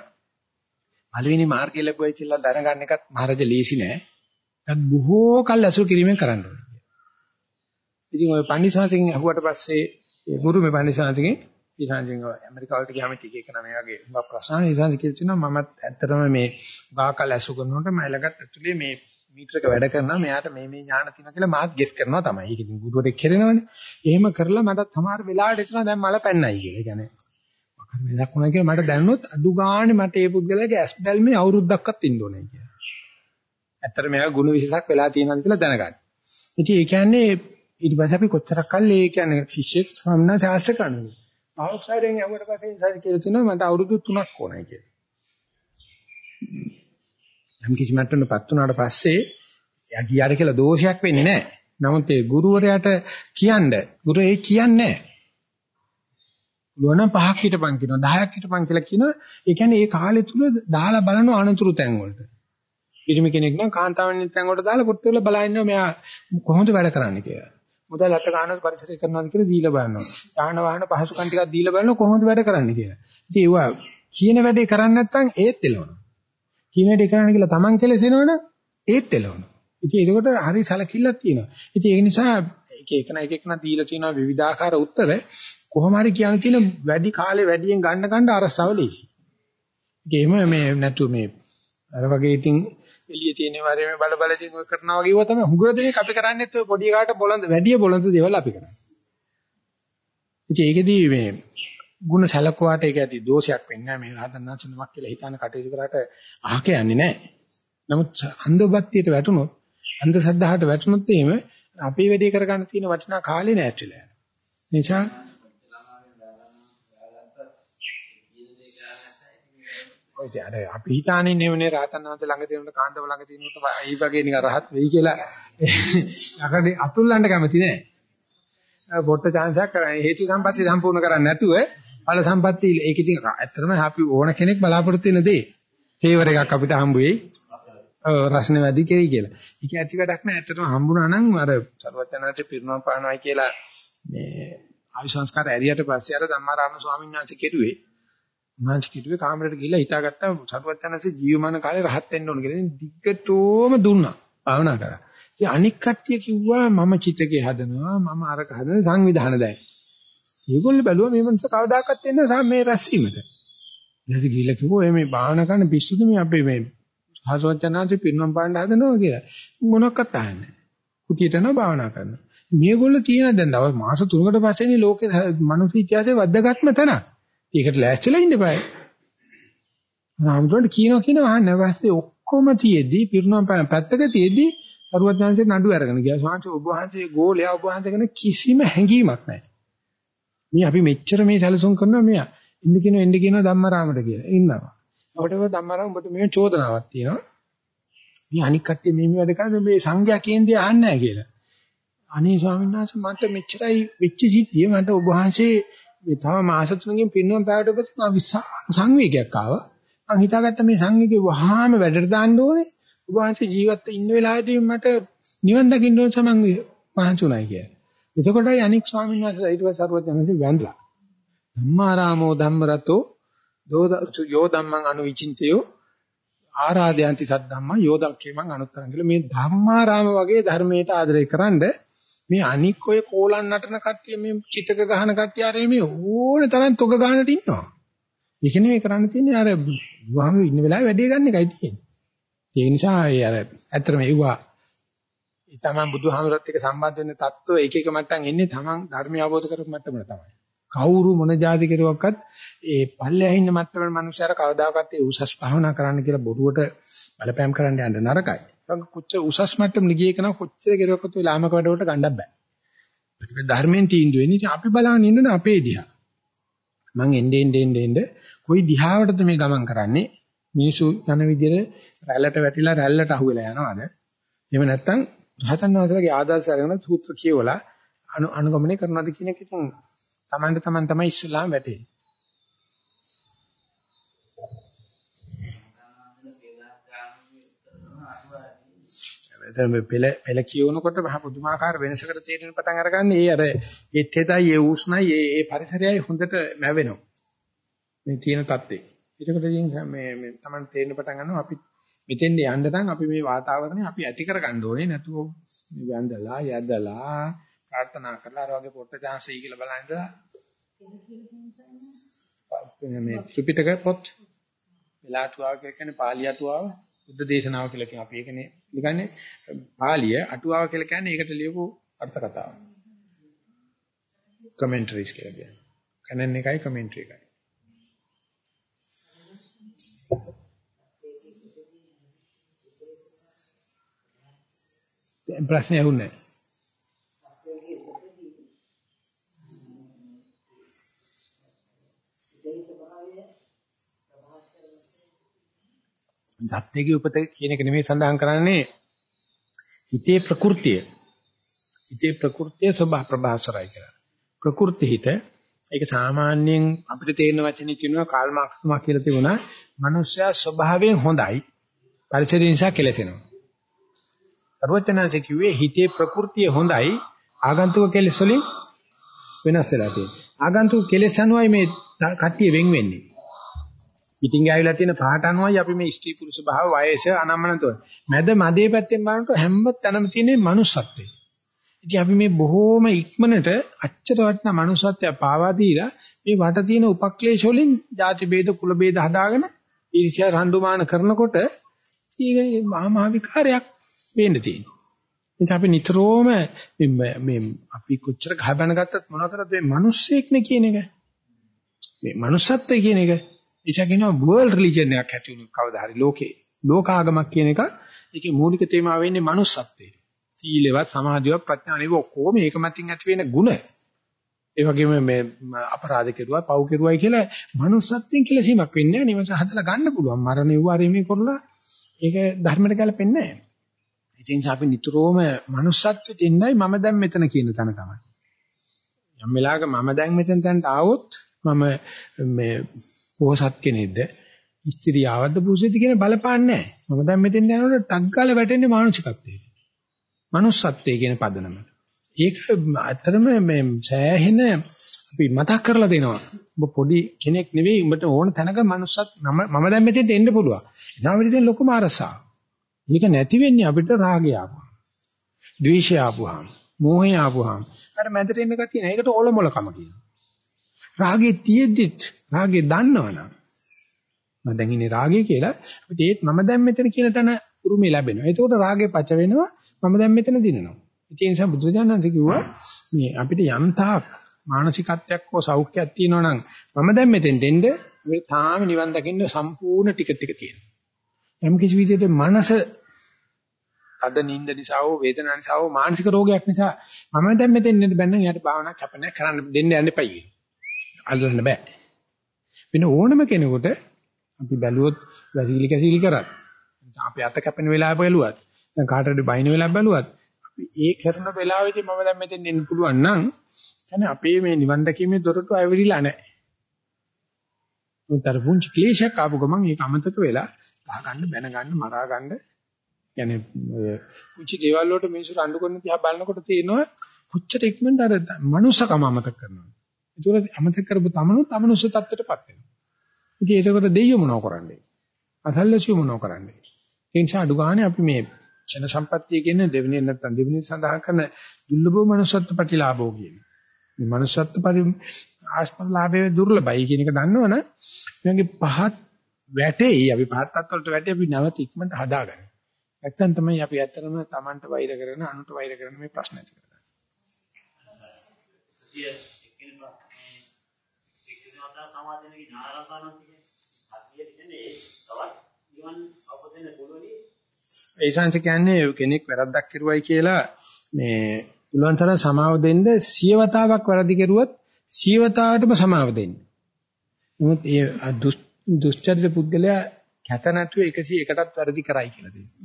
පළවෙනි මාර්ගය ලැබුවයි කියලා දැනගන්න එකත් මහරජ ලීසි නෑ. ඒත් බොහෝ කල් ඇසුරු කිරීමෙන් කරන්න ඕනේ. ඉතින් ওই පන්සිහාසිකෙන් අහුවට පස්සේ ගුරු මේ පන්සිහාසිකෙන් ඊසාන්ජින් ඇමරිකාවට ගියාම ටික එක නම වගේ හුඟක් ප්‍රශ්න ඊසාන්ජි කියනවා මමත් ඇත්තටම මේ ගාකල් ඇසු කරනකොට මම ළඟත් ඇතුලේ මේ මීටරක වැඩ කරනවා මෙයාට මේ මේ ඥාන තියෙනවා කියලා මාත් ගෙස් කරනවා තමයි. ඒක ඉතින් ගුරුවරයෙක් කරනවනේ. එහෙම කරලා මට සමහර වෙලාවට හිතනවා දැන් මල පැන්නයි කියලා. ඒ කියන්නේ මොකද වෙනක් වුණා කියලා මට දැනුනොත් අඩු ගානේ මට ඒ පුද්ගලයාගේ ඇස් බැල්මේ අවුරුද්දක්වත් ඉන්න ඕනේ කියලා. ඇත්තට මෙයා ගුණ විශේෂක් වෙලා තියෙනවද කියලා දැනගන්න. ඉතින් ඒ කියන්නේ ඊට පස්සේ අපි කොච්චරක් කල් ඒ කියන්නේ ශිෂ්‍යෙක් සම්මා ශාස්ත්‍ර කරනවා. අවුට්සයිඩෙන් යවුවට පස්සේ ඉන්සයිඩ් කියලා තියෙනවා මට අවුරුදු 3ක් ඕනයි කියලා. යම් කිසි මට්ටමකටපත් වුණාට පස්සේ එයා ගියාද කියලා දෝෂයක් වෙන්නේ නැහැ. නමුත් ඒ ගුරුවරයාට කියන්න ගුරු ඒ කියන්නේ නැහැ. ලුවන පහක් හිටපන් කියනවා 10ක් හිටපන් කියලා කියනවා. ඒ කියන්නේ ඒ කාලය තුල දාලා බලන අනතුරු තැන් වලට. ඉරිමි කෙනෙක් නම් කාන්තාවන් තැන් වලට දාලා පොත් වල බලා ඉන්නවා මෙයා කොහොමද වැඩ කරන්නේ කියලා. මුදල් අත ගන්නත් පරිසරය කරනවාද කියලා දීලා බලනවා. යාන වාහන පහසුකම් ටිකක් දීලා බලනවා කොහොමද වැඩ කරන්නේ කියලා. ඉතින් ඒවා කියන වැඩේ කරන්නේ නැත්නම් ඒත් එලවනවා. කියන වැඩේ කරන්න කියලා Taman කෙලෙසෙනවනම් ඒත් එලවනවා. ඉතින් ඒකට හරි සැලකිල්ලක් තියෙනවා. ඉතින් ඒ නිසා එක එකන එක එකන දීලා තියෙන විවිධාකාර උත්තර කොහොම හරි කියන තියෙන වැඩි කාලේ වැඩියෙන් ගන්න ගන්න අරසව ලේසි. ඒකෙම මේ නැතු මේ අර වගේ ඉතින් එළිය තියෙන වරේ මේ බල බල ඉතින් ඔය කරනවා වගේ ඒවා තමයි හුඟ දෙනෙක් අපි කරන්නේත් ඔය පොඩි කාට බොළඳ වැඩි බොළඳ දේවල් අපි කරන්නේ. ඉතින් ඒකෙදී මේ ಗುಣ සැලකුවාට ඒක ඇති දෝෂයක් වෙන්නේ නැහැ මේ රහතන් වහන්සේ නමක් කියලා හිතාන කටයුතු කරාට අහක යන්නේ නැහැ. නමුත් අන්ධබත්තියට වැටුනොත් අන්ධ සද්ධාහට වැටුනොත් එහෙම අපේ වැඩේ කරගන්න තියෙන වටිනා කාලේ නැස්තිලා යනවා. නිසා ඔය අර අපි හිතානේ නෙවෙයි රහතන් වහන්සේ ළඟ තියෙනකොට කාන්දම ළඟ තියෙනකොට ඒ වගේ නිකන් රහත් වෙයි කියලා යකඩේ අතුල්ලන්න කැමති නෑ. පොට්ට chance එකක් කරන්නේ හේතු සම්පatti සම්පූර්ණ කරන්නේ නැතුව ඵල සම්පatti ඒක ඉතින් ඇත්තටම අපි ඕන කෙනෙක් බලාපොරොත්තු වෙන දේ. ෆේවර් එකක් අපිට හම්බ වෙයි. රස්නේ වැඩි කෙරි කියලා. ඒක ඇති වැඩක් නෑ. ඇත්තටම හම්බුණා නම් අර සර්වඥාන්සේ පිරුණම් පානවයි කියලා මේ ආයු සංස්කාර ඇරියට පස්සේ අර ධම්මාරාම ස්වාමීන් වහන්සේ කෙරුවේ මාංශ කිටුවේ කාමරයට ගිහිල්ලා හිතාගත්තා සරුවත් යනසේ ජීවමාන කාලේ රහත් වෙන්න ඕන කියලා. දිග්ගටෝම දුන්නා. භාවනා කරා. ඉතින් අනික් කට්ටිය කිව්වා මම චිතකේ හදනවා මම අරක හදන සංවිධාන දැයි. ඒගොල්ලෝ බැලුවා මේ මනස කවදාකවත් එන්නේ මේ රැස්වීමට. ඊට ගිහිල්ලා කිව්වා මේ භාවනා කරන පිස්සුද මේ අපේ මේ සරුවචනාංශේ පිරිනම් පාණ්ඩ හදනවා කියලා. මොනක්වත් අහන්නේ නැහැ. කුටියට යනවා භාවනා කරනවා. මේගොල්ලෝ තියෙන දැන් දවස් මාස 3කට පස්සේනේ ලෝකේ මනුස්ස ඉතිහාසයේ වැදගත්ම තැන. ඒකට ලෑස්තිලා ඉන්න බෑ. රාමතුන්ට කියනවා කියනවා අහන්න පස්සේ ඔක්කොම තියේදී පිරුණම් පැත්තක තියේදී සරුවත් වහන්සේ නඩු අරගෙන ගියා. ස්වාමීන් ඔබ වහන්සේ ගෝලයා ඔබ වහන්සේ ගැන කිසිම හැඟීමක් නැහැ. මේ අපි මෙච්චර මේ සැලසුම් කරනවා මෙයා. ඉන්න කියන එන්න කියනවා ධම්මරාමට කියලා. ඉන්නවා. අපිට ධම්මරාම ඔබට මේ චෝදනාවක් තියෙනවා. මේ අනික් කට්ටිය මේ මේ වැඩ කරන්නේ මේ සංඝයා කේන්ද්‍රය අහන්නේ නැහැ කියලා. අනේ ස්වාමීන් වහන්සේ මට මෙච්චරයි වෙච්ච සිද්ධිය මට ඔබ වහන්සේ මේ තව මාස තුනකින් පින්නම් පැවට පස්සේ විශාල සංවේගයක් ආවා. මං හිතාගත්ත මේ සංවේගය වහාම වැඩට දාන්න ඕනේ. ඔබ වහන්සේ ජීවත් ඉන්න වෙලාවේදී මට නිවන් දකින්න ඕන සමන් වහන්සුණයි කියලා. එතකොටයි අනික් ස්වාමීන් වහන්සේ ඊට පස්සේ සරුවත් යනසේ වැඳලා. ධම්මාරාමෝ ධම්මරතෝ යෝ ධම්මං අනුවිචින්තයෝ ආරාධයන්ති සද්ධම්මා යෝදක්කේමං අනුත්තරං කියලා මේ ධම්මාරාම වගේ ධර්මයට ආදරය කරන්නේ මේ අනික් ඔය කෝලන් නටන කට්ටිය මේ චිතක ගහන කට්ටිය ආරේ මේ ඕනේ තරම් තොග ගහනට ඉන්නවා. ඒක නෙවෙයි කරන්න තියෙන්නේ අර විවාහ ඉන්න වෙලාවේ වැඩේ ගන්න එකයි තියෙන්නේ. ඒ නිසා ඒ අර ඇත්තටම ඒවා ඒ තමයි බුදුහාමුදුරත් එක්ක සම්බන්ධ වෙන தত্ত্ব එක එක මට්ටම් එන්නේ තමන් ධර්මය අවබෝධ කරගන්න මට්ටමන තමයි. කවුරු මොන જાති කෙරුවක්වත් ඒ පල්ලෙහා ඉන්න මට්ටමේ මනුස්සයර කවදාකවත් ඒ උසස් භාවනා කරන්න කියලා බොරුවට බලපෑම් කරන්න යන්න නරකයි. කොච්චර උසස් මට්ටමට ගියේ කෙනා කොච්චර කෙරුවක්වත් ඔය ලාමක වැඩවලට ගණ්ඩක් බෑ. ඒක ධර්මයෙන් තීන්දුව වෙන්නේ. ඉතින් අපි බලන්න ඉන්නනේ අපේ දිහා. මං එන්නේ එන්නේ එන්නේ කොයි දිහාවටද මේ ගමන් කරන්නේ? මිනිසු යන විදිහට රැල්ලට වැටිලා රැල්ලට අහුවෙලා යනවාද? එහෙම නැත්නම් රහතන් වහන්සේලාගේ ආදර්ශ අරගෙන සූත්‍ර කියවලා අනුගමනය කරනවාද කියන එක ඉතින් Tamanට Taman තමයි ඉස්ලාම් වැටෙන්නේ. එතන මේ පෙළ පෙළ කියවනකොට මහ පුදුමාකාර වෙනසකට තේරෙන පටන් අරගන්නේ. ඒ අර ඒත් හෙතයි ඒ උස්නයි ඒ ඒ පරිසරයයි හොඳට මැවෙනවා. මේ තියෙන தත්ත්වේ. ඒකට ඉතින් මේ මේ Taman තේරෙන පටන් ගන්නවා අපි මෙතෙන් යන්න නම් අපි මේ වාතාවරණය අපි ඇති කරගන්න ඕනේ. නැතුව වැඳලා යදලා ප්‍රාර්ථනා කරලා අර වගේ පොට්ට chance එයි කියලා බලන ඉඳලා මේ ත්‍රිපිටක පොත් වෙලාටුවාව කියන්නේ පාලි අටුවාව. බුද්ධ දේශනාව කියලා කියන අපි ඒකනේ නිකන්නේ පාලිය අටුවාව කියලා කියන්නේ ඒකට ලියපු අර්ථ කතාව. කමෙන්ටරිස් කියලා කියන්නේ. කනන් එකයි කමෙන්ටරි එකයි. ප්‍රශ්නේ ඇහුන්නේ නැහැ. සත්‍යයේ උපත කියන එක නෙමෙයි සඳහන් කරන්නේ හිතේ ප්‍රകൃතිය. හිතේ ප්‍රകൃතිය සබහ ප්‍රභාසරයි කියලා. ප්‍රകൃති හිත ඒක සාමාන්‍යයෙන් අපිට තේරෙන වචනේ කියනවා කාල් මාක්ස් මා කියලා තිබුණා. මිනිස්සයා ස්වභාවයෙන් හොඳයි. පරිසරය නිසා කෙලසෙනවා. ਸਰවඥාන්සේ කිව්වේ හිතේ ප්‍රകൃතිය හොඳයි ආගන්තුක කෙලෙස් වලින් වෙනස් වෙලා තියෙනවා. ආගන්තුක කෙලෙස් අනුවයි මේ කට්ටිය වෙන් වෙන්නේ. පිටින් ගෑවිලා තියෙන පහට අනුවයි අපි මේ ස්ත්‍රී පුරුෂ භාව වයස අනම්මනතෝ. මැද මදේ පැත්තෙන් බලනකොට හැම තැනම තියෙන මනුස්සත්වය. ඉතින් අපි මේ බොහෝම ඉක්මනට අච්චර වටන මනුස්සත්වය පාවා දීලා මේ වට තියෙන උපක්ලේශ වලින් ಜಾති ભેද කුල ભેද හදාගෙන ඊර්ෂ්‍යා රණ්ඩුමාන කරනකොට ඊගේ මහා විකාරයක් වෙන්න තියෙනවා. එනිසා අපි නිතරම මේ අපි කොච්චර ගහ බැන ගත්තත් මොනවා කරත් මේ මිනිස්සෙක් නේ කියන එක. මේ මනුස්සත්වය කියන එක එචා කියනවා world religion එකක් ඇති වුණොත් කවදා හරි ලෝකේ ලෝකාගමක් කියන එක ඒකේ මූලික තේමාව වෙන්නේ manussත්වය. සීලවත් සමාධියවත් ප්‍රඥානෙව ඔක්කොම ඒක මතින් ඇති වෙන ಗುಣ. ඒ වගේම මේ අපරාධ කෙරුවා පව් කෙරුවයි කියලා manussත්වයෙන් කියලා සීමක් වෙන්නේ නැහැ. නිවස හදලා ගන්න පුළුවන්. මරණ යුවාරීමේ කරලා ඒක ධර්මයට ගැලපෙන්නේ නැහැ. ඉතින් අපි නිතරම manussත්වෙ දෙන්නයි මම දැන් මෙතන කියන තැන තමයි. යම් වෙලාවක මම දැන් මෙතන තැනට ආවොත් මම මේ පොහසත් කෙනෙක්ද ස්ත්‍රියවද්ද පුරුෂයෙක්ද කියන බලපාන්නේ නැහැ. මම දැන් මෙතෙන් යනකොට ටක් ගාලා වැටෙන්නේ මානසිකත්වයට. manussත්වයේ කියන පදනම. ඒක ඇත්තටම මේ සෑහෙන අපි මතක් කරලා දෙනවා. ඔබ පොඩි කෙනෙක් නෙවෙයි උඹට ඕන තැනක මනුස්සත් මම දැන් මෙතෙන්ට එන්න පුළුවන්. එනවා විදිහෙන් ලොකුම අරසාව. මේක නැති වෙන්නේ අපිට රාගය ආපුවා. ද්වේෂය ආපුවාම, මෝහය ආපුවාම. අර මැදට එන්න කතිය නෑ. ඒකට ඕලොමලකම කියනවා. රාගේ තියෙද්දිත් රාගේ දන්නවනම් මම දැන් ඉන්නේ රාගය කියලා අපිට ඒත් මම දැන් මෙතන කියන තැන උරුමේ ලැබෙනවා. ඒකෝට රාගේ පච වෙනවා මම දැන් මෙතන දිනනවා. ඒ නිසා බුදුරජාණන් කිව්වා මේ අපිට යම් තාක් මානසිකත්වයක් හෝ සෞඛ්‍යයක් තියෙනවා නම් මම දැන් මෙතෙන් දෙන්න මේ තාම නිවන් දකින්න සම්පූර්ණ ටික ටික තියෙනවා. යම් කිසි විදිහට මනස අද නිින්ද නිසා හෝ වේදනාව නිසා හෝ මානසික රෝගයක් නිසා මම දැන් මෙතෙන් ඉන්න බැන්න යාට භාවනා කැපෙන්නේ කරන්න දෙන්න යන්න එපයි. අල්ලන්න බෑ. වෙන ඕනම කෙනෙකුට අපි බැලුවොත් වැසිලි කැසිලි කරත් අපි අත කැපෙන වෙලාව බැලුවත් දැන් කාටද බයින වෙලාව බැලුවත් අපි ඒ කරන වෙලාවෙදී මම දැන් මෙතෙන් එන්න පුළුවන් නම් කියන්නේ අපේ මේ නිවන් දැකීමේ දොරටු අයවිරිලා නැහැ. උන්තර පුංචි ක්ලේශයක් ආපු ගමන් ඒක අමතක වෙලා ගහගන්න බැනගන්න මරා ගන්න يعني පුංචි දේවල් වලට මිනිස්සු රණ්ඩු කරන තියා බලනකොට තේනවා කොච්චර ඉක්මනට අර මනුස්සකම අමතක කරනවා. ඒතකොට අමතක කරපු තමනුත් අමනුෂ්‍ය තත්ත්වයටපත් වෙනවා. ඉතින් ඒකකට දෙයියෝ මොනව කරන්නේ? අසල්ලසියෝ මොනව කරන්නේ? ඒ නිසා අඩු ගානේ අපි මේ චන සම්පත්තිය කියන දෙවෙනි නැත්නම් දෙවෙනි සඳහන් කරන දුර්ලභ manussත්ත්ව ප්‍රතිලාභෝ කියන. මේ manussත්ත්ව පරි ආස්පලාභයේ දුර්ලභයි කියන එක දන්නවනේ මගේ පහත් වැටෙයි අපි පහත් තත්වලට වැටේ අපි නැවත ඉක්මනට හදාගන්න. නැත්තම් තමයි අපි ඇත්තටම Tamanට වෛර කරන අනුන්ට වෛර කරන මේ ප්‍රශ්න ඇති කරන්නේ. සමාධියේ ඥානසනසිකේ හතිය කියන්නේ තවත් නිවන් අවබෝධ වෙන්න පුළුවනි ඒ සංස කියන්නේ කෙනෙක් වැරද්දක් කරුවයි කියලා මේ පුළුවන් තරම් සමාව දෙන්න සියවතාවක් වැරදි කරුවොත් සියවතාවටම සමාව දෙන්න. නමුත් ඒ දුෂ්චරිත පුද්ගලයා කැත නැතුව 101කටත් වැරදි කරයි කියලා දෙනවා.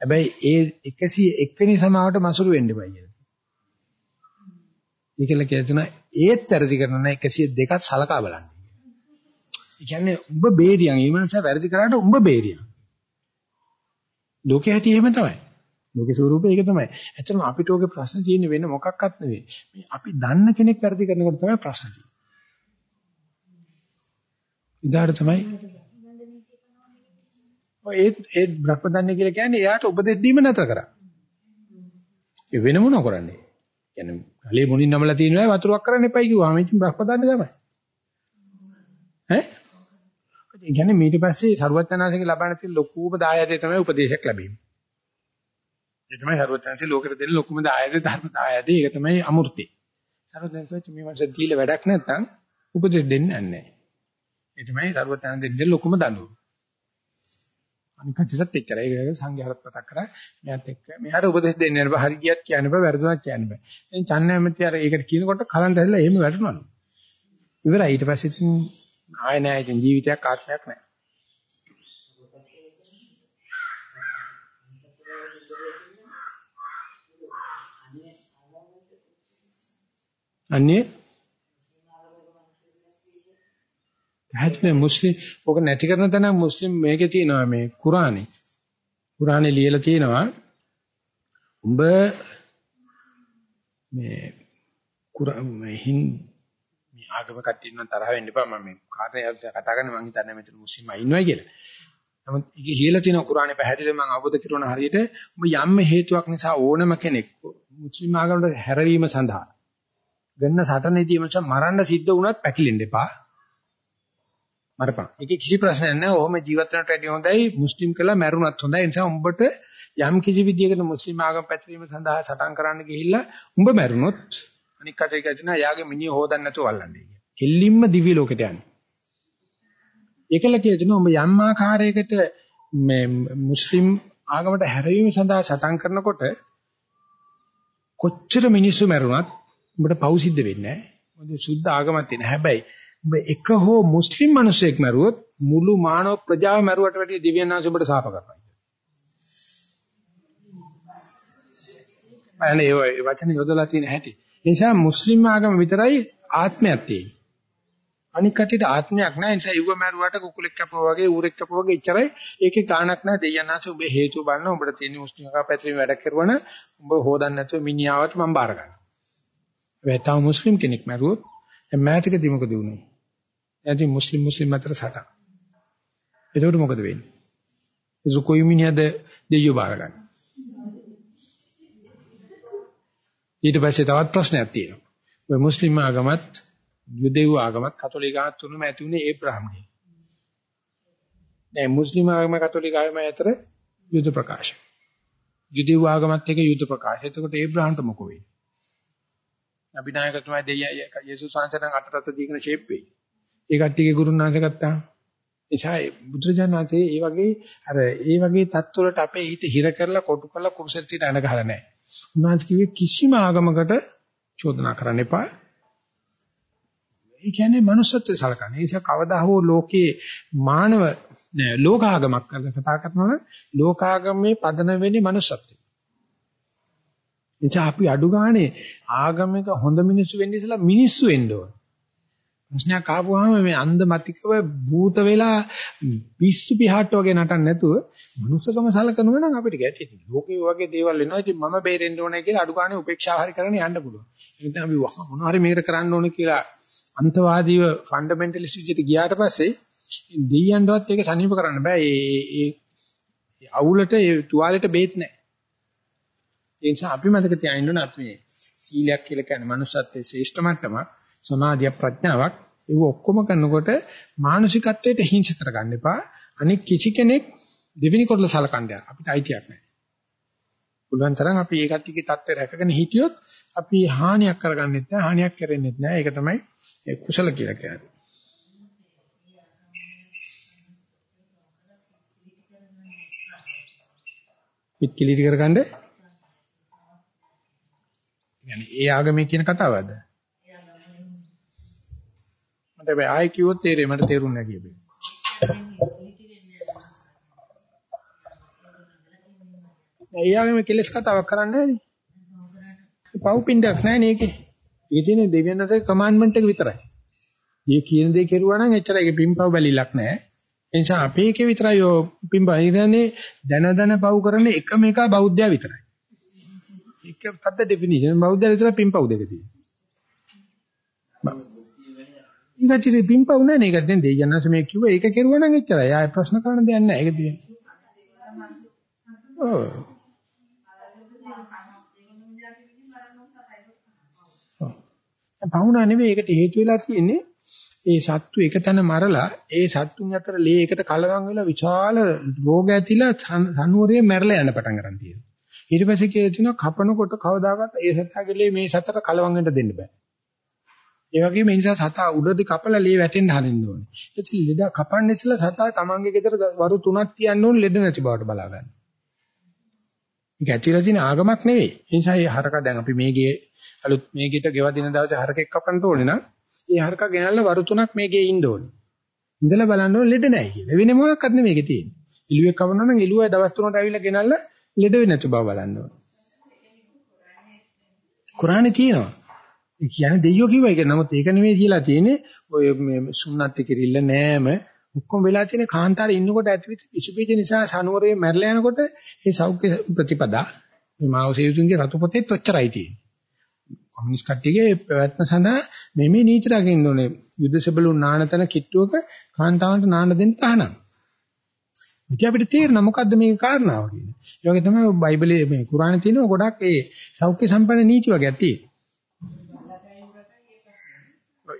හැබැයි ඒ 101 වෙනි සමාවට මසුරු වෙන්න බෑ කියලා. ඒකල කියන ඒත් වැරදි කරන 102ක් සලකා බලන්න. ඒ කියන්නේ උඹ බේරියන්. ඒ මනස වැරදි කරාට උඹ බේරියන්. ලෝකේ හැටි එහෙම තමයි. ලෝකේ ස්වරූපය ඒක තමයි. ඇත්තටම අපිට ඕකේ ප්‍රශ්න තියෙන්නේ වෙන මොකක්වත් නෙවෙයි. මේ අපි දන්න කෙනෙක් වැරදි කරනකොට තමයි ප්‍රශ්න තියෙන්නේ. ඉදාට තමයි ඔය ඒ ඒ බ්‍රහ්මදන්නේ කියලා කියන්නේ එයාට උපදෙස් දීම නැතර කරා. ඒ වෙන මොනව කරන්නේ? කියන්නේ කලේ මුණින් නමලා තියෙන වෙලාව වතුරක් කරන්න එපයි කිව්වාම ඉතින් බ්‍රහ්මදන්නේ තමයි. ඈ ඒ කියන්නේ ඊට පස්සේ සරුවචනාංශයෙන් ලබන තියෙන ලොකුම දායකය තමයි උපදේශයක් ලැබීම. ඒ තමයි සරුවචනාංශේ ලෝකෙට දෙන ලොකුම දායකය ධර්ම දායකය. ඒක තමයි අමෘතේ. සරුවචනාංශ මේ වගේ දීලා වැඩක් නැත්නම් උපදේශ දෙන්නේ නැහැ. ඒ තමයි සරුවචනාංශ දෙන්න ලොකුම දඬුවම. අනික කටිසත් එච්චරයි. ඒක සංඝයාත් මතක් කරා. මෙයාත් එක්ක මෙයාට උපදේශ දෙන්නේ නැහැ. හරි ගියත් කියන්න බෑ, වැරදුනත් කියන්න බෑ. ඉතින් චන්නෑමති අර ඒකට කියනකොට කලන්ත ඇදලා එහෙම වැටුණා. ඉවරයි. ඊට පස්සේ ඉතින් ආය නෑ ඉතින් ජීවිතයක් ආත්මයක් නෑ. අන්නේ හැදෙන්නේ මුස්ලිම් ඔක නැති කරන තැන මුස්ලිම් මේකේ තියෙනවා මේ කුරානේ. කුරානේ ලියලා තියෙනවා උඹ මේ කුරා මේ හින් මේ ආගම කට්ටිය නම් තරහ වෙන්න එපා මම මේ කාටද කතා කරන්නේ මං හිතන්නේ මෙතන මුස්ලිම් අය ඉන්නවයි කියලා. නමුත් ඒක ලියලා තියෙන කුරානේ පැහැදිලිව මම අවබෝධ කරන හරියට ඔබ යම් හේතුවක් නිසා ඕනම කෙනෙක් මුස්ලිම් ආගමට හැරවීම සඳහා ගන්න සටනේදී මචං මරන්න සිද්ධ වුණත් පැකිලෙන්න එපා. මරපන්. ඒකේ කිසි ප්‍රශ්නයක් නැහැ. ඔහොම ජීවත් වෙනට වැඩිය හොඳයි මුස්ලිම් කළා මැරුණත් හොඳයි. ඒ නිසා උඹට යම් කිසි විදියකට මුස්ලිම් ආගම පැතිරීම සඳහා සටන් කරන්න ගිහිල්ලා උඹ මැරුණොත් අනික් කටේ කියනවා යාගේ මිනිහ හොදන්න නැතුව වල්ලන්නේ කියලා. එල්ලින්ම දිව්‍ය ලෝකෙට යන්නේ. ඒකල කියනවා උඹ යම් ආකාරයකට මේ මුස්ලිම් ආගමට හැරවීම සඳහා සටන් කරනකොට කොච්චර මිනිස්සු මැරුණත් උඹට පව් සිද්ධ වෙන්නේ නැහැ. මොකද සුද්ධ ආගමක් තියෙන. හැබැයි උඹ එක හෝ මුස්ලිම් මිනිසෙක් මැරුවොත් මුළු මානව ප්‍රජාව මැරුවට වැඩිය දිව්‍යනාංශ උඹට සාප කරනවා. අනේ ඒ වචන යොදලා තියෙන හැටි. ඒ නිසා මුස්ලිම් ආගම විතරයි ආත්මයක් තියෙන්නේ. අනික් කටියට ආත්මයක් නැහැ. ඒ නිසා ඉව මරුවාට කුකුලෙක් කපුවා වගේ ඌරෙක් කපුවා වගේ ඉච්චරයි. ඒකේ ගාණක් නැහැ. දෙයයන්ාච ඔබේ හේතු බලන උඹට තියෙන මුස්ලිම් ආගම පැතිරීම වැඩ කරවන උඹ හොදන්න නැතුව මිනිහාවට මම බාර ගන්නවා. හැබැයි තව මුස්ලිම් කෙනෙක් මරුවොත් දැන් මෑතකදී මොකද වුනේ? එයාදී මුස්ලිම් මුස්ලිම් අතර සටන්. එතකොට මොකද වෙන්නේ? ඒක කොයි මිනිහද දෙයියෝ බාරගන්නේ? ඊට පස්සේ තවත් ප්‍රශ්නයක් තියෙනවා. ඔය මුස්ලිම් ආගමත් යුදෙව් ආගමත් කතෝලික ආගමත් තුනම ඇති උනේ ඒබ්‍රහම්ගේ. දැන් මුස්ලිම් ආගම කතෝලික ආගම අතර යුද ප්‍රකාශ. යුදෙව් ආගමත් එක යුද ප්‍රකාශ. එතකොට ඒබ්‍රහම්ට මොකෝ වෙන්නේ? අභිනායකතුමා දෙයිය යේසුස් වහන්සේට අටරත දීගෙන ෂේප් වෙයි. ඒ කට්ටියගේ ගුරුනාථ ගත්තා. එචා බුදුරජාණන්සේ ඒ වගේ අර ඒ වගේ தත්වලට අපේ හිත හිර කරලා කොටු කරලා කුරුසෙට තියන අඬ ගහලා නැහැ. උන්වහන්සේ කිව්වේ කිසිම ආගමකට චෝදනා කරන්න එපා. ඒ කියන්නේ manussත්වයේ සලකන්නේ. ඒ නිසා කවදා හෝ ලෝකේ මානව නෑ ලෝකාගමක් කරලා කතා කරනවා ලෝකාගමේ පදන වෙන්නේ manussත්වය. එනිසා අපි අඩු ගානේ ආගමික හොඳ මිනිස්සු වෙන්න ඉස්සලා මිනිස්සු වෙන්න ඕන. ප්‍රශ්නයක් ආපුවාම මේ අන්ධ මතිකව භූත වෙලා පිස්සු පිහාට්ට වගේ නටන්න නැතුව මනුස්සකම සලකනවා නම් අපිට ගැටේ තියෙනවා. ලෝකේ වගේ දේවල් වෙනවා. ඉතින් මම බේරෙන්න ඕනේ කියලා අඩු ගානේ උපේක්ෂාව හරි කරගෙන යන්න පුළුවන්. එහෙනම් අපි මොනවා හරි මේකට කරන්න ඕනේ කියලා අන්තවාදීව ෆන්ඩමෙන්ටලිස්ට් විදිහට ගියාට පස්සේ දෙයියන්වත් ඒක සනීප කරන්න බෑ. ඒ ඒ අවුලට ඒ තුවාලෙට බේත් නැහැ. ඒ නිසා අපි මතක තියාගන්න ඕනේ අපි සීලයක් කියලා කියන්නේ manussත්වයේ ශ්‍රේෂ්ඨ මට්ටමක්. සමාධිය ප්‍රඥාවක් ඒව ඔක්කොම කරනකොට මානසිකත්වයට හිංස කරගන්න එපා. අනික කිසි කෙනෙක් දෙවෙනි කොටල සලකන්නේ අපිට අයිතියක් නැහැ. පුළුවන් තරම් අපි ඒකත් එක්ක தත්ත්වය රැකගෙන හිටියොත් අපි හානියක් කරගන්නෙත් නැහැ, හානියක් කරෙන්නෙත් නැහැ. ඒක තමයි කුසල කියලා කියන්නේ. පිට කිලිටි කරගන්න. يعني ඒ ආගමේ කියන කතාවද? මට බෑ ආයෙ කිව්වොත් තේරෙයි මට තේරුන්නේ නැහැ කියපේ. එයාගේ මේ කෙලස් කතාවක් කරන්නේ නැහැ නේ. පව් පින්ඩක් නැහැ නේ ඒකේ. ඒ තියෙන්නේ දෙවියන්ගේ කමාන්ඩ්මන්ට් එක විතරයි. මේ කියන දේ කෙරුවා නම් එච්චරයි ඒක පින්පව් බැලිලක් නැහැ. ඒ නිසා අපේ එකේ විතරයි ඔය පින්පව් ඉරන්නේ දන දන පව් කරන එකම එක බෞද්ධයා විතරයි. ඒක තත්ත ඩෙෆිනිෂන් බෞද්ධයා විතර පින්පව් දෙක තියෙනවා. ඊගටිරි පිම්පව් නැහැ නේ. ඒක දැන් දෙයයන්ස මේ කිව්ව ඒක කෙරුවා නම් එච්චරයි. ආයෙ ප්‍රශ්න කරන්න දෙයක් නැහැ. ඒක තියෙන්නේ. ඔව්. පවුනා නෙවෙයි ඒකට හේතු වෙලා තියෙන්නේ ඒ සත්තු එක තැන මරලා ඒ සත්තුන් අතර ලේ එකට කලවම් වෙලා විශාල රෝග ඇතිලා සනුවරේ මැරලා යන පටන් ගන්න තියෙනවා. ඊට පස්සේ කියනවා කපනකොට කවදාකවත් ඒ සතාගේ ලේ මේ සතට කලවම් වෙන්න දෙන්න බෑ. ඒ වගේම ඒ නිසා සතා උඩදී කපලා ලේ වැටෙන්න හරින්න ඕනේ. එතකොට ලෙඩ කපන්නේ ඉස්සලා සතා තමන්ගේ ගෙදර වරු තුනක් තියන්න ඕනේ ලෙඩ නැති බවට බලා ගන්න. මේක ඇතුළේ තියෙන ආගමක් නෙවෙයි. ඒ නිසා මේ හරක දැන් අපි මේගේ අලුත් මේකට ගෙවදින දවසේ හරකෙක් කපන්න ඕනේ නම් ඒ හරක ගෙනල්ලා වරු තුනක් මේකේ ඉන්න ඕනේ. ඉඳලා බලන්න ඕනේ ලෙඩ නැහැ කියලා. වෙන මොකක්වත් නෙවෙයි මේකේ තියෙන්නේ. ඉලුවෙක් කවනවා නම් ඉලුවයි දවස් තුනකට ඇවිල්ලා ගෙනල්ලා ලෙඩ වෙන්නේ නැති බව බලන්න ඕනේ. කුරානේ තියෙනවා. ඒ කියන්නේ දෙයියෝ කිව්වා ඒක. නමුත් ඒක නෙමෙයි කියලා තියෙන්නේ. ඔය මේ සුන්නත් කිරිල්ල නෑම ඔක්කොම වෙලා තියෙන කාන්තාරේ ඉන්නකොට ඇතිවෙච්ච පිසුබීජ නිසා සනුවරේ මැරලා යනකොට මේ සෞඛ්‍ය ප්‍රතිපදා මේ මාවසේතුන්ගේ රතු පොතේ තොච්චරයි තියෙන්නේ. කොමියුනිස්ට් කට්ටියගේ පැවැත්ම සඳහා මේ මේ නීති රකින්න ඕනේ. යුද්ධසබලුන් නානතන කිට්ටුවක කාන්තාවන්ට නාන දෙන්න තහනම්. ඉතින් අපිට තේරෙනවා මොකද්ද මේක කාරණාව කියන්නේ. ඒ වගේ තමයි බයිබලයේ මේ කුරානේ තියෙන ගොඩක් ඒ සෞඛ්‍ය සම්පන්න නීති වගේ තියෙන්නේ.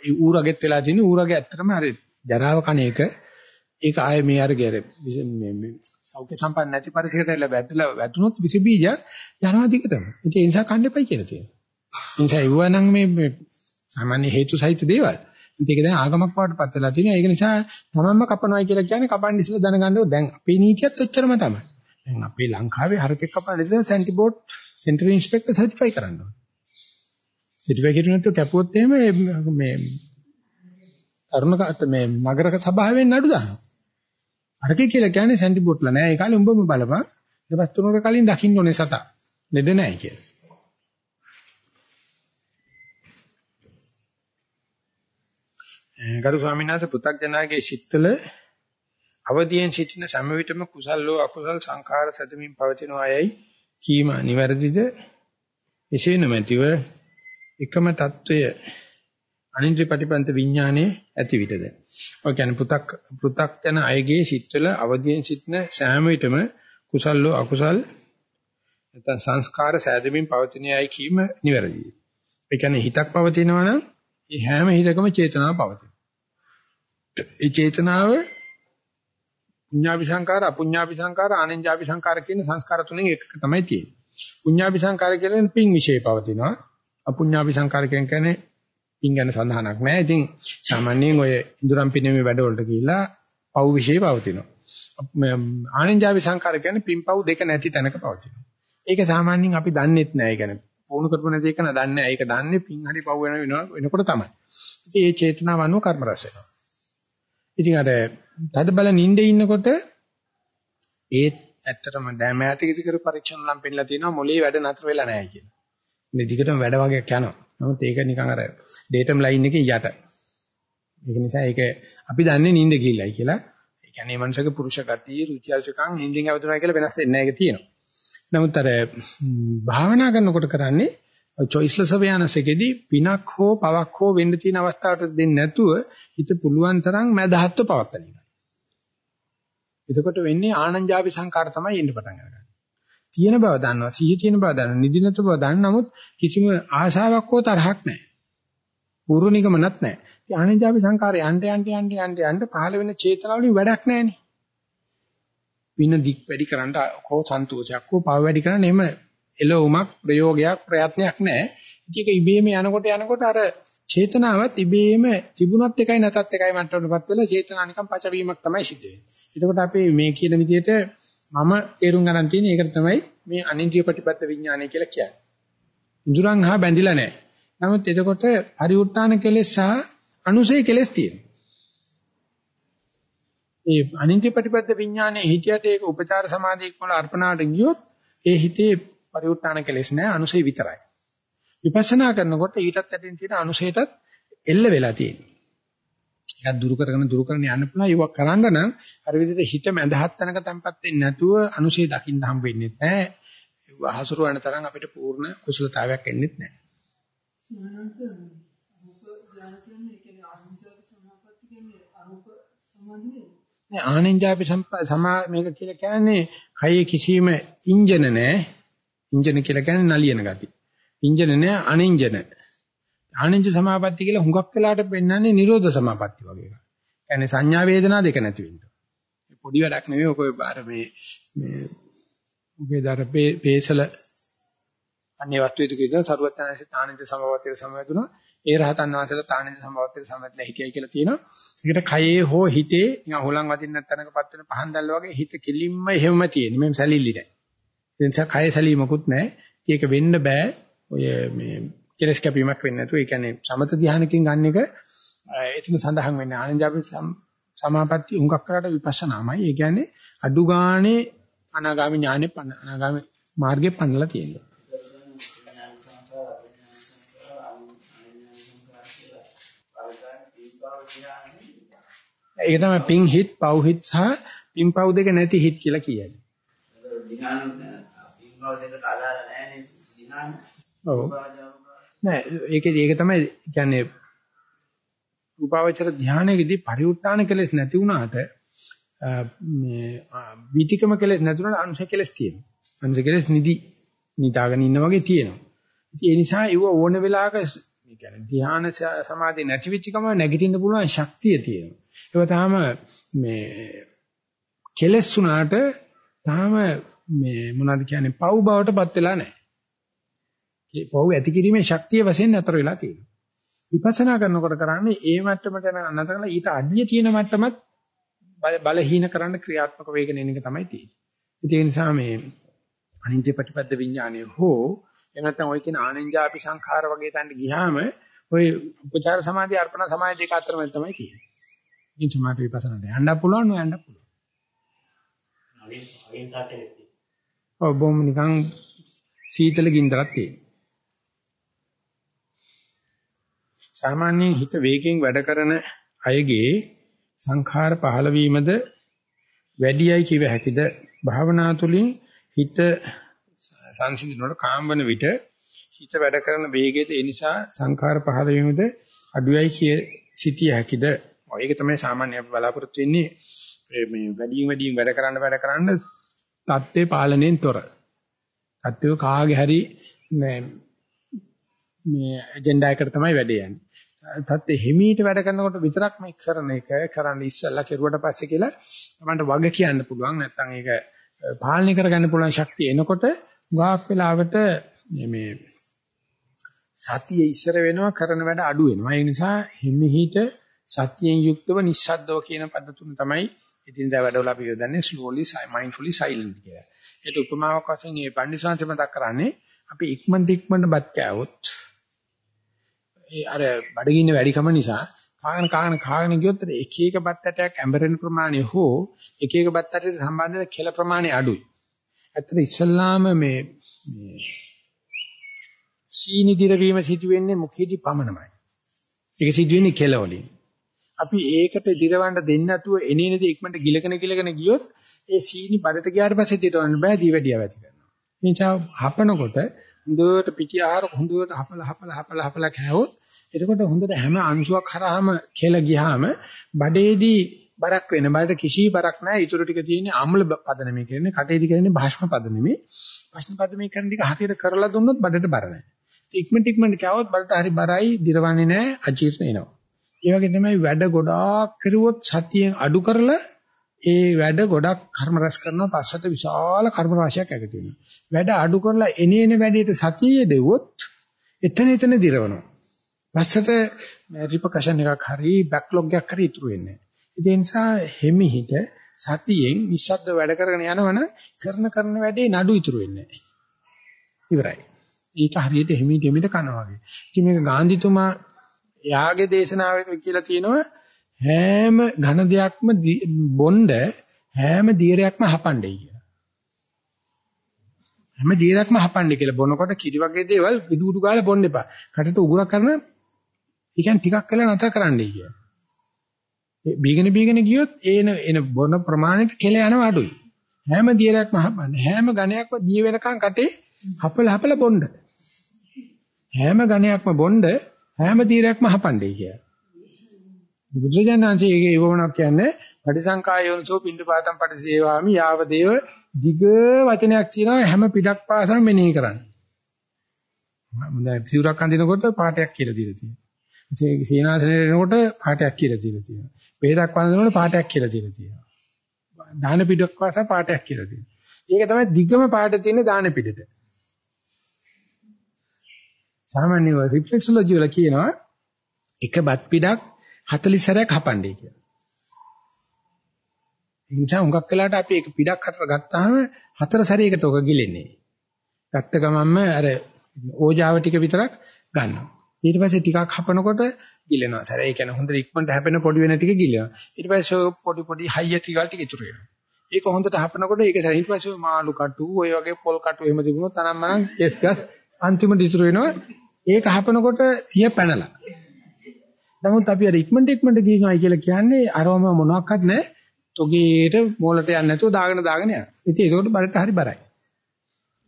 ඒ ඌරගෙත් වෙලා තියෙන ඌරගේ ඇත්තටම හරි ජරාව කණ එක ඒක ආයේ මේ අර ගැර මේ මේ සෞඛ්‍ය සම්පන්න නැති පරිසරයකට වැදලා වැටුනොත් විස බීජ යනවා දිගටම. ඒ නිසා කන්න එපයි කියලා තියෙනවා. ඒ නිසා ඒව නම් මේ සාමාන්‍ය හේතු සහිත දේවල්. ඒක දැන් ආගමක් වඩටපත් වෙලා තියෙනවා. ඒක නිසා තමන්ම කපනවායි කියලා කියන්නේ කපන්න ඉස්සෙල්ලා දැනගන්න ඕනේ. දැන් අපේ නීතියත් ඔච්චරම තමයි. දැන් අපේ ලංකාවේ හරකෙක් කපන්න ඉතින් සෙන්ටිබෝඩ් සෙන්ටර් ඉන්ස්පෙක්ටර් සර්ටිෆයි කරන්න ඕනේ. සර්ටිෆිකේට් නැතුව කැපුවොත් එහෙම මේ තරුණ මේ නගර සභාවෙන් නඩු දානවා. අරකේ කියලා කියන්නේ සැන්ටි බොට්ලා නෑ. ඒ කාලේ උඹම බලපන්. ඊපස් තුනක කලින් දකින්න ඕනේ සතා. ලෙඩ නෑ කියලා. ගරු ස්වාමීන් වහන්සේ පු탁ජනාගේ සිත්වල අවදියෙන් සිටින සෑම විටම කුසල්ලෝ අකුසල් සංඛාර සැදමින් පවතින අයයි කීම නිවැරදිද එසේ නොමැතිව එකම தত্ত্বය අනිත්‍ය ප්‍රතිපන්ත විඥානයේ ඇති විටද. ඔය කියන්නේ පු탁 පු탁 යන අයගේ සිත්වල අවදීන් සිටන සෑම විටම කුසල් හෝ අකුසල් නැත්නම් සංස්කාර සෑදෙමින් පවතින යයි කීම නිවැරදියි. ඒ කියන්නේ හිතක් පවතිනවා නම් ඒ හැම හිතකම චේතනාව පවතින. ඒ චේතනාව පුඤ්ඤාපි සංකාර අපුඤ්ඤාපි සංකාර ආනෙන්ජාපි සංකාර කියන සංස්කාර තුනෙන් එකක තමයි තියෙන්නේ. පුඤ්ඤාපි සංකාර කියන්නේ පින් විශේෂය පවතිනවා. අපුඤ්ඤාපි සංකාර කියන්නේ පින් ගැන සඳහනක් නැහැ. ඉතින් සාමාන්‍යයෙන් ඔය ඉඳුරම් පිනීමේ වැඩවලට ගිහිල්ලා පව් විශේෂ පවතිනවා. ආනෙන්ජාපි සංකාර කියන්නේ පින් පව් දෙක නැති තැනක පවතිනවා. ඒක සාමාන්‍යයෙන් අපි දන්නෙත් නැහැ. ඒ කියන්නේ පුහුණු කරපු නැති එක නදන්නේ නැහැ. ඒක දන්නේ පින් හරි පව් වෙන වෙනකොට තමයි. ඉතින් මේ චේතනාව අනුව කර්ම රැස් වෙනවා. ඉතින් අර තද බල නිින්දේ ඉන්නකොට ඒ ඇත්තටම ඩයමැටික්ස් කර පරීක්ෂණ නම් පෙන්නලා තියෙනවා මොලේ වැඩ නතර වෙලා නැහැ කියලා. ඉතින් දිගටම වැඩ වගේක් යනවා. නමුත් ඒක නිකන් අර ඩේටම් ලයින් එකේ යට. ඒක නිසා ඒක අපි දන්නේ නිින්ද ගිහිල්ලයි කියලා. ඒ කියන්නේ මේ මනුස්සගේ පුරුෂ ගතිය, රුචි අරුචිකම් නිින්දින් අවතුනා කියලා වෙනස් වෙන්නේ නැහැ ඒක තියෙනවා. නමුත් අර භාවනා කරනකොට කරන්නේ choiceless awareness එකේදී පිනක් හෝ පවක් හෝ වෙන්න තියෙන අවස්ථාවට දෙන්නේ නැතුව හිත පුළුවන් තරම් මදහත්ව පවත්තන එක. එතකොට වෙන්නේ ආනන්ජාපි සංකාර තමයි එන්න පටන් ගන්නේ. තියෙන බව දන්නවා, සිහි තියෙන බව දන්නවා, නිදිනත බව දන්න නමුත් කිසිම ආශාවක් හෝ තරහක් නැහැ. පූර්ව නිගමනක් නැහැ. ඉතින් ආනන්ජාපි සංකාරය යන්න යන්න යන්න යන්න යන්න පහළ වෙන චේතනාවලින් වැඩක් නැහැනේ. පින දික් වැඩි කරන්න කෝ සන්තෝෂයක් කෝ පව වැඩි කරන්න එහෙම එළවුමක් ප්‍රයෝගයක් ප්‍රයත්නයක් නැහැ. ඒක ඉබේම යනකොට යනකොට අර චේතනාවත් ඉබේම තිබුණත් එකයි නැතත් එකයි මට්ටමකටපත් වෙලා චේතනා නිකන් පචවීමක් තමයි සිද්ධ වෙන්නේ. එතකොට අපි මේ කියන විදිහට මම තේරුම් ගන්න තියෙන ඒකට තමයි මේ අනින්ද්‍රිය ප්‍රතිපත්ත විඥානය කියලා කියන්නේ. ඉඳුරන් හා බැඳිලා නැහැ. නමුත් එතකොට පරිඋත්තාන කෙලෙස් සහ අනුසය කෙලෙස් තියෙනවා. ඒ අනිත්‍ය ප්‍රතිපද විඥානයේ හිතියට ඒක උපචාර සමාධියක් වල අර්පණාට ගියොත් ඒ හිතේ පරිඋත්තාන කෙලෙස් නැහැ අනුසය විතරයි. විපස්සනා කරනකොට ඊටත් ඇතින් තියෙන අනුසයටත් එල්ල වෙලා තියෙනවා. ඒකත් දුරු කරගෙන දුරු කරගෙන යන්න පුළුවන්. ඒක කරන්න නම් අර විදිහට හිත මැදහත් තැනක තැම්පත් වෙන්නේ නැතුව අනුසය දකින්න හම්බ වෙන්නේ නැහැ. හසුරු වෙන තරම් අපිට පූර්ණ කුසලතාවයක් එන්නේ නැහැ. ආනෙන්ජාපි සමා මේක කියලා කියන්නේ කයේ කිසිම ඉන්ජන නැහැ. ඉන්ජන කියලා කියන්නේ නලියන ගති. ඉන්ජන නැහැ අනින්ජන. ආනෙන්ජ සමාපatti කියලා හුඟක් වෙලාට පෙන්වන්නේ නිරෝධ සමාපatti වගේ එකක්. කියන්නේ සංඥා වේදනා දෙක නැති වෙන්න. පොඩි වැඩක් නෙවෙයි ඔක බාර මේ මේ උගේ දර පේසල අන්‍ය වස්තු විදිහට කියන සරුවත් යනසේ තානෙන්ජ සමාපත්තියට සමවැදුණා. ඒ රහතන් වහන්සේලා තානෙන්ජ සමාපත්තියට සමවැදලා හිටියයි කියලා තියෙනවා. ඒකට කයේ හෝ හිතේ නිකන් හොලං වදින්න තැනකපත් වෙන පහන් දැල්ල වගේ හිත කෙලින්ම එහෙමම තියෙන. මේ සැලිලි නැහැ. ඒ නිසා කය සැලීමකුත් නැහැ. ඒක වෙන්න බෑ. ඔය මේ කෙලස් කැපීමක් වෙන්නේ නැතුව ඒ කියන්නේ සමත ධානයකින් ගන්න එක එතන සඳහන් වෙන්නේ ආනන්ජාපි සමාපatti උඟක් කරාට විපස්සනාමයි. ඒ කියන්නේ අඩු ගානේ අනාගාමි ඥානෙ අනාගාමි මාර්ගේ පන්නලා තියෙනවා. ඒක තමයි පිං හිත් පව් හිත් සහ පිං පව් දෙක නැති හිත් කියලා කියන්නේ. ධ්‍යාන පිං පව් දෙකට අදාළ නැහැ නේද? ධ්‍යාන. ඔව්. නෑ ඒකේ ඒක තමයි කියන්නේ රූපාවචර ධානයේදී පරිඋත්තාන කෙලෙස් නැති වුණාට මේ වීතිකම කෙලෙස් නැතුණාට අනුසය කෙලෙස් තියෙනවා. අනුසය කෙලෙස් නිදි නිදාගෙන ඉන්න වගේ තියෙනවා. ඉතින් ඒ නිසා ඒව ඕන වෙලාවක ඒ කියන්නේ ධ්‍යාන සමාධිය නැති වෙච්ච ගමන් නැගිටින්න පුළුවන් ශක්තිය තියෙනවා. ඒක තාම මේ කෙලස් උනාට තාම මේ මොනවද කියන්නේ පව් බවටපත් වෙලා නැහැ. ඒ පව් ඇති කිරීමේ ශක්තිය වශයෙන් අතර වෙලා තියෙනවා. විපස්සනා කරනකොට කරන්නේ ඒ මට්ටමට යන අතර ඊට අඩිය තියෙන මට්ටමත් බලහීන කරන්න ක්‍රියාත්මක වේගන එන එක තමයි තියෙන්නේ. ඒ නිසා මේ අනිත්‍ය ප්‍රතිපද විඥානය හෝ එහෙම නැත්නම් ඔය කියන ආනෙන්ජාපි සංඛාර වගේ තැනට ගියාම ඔය උපචාර සමාධි අර්පණ සමාධි දෙක අතර මැද තමයි කියන්නේ. මේ සමාධි විපස්සනාට යන්න පුළුවන් නෝ යන්න පුළුවන්. නවීන් අයින් තාතේ ඔව් බොම් නිකන් සීතල ගින්දරක් තියෙනවා. සාමාන්‍යයෙන් හිත වේගයෙන් වැඩ කරන අයගේ සංඛාර පහළ වීමද වැඩියයි කිව හැකිද භාවනා තුලින් හිත සංසිඳනකොට කාම්බන විට හිත වැඩ කරන වේගයද ඒ නිසා සංඛාර පහළ වීමද අඩුවයි කිය සිටිය හැකිද? ඒක තමයි සාමාන්‍ය අපි බලාපොරොත්තු වෙන්නේ මේ වැඩියෙන් වැඩියෙන් වැඩ කරන්න වැඩ කරන්න தත්ත්වේ පාලනයෙන් තොර. තත්ත්වය කාගේ හරි මේ ඇජෙන්ඩා එකට තමයි වැඩේ යන්නේ. තත්ත්වේ හිමීට වැඩ කරනකොට විතරක් මේ කරන එක කරන්න ඉස්සෙල්ලා කෙරුවට පස්සේ කියලා තමන්ට වග කියන්න පුළුවන් නැත්නම් ඒක පාලනය කරගන්න පුළුවන් ශක්තිය එනකොට ගාක් වෙලාවට මේ සතිය ඉස්සර වෙනවා කරන වැඩ අඩු වෙනවා. ඒ නිසා හිමිහිට සතියෙන් යුක්තව නිස්සද්දව කියන පද තුන තමයි ඉදින්දා වැඩවල අපි යොදන්නේ slowly mindfully silent කියලා. ඒකට උපමාවක් වශයෙන් මේ පන්දිසාංශ මතක් කරන්නේ අපි ඉක්මනට ඉක්මනට බත් කෑවොත් ඒ අර බඩගින්න වැඩිකම නිසා කාගෙන කාගෙන කාගෙන ගියොත් එක එක බත් ඇටයක් ඇඹරෙන ප්‍රමාණය හෝ එක එක බත් ඇටයට සම්බන්ධ වෙන කෙල ප්‍රමාණය අඩුයි. ඇත්තට ඉස්සල්ලාම මේ මේ සීනි දිරවීම සිදු වෙන්නේ මුඛයේදී පමණමයි. ඒක සිදු වෙන්නේ කෙල වලින්. අපි ඒකට දිරවන්න දෙන්නේ නැතුව එනේනද ඉක්මනට ගිලගෙන ගිලගෙන ගියොත් ඒ සීනි බඩට ගියාට පස්සේ දිරවන්න බෑ දීවැඩිය වැඩි කරනවා. එනිසා හපනකොට හොඳට පිටි ආහාර හොඳට හපලා හපලා හපලා හපලා කෑවොත් එතකොට හොඳට හැම අංශුවක් හරහාම කෙල ගියාම බඩේදී බරක් වෙන බඩට කිසි බරක් නැහැ. ඊටු ටික තියෙන්නේ අම්ල පදනමේ කියන්නේ කටේදී කියන්නේ භාෂ්ම පදනමේ. භාෂ්ම පදනමේ කරන ටික හරියට කරලා දුන්නොත් බඩට බර නැහැ. ඉක්මනට ඉක්මනට කෑවොත් බඩට හරි බරයි, දිරවන්නේ නැහැ, අජීර්ණ එනවා. ඒ වගේ තමයි වැඩ ගොඩාක් කරුවොත් සතියෙන් අඩු කරලා ඒ වැඩ ගොඩක් කර්ම රැස් කරනවා පස්සට විශාල කර්ම රාශියක් එකතු වෙනවා. වැඩ අඩු කරලා එනේන වැඩේට සතිය දෙවොත් එතන එතන දිරවනවා. පස්සට රිපකෂන් එකක් හරි බෑක්ලොග් එකක් හරි ඉතුරු වෙන්නේ නැහැ. ඒ නිසා හිමිහිට සතියෙන් නිශ්ශබ්ද වැඩ කරගෙන යනවන කරන කරන වැඩේ නඩු ඉතුරු වෙන්නේ නැහැ. ඉවරයි. ඒක හරියට හිමිට හිමිට කනවා වගේ. ඉතින් මේක ගාන්ධිතුමා යාගේ දේශනාවේ කියලා තියෙනවා හැම ඝන දෙයක්ම බොණ්ඩ හැම දීරයක්ම හපන්නේ කියලා. හැම දීරයක්ම හපන්නේ කියලා බොනකොට කිරි වගේ දේවල් විදු උඩු ගාලා බොන්න එපා. කටට උගුරක් කරන ඒ කියන්නේ ටිකක් කළා නැතර කරන්නයි කියලා. ඒ බීගෙන බීගෙන ගියොත් ඒන එන බොන ප්‍රමාණයට කෙල යනවා අඩුයි. හැම දීරයක්ම හපන්නේ. හැම ඝණයක්ම දී වෙනකන් කටේ හපල හපල බොන්න. හැම ඝණයක්ම බොන්න හැම දීරයක්ම හපන්නේ කියලා. බුදුජානනාංශයේ ඒකේ වුණක් කියන්නේ පටිසංකායෝනසෝ පින්ඩපාතම් පටිසේවාමි යාව දේව දිග වචනයක් තියෙනවා හැම පිටක් පාසම මෙනෙහි කරන්න. මම සිවුරක් අඳිනකොට පාටයක් කියලා දීලා තියෙනවා. ඒ සීනාසනේ එනකොට පාටයක් කියලා දීලා තියෙනවා. වේදක් වඳිනකොට පාටයක් කියලා දීලා තියෙනවා. දාන පිටක් පාස පාටයක් කියලා තියෙනවා. ඒක තමයි දිගම පාට තියෙන දාන පිටට. සාමාන්‍යව රිෆ්ලෙක්සොලොජි වල කියනවා එක බත් පිටක් 40 සැරයක් හපන්නේ කියලා. ඒ නිසා හුඟක් වෙලාවට අපි ඒක පිටක් හතර ගත්තාම හතර සැරයකට ඔක ගිලෙන්නේ. ගත්ත ගමන්ම අර ඕජාව ටික විතරක් ගන්නවා. ඊට පස්සේ ටිකක් හපනකොට ගිලෙනවා. සැර ඒ කියන්නේ හොඳට ඉක්මනට හැපෙන පොඩි වෙන ටික ගිලෙනවා. ඊට පස්සේ පොඩි පොඩි හයිය ටිකල් ටික ඉතුරු වෙනවා. ඒක හොඳට හපනකොට ඒක සැර ඊට පස්සේ මාළු කටු ඔය වගේ පොල් කටු එහෙම තිබුණොත් තරම් මනම් එස් ගස් අන්තිමට ඉතුරු වෙනවා. ඒක හපනකොට තිය පැනලා. නමුත් අපි අර ඉක්මනට ඉක්මනට ගියනවායි කියලා කියන්නේ අරවම මොනවත් නැහැ. තොගේට මෝලට යන්නේ නැතුව දාගෙන දාගෙන යනවා. ඉතින් ඒකට බරට හරි බරයි.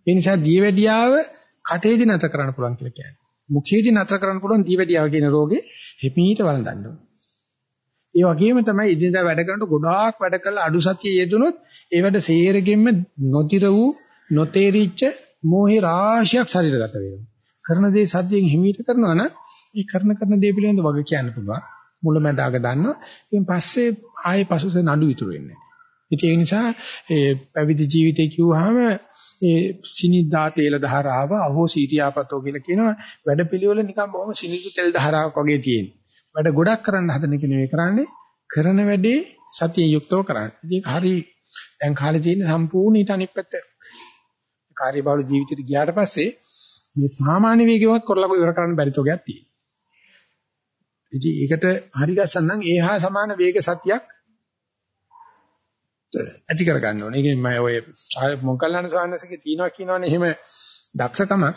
ඒ නිසා දීවැඩියාව කටේදී නැතර කරන්න පුළුවන් කියලා කියන්නේ. මුඛයේදී නැතර කරන්න පුළුවන් දීවැඩියාව කියන රෝගේ හිමීට වළඳන්න ඕන. ඒ වගේම තමයි ඉදින්දා වැඩ කරනකොට ගොඩාක් වැඩ කරලා අඩු සතිය යෙදුනොත් ඒ වැඩ සේරගෙම්ම නොතිර වූ නොතේරිච්ච මෝහේ රාශියක් ශරීරගත වෙනවා. කරන දේ සද්දයෙන් හිමීට කරනවා නම් ඒ කරන කරන දේ පිළිබඳව වග කියන්න පුළුවන්. මුලැමැදාක දන්නවා. ඊට පස්සේ ආයේ පසුසේ නඩු ඉතුරු වෙන්නේ නැහැ. ඒ නිසා ඒ පැවිදි ජීවිතය කිව්වහම ඒ සිනිදා තේල ධාරාව අහෝ සීතියාපතෝ කියලා කියනවා වැඩපිළිවෙල නිකන් බොහොම සිනිදු තෙල් ධාරාවක් වගේ තියෙන. වැඩ ගොඩක් කරන්න හදන එක නෙවෙයි කරන්නේ කරන වැඩේ සතිය යුක්තව කරන්න. ඉතින් හරි දැන් කාලේ තියෙන සම්පූර්ණ ඊට අනිත් පැත්ත. කාර්යබහුල ජීවිතයට ගියාට පස්සේ මේ සාමාන්‍ය වේගයවත් කරලා ඉවර කරන්න බැරි තෝගයක් තියෙනවා. ඉතින් ඒකට හරි ගස්සන් නම් ඒහා සමාන වේග සතියක් ඇති කර ගන්න ඕනේ. ඒකෙන් මම ඔය මොග්ගල්ලාන ස්වාමීන්සේගේ තියනවා කියනවනේ එහෙම දක්ෂකමක්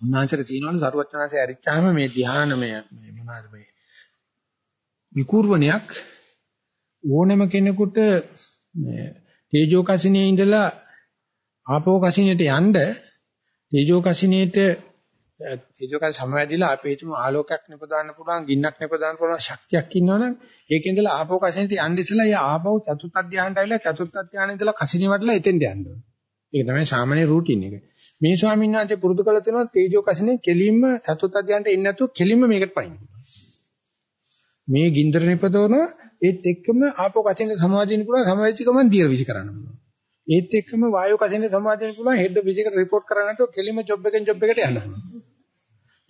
උන්වහන්සේට තියෙනවනේ සරුවචනාංශය ඇරිච්චාම මේ ධ්‍යානමය මේ මොනවාද මේ විකූර්වණයක් ඕනම කෙනෙකුට මේ තේජෝ කසිනේ ඉඳලා ආපෝ කසිනේට යන්න තේජෝ කසිනේට තේජෝකල් සමවැදිලා අපි හිතමු ආලෝකයක් නිපදවන්න පුළුවන් ගින්නක් නිපදවන්න පුළුවන් ශක්තියක් ඉන්නවනම් ඒකෙන් ඉඳලා ආපෝ කසිනේට යන්න ඉස්සලා යා ආපෝ චතුත්ථ ධානයට ආවිලා චතුත්ථ ධානයේ ඉඳලා කසිනේ වඩලා එතෙන්ට යන්න ඕනේ. ඒක තමයි සාමාන්‍ය රූටින් එක. මේ ස්වාමීන් වහන්සේ පුරුදු කළ තියෙනවා තේජෝ කසිනේ කෙලින්ම චතුත්ථ ධානයට එන්නේ නැතුව කෙලින්ම මේකට පයින්න. මේ ගින්දර නිපදවන ඒත් එක්කම ආපෝ කසිනේ සමාදින්න පුළුවන් සමාදිච්ච ගමන් දියර විසි කරන්න පුළුවන්. ඒත් එක්කම වායෝ කසිනේ සමාදින්න පුළුවන් හෙඩ් විසිකට රිපෝට් කරන්න නැතුව කෙලින්ම ජොබ් එකෙන් ජොබ් එකට යන්න පුළුවන්.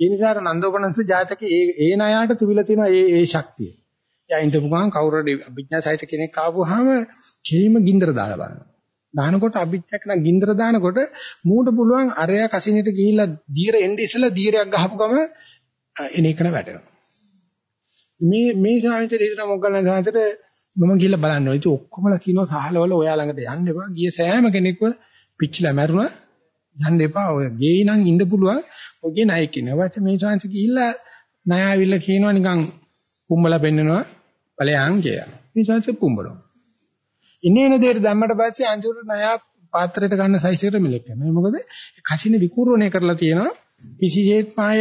ඒ නිසා අර නන්දෝපනන්ත ජාතකයේ ඒ ඒ ණයාට තිබිලා තියෙන ඒ ඒ ශක්තිය. යා ඉඳපු ගමන් කවුරුරි අභිඥා සහිත කෙනෙක් ආවොහම කෙලිම ගින්දර දාලා බලනවා. දානකොට අභිඥාක් නම් ගින්දර දානකොට මූට පුළුවන් අරයා කසිනෙට ගිහිල්ලා දීර එන්නේ ඉස්සලා දීරයක් ගහපු ගම එන එකන වැටෙනවා. මේ මේ ශාන්තිට හිතන මොග්ගලන් ශාන්තිට මම ගිහිල්ලා බලන්න ඕනේ. ඉතින් ඔක්කොමලා කියනවා සහලවල ඔයා ළඟට යන්න එපා. ගිය සෑම කෙනෙක්ව පිච්චිලා මැරුණා. යන්න එපා. ඔය ගෙයි නම් ඉන්න පුළුවන්. ඔගේ ණය කියනවා. ඊට මේ chance ගිහිල්ලා ණය ආවිල්ලා කියනවා නිකන් කුම්බලා පෙන්නනවා ඵලයන් කියලා. මේ chance කුම්බනවා. ඉන්නේ එන දෙයට දැම්මට පස්සේ අන්තිමට ණය පාත්‍රයට ගන්න සයිස් එකට මිලෙක් කරනවා. මොකද කසින විකූර්ණය කරලා තියෙනවා. කිසිසේත් මාය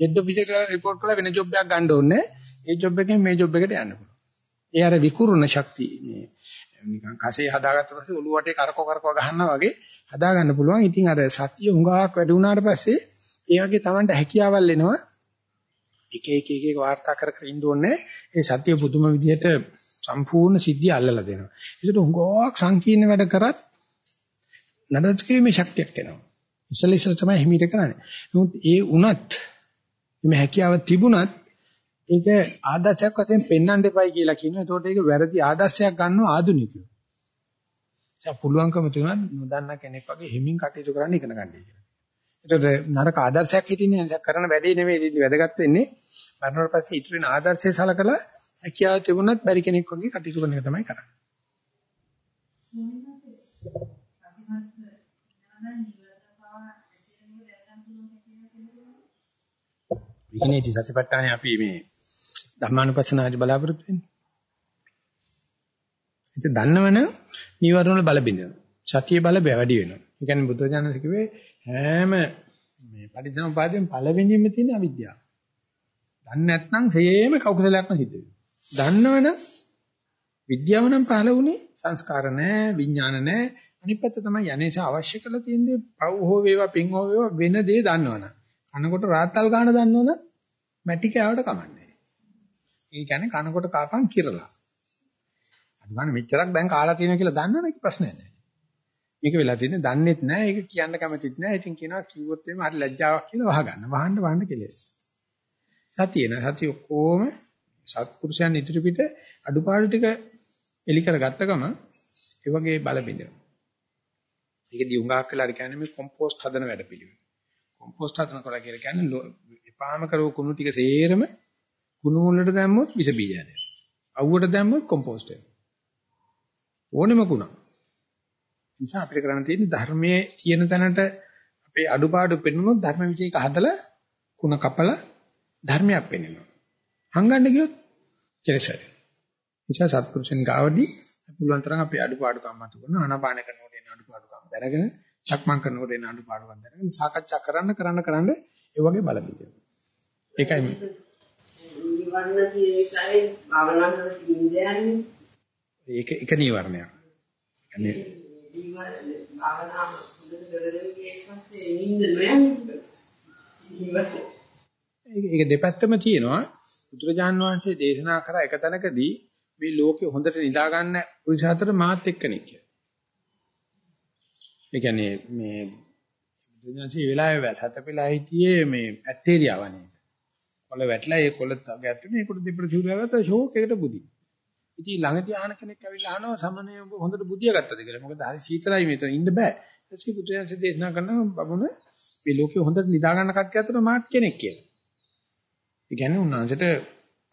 හෙඩ් ඔෆිස් එකට report කරලා වෙන ජොබ් එකක් ගන්න ඕනේ. ඒ ජොබ් එකෙන් මේ ජොබ් එකට යන්න පුළුවන්. ඒ අර විකූර්ණ ශක්තිය මේ නිකන් කසේ හදාගත්ත පස්සේ ඔළුව වටේ කරකෝ කරකෝ ගහනවා වගේ හදා ගන්න පුළුවන්. ඉතින් අර සතිය හුඟාවක් වැඩි වුණාට පස්සේ ඒ වගේ Tamanට හැකියාවල් එනවා. එක එක එක එක වාර්තා කර කර ඉන්න ඕනේ. ඒ සතිය පුදුම විදිහට සම්පූර්ණ සිද්ධිය අල්ලලා දෙනවා. ඒකට හුඟාවක් සංකීර්ණ වැඩ කරත් නඩත් කිරීමේ ශක්තියක් එනවා. ඉස්සෙල්ලා ඉස්සෙල්ලා තමයි හිමීට කරන්නේ. නමුත් ඒ උනත් මේ හැකියාව තිබුණත් ඒක ආදර්ශයක් වශයෙන් පෙන්වන්න එපයි කියලා කියනවා. ඒතකොට ඒක වැරදි ආදර්ශයක් ගන්නවා ආධුනිකයෝ. දැන් පුළුවන්කම තුනක් නොදන්න කෙනෙක් වගේ හිමින් කටයුතු කරන්න ඉගෙන ගන්න කියලා. ඒතකොට නරක ආදර්ශයක් හිටින්නේ නැහැ කරන වැඩේ නෙමෙයි ඉතින් වැදගත් වෙන්නේ. මරණයට පස්සේ ඉතුරු වෙන ආදර්ශය සලකලා හැකියාව තිබුණත් බැරි කෙනෙක් වගේ කටයුතු කරන එක තමයි කරන්නේ. විකිනේදී සත්‍යපට්ඨානේ අපි මේ ධර්මානුපස්සනාදී බලාපොරොත්තු වෙන්නේ. ඉතින් දන්නවනම් නීවරණ වල බල බින්දෙනවා. සතිය බල වැඩි වෙනවා. ඒ කියන්නේ බුද්ධ ඥානස කිව්වේ හැම මේ පටිච්චසමුපාදයෙන් පළවෙනිම තියෙන අවිද්‍යාව. දන්නේ නැත්නම් සේම කෞකසලයක්ම සිද්ධ වෙනවා. දන්නවනම් විද්‍යාව නම් පහළ වුණේ සංස්කාර නැහැ, විඥාන නැහැ. අනිත් පැත්ත තමයි යන්නේස අවශ්‍ය කරලා තියෙන්නේ පව් හෝ වේවා පින් හෝ වේවා වෙන දේ දන්නවනම්. කනකොට රාත්තල් ගන්න දන්නවනම් මැටි කෑවට කමන්නේ. ඒ කියන්නේ කනකොට කාපන් කිරලා. අද ගන්න මෙච්චරක් දැන් කාලා තියෙනවා කියලා දන්නවනේ ප්‍රශ්නයක් නැහැ. මේක වෙලා තියෙන්නේ දන්නේත් නැහැ. ඒක කියන්න කැමතිත් නැහැ. ඉතින් කියනවා කිව්වොත් එimhe හරි ලැජ්ජාවක් කියලා වහගන්න. වහන්න වහන්න කෙලෙස්. සතිය න සතිය ඔක්කොම සත්පුරුෂයන් ඉදිරි පිට අඩුපාඩු ටික එලි කරගත්ත ගම ඒ වගේ බල බින්දෙනවා. ඒක දියුණුවක් කියලා හරි කියන්නේ මේ කොම්පෝස්ට් හදන වැඩ පිළිවෙල. කොම්පෝස්ට් හදන කරලා කියලා කියන්නේ එපාම කරව කුණු ටික සේරම කුණු මුලට දැම්මොත් විස බීජ හැදෙනවා. අවුවට දැම්මොත් කොම්පෝස්ට් වෙනවා. ඕනෙම කුණක්. නිසා අපිට කරන්න තියෙන්නේ ධර්මයේ තියෙන තැනට අපේ අඩුපාඩු පෙන්වනොත් ධර්ම විචේක හදලා කුණ කපලා ධර්මයක් පෙන්වනවා. හංගන්න ගියොත් කෙලෙසයි. නිසා සත්පුරුෂයන් ගාවදී පුළුවන් තරම් අපේ අඩුපාඩුකම් මතු කරන ආනාපාන කරනකොට එන අඩුපාඩුකම් දැනගෙන සක්මන් කරනකොට එන අඩුපාඩුකම් දැනගෙන සාකච්ඡා කරන්න කරන්න කරන්න ඒ වගේ බලපිට. ඒකයි මේ. නිවර්ණ කියන එකයි භවනා කරන ඉන්ද්‍රයන්නේ. ඒක එක නිවර්ණයක්. يعني භාවනා මුලින් කරගෙන ගියත් පස්සේ නිින්ද නොයන්නේ. ඒක දෙපැත්තම තියෙනවා. බුදුරජාන් වහන්සේ දේශනා කර එක තැනකදී මේ ලෝකෙ හොඳට නිදා ගන්න පුරුෂ හතර මාත් එක්කනේ කියලා. ඒ කියන්නේ මේ බුදුරජාන්සේ වෙලාවේ සතපෙලා හිටියේ මේ බැක්ටීරියාවනේ. කොළ වැටලා ඒ කොළ ගැත්තේ මේකට දෙපළ සිවුරකට ෂෝක් එකට බුදි. ඉතින් ළඟදී ආන කෙනෙක් ඇවිල්ලා අහනවා සමනේ ඔබ හොඳට බුදිය ගත්තද කියලා. මොකද හරි සීතලයි මෙතන ඉන්න බෑ. ඊටසේ බුදුරජාන්සේ දේශනා කරනවා බබුන මේ ලෝකෙ හොඳට නිදා ගන්න කට්ටිය අතර මාත් කෙනෙක් කියලා. ඒ කියන්නේ උන්වහන්සේට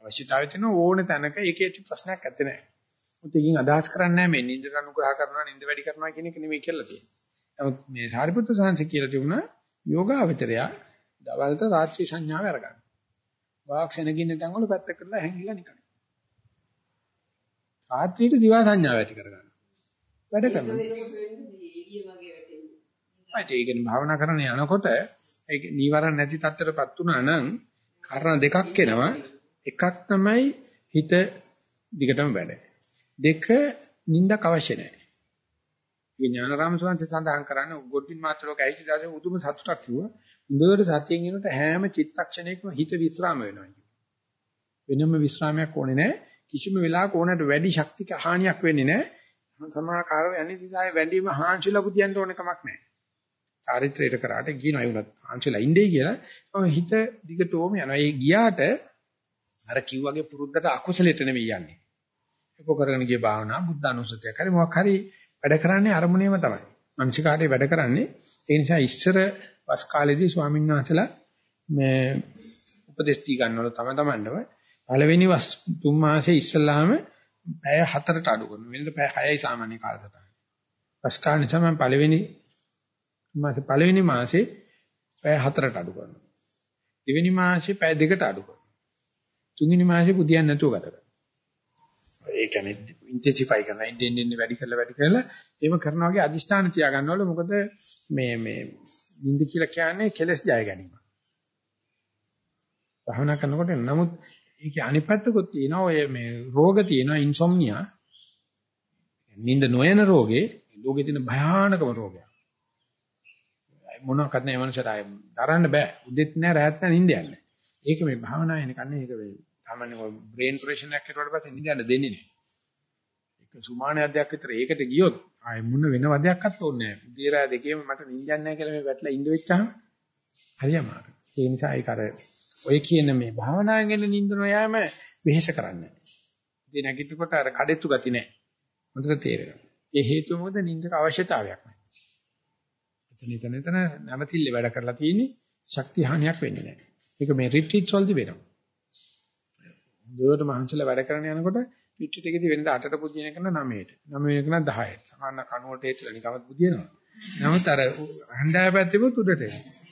අවශ්‍යතාවය තියෙන ඕනේ තැනක ඒකේ ප්‍රශ්නයක් නැත්තේ නෑ. මොකද එකකින් අදහස් කරන්නේ නෑ මේ නින්දට අනුග්‍රහ කරනවා නින්ද වැඩි කරනවා කියන එක නෙමෙයි කියලා තියෙන්නේ. නමුත් මේ සාරිපුත්‍ර සාංශ කියලා තිබුණා යෝගාවචරයා දවල්ට රාත්‍රී සංඥාව අරගන්න. වාක්ෂණ ගින්න තැන් වල පැත්ත කරලා හැංගිලා නිකන්. රාත්‍රියට දිවා සංඥාව ඇති කරගන්න. වැඩ කරනවා. ඒ කියන්නේ භාවනා කරන යනකොට ඒක නීවරණ නැති තත්ත්වයටපත් වුණා නම් කාරණා දෙකක් එනවා. එකක් තමයි හිත දිගටම වැඩ. දෙක නිින්දක් අවශ්‍ය නැහැ. මේ ඥානරාම ස්වාමීන් සඳහන් කරන්නේ ගොඩින් මාත්‍රලෝක ඇහිච්ච දාසේ උතුම් සතුටක් කිව්වා. හොඳට සතියෙන් ඉන්නකොට හැම චිත්තක්ෂණයකම හිත විස්්‍රාම වෙනවා. වෙනම විස්්‍රාමයක් ඕනේ නැහැ. කිසිම වෙලාවක ඕනට වැඩි ශක්තික හානියක් වෙන්නේ නැහැ. සමාකාරව යන්නේ දිසාවේ වැඩිම හාන්සිලා පුදියන්න ඕන කමක් නැහැ. චාරිත්‍රයට කරාට කියනවා ඒ උනත් හාන්සිලා ඉන්නේ කියලා. හිත දිගටම යනවා. ඒ ගියාට අර කිව්වගේ පුරුද්දට අකුසලෙට නෙවෙයි යන්නේ. ඒක කරගෙන ගිය භාවනා බුද්ධ අනුසතියක් හරි මොකක් හරි වැඩ කරන්නේ අරමුණේම තමයි. මනසිකාරේ වැඩ කරන්නේ ඒ නිසා ඉස්සර වස් කාලේදී ස්වාමීන් වහන්සේලා මේ උපදේශ දී ගන්නවල තම තමන්ටම පළවෙනි වස් තුන් මාසේ ඉස්සල්ලාම පැය 4ට අඩු කරනවා. වෙනද පැය 6යි සාමාන්‍ය කාලසටහන. වස් කාලේ නිසා මම පළවෙනි මාසේ පළවෙනි මාසේ පැය 4ට අඩු කරනවා. දෙවෙනි මාසේ පැය 2ට අඩු කරනවා. තුන්වෙනි මාසේ පුදියන් නැතුව ගත කරනවා. ඒ කියන්නේ ඉන්ටෙන්සිෆයි කරනවා. ඉන්ටෙන් ඉන්න වැඩි කරලා වැඩි කරලා එහෙම කරනවා වගේ අදිෂ්ඨාන තියා ගන්නවල මොකද මේ මේ නිින්ද කියලා කියන්නේ කෙලස් ජය ගැනීම. භාවනා කරනකොට නමුත් ඒකේ අනිත් පැත්තකුත් තියෙනවා ඔය මේ රෝග තියෙනවා ඉන්සොම්නියා. නිින්ද නොයන රෝගේ ලෝකේ තියෙන භයානකම රෝගයක්. මොනවාක්වත් නැහැ මනුස්සයට ආය දරන්න බෑ. උදෙත් නෑ රැත් නෑ නිින්ද යන්නේ. ඒක මේ භාවනාවේ කන්නේ ඒක වෙයි. සාමාන්‍ය බ්‍රේන් ප්‍රෙෂන් එකක් හිටවට පස්සේ නිින්ද යන්න දෙන්නේ නෑ. ඒක සුමාන අධ්‍යයක් විතර ඒකට ගියොත් ආය මුන්න වෙන වදයක්වත් ඕනේ නෑ. උදේ රෑ දෙකේම මට නිින්ද යන්නේ නැහැ කියලා මේ වැටලා ඉඳ වෙච්චාම හරි අමාරුයි. ඒ නිසා ඒක අර ඔය කියන මේ භාවනාවෙන් එන නිින්ද නොයෑම වෙහෙස කරන්නේ නැහැ. ඉතින් නැගිටිනකොට අර කඩෙත්තු ගති නැහැ. හොඳට තේරෙනවා. ඒ හේතුව මොකද නිින්දක අවශ්‍යතාවයක් නැහැ. එතන එතන එතන නැවතිල්ල වැඩ කරලා තියෙන්නේ ශක්ති හානියක් වෙන්නේ නැහැ. ඒක මේ රිට්‍රීට්ස් වලදී වෙනවා. දුවට මහන්සිලා වැඩ කරන යනකොට රිට්‍රීට් එකේදී වෙනද 8ට පුදින එක 9ට. 9 වෙනක 10ට. සමාන කනුවට හේතුලා නිකම්වත් පුදිනවා. නමුත් අර හඳාය පැත්තෙම උඩට එනවා.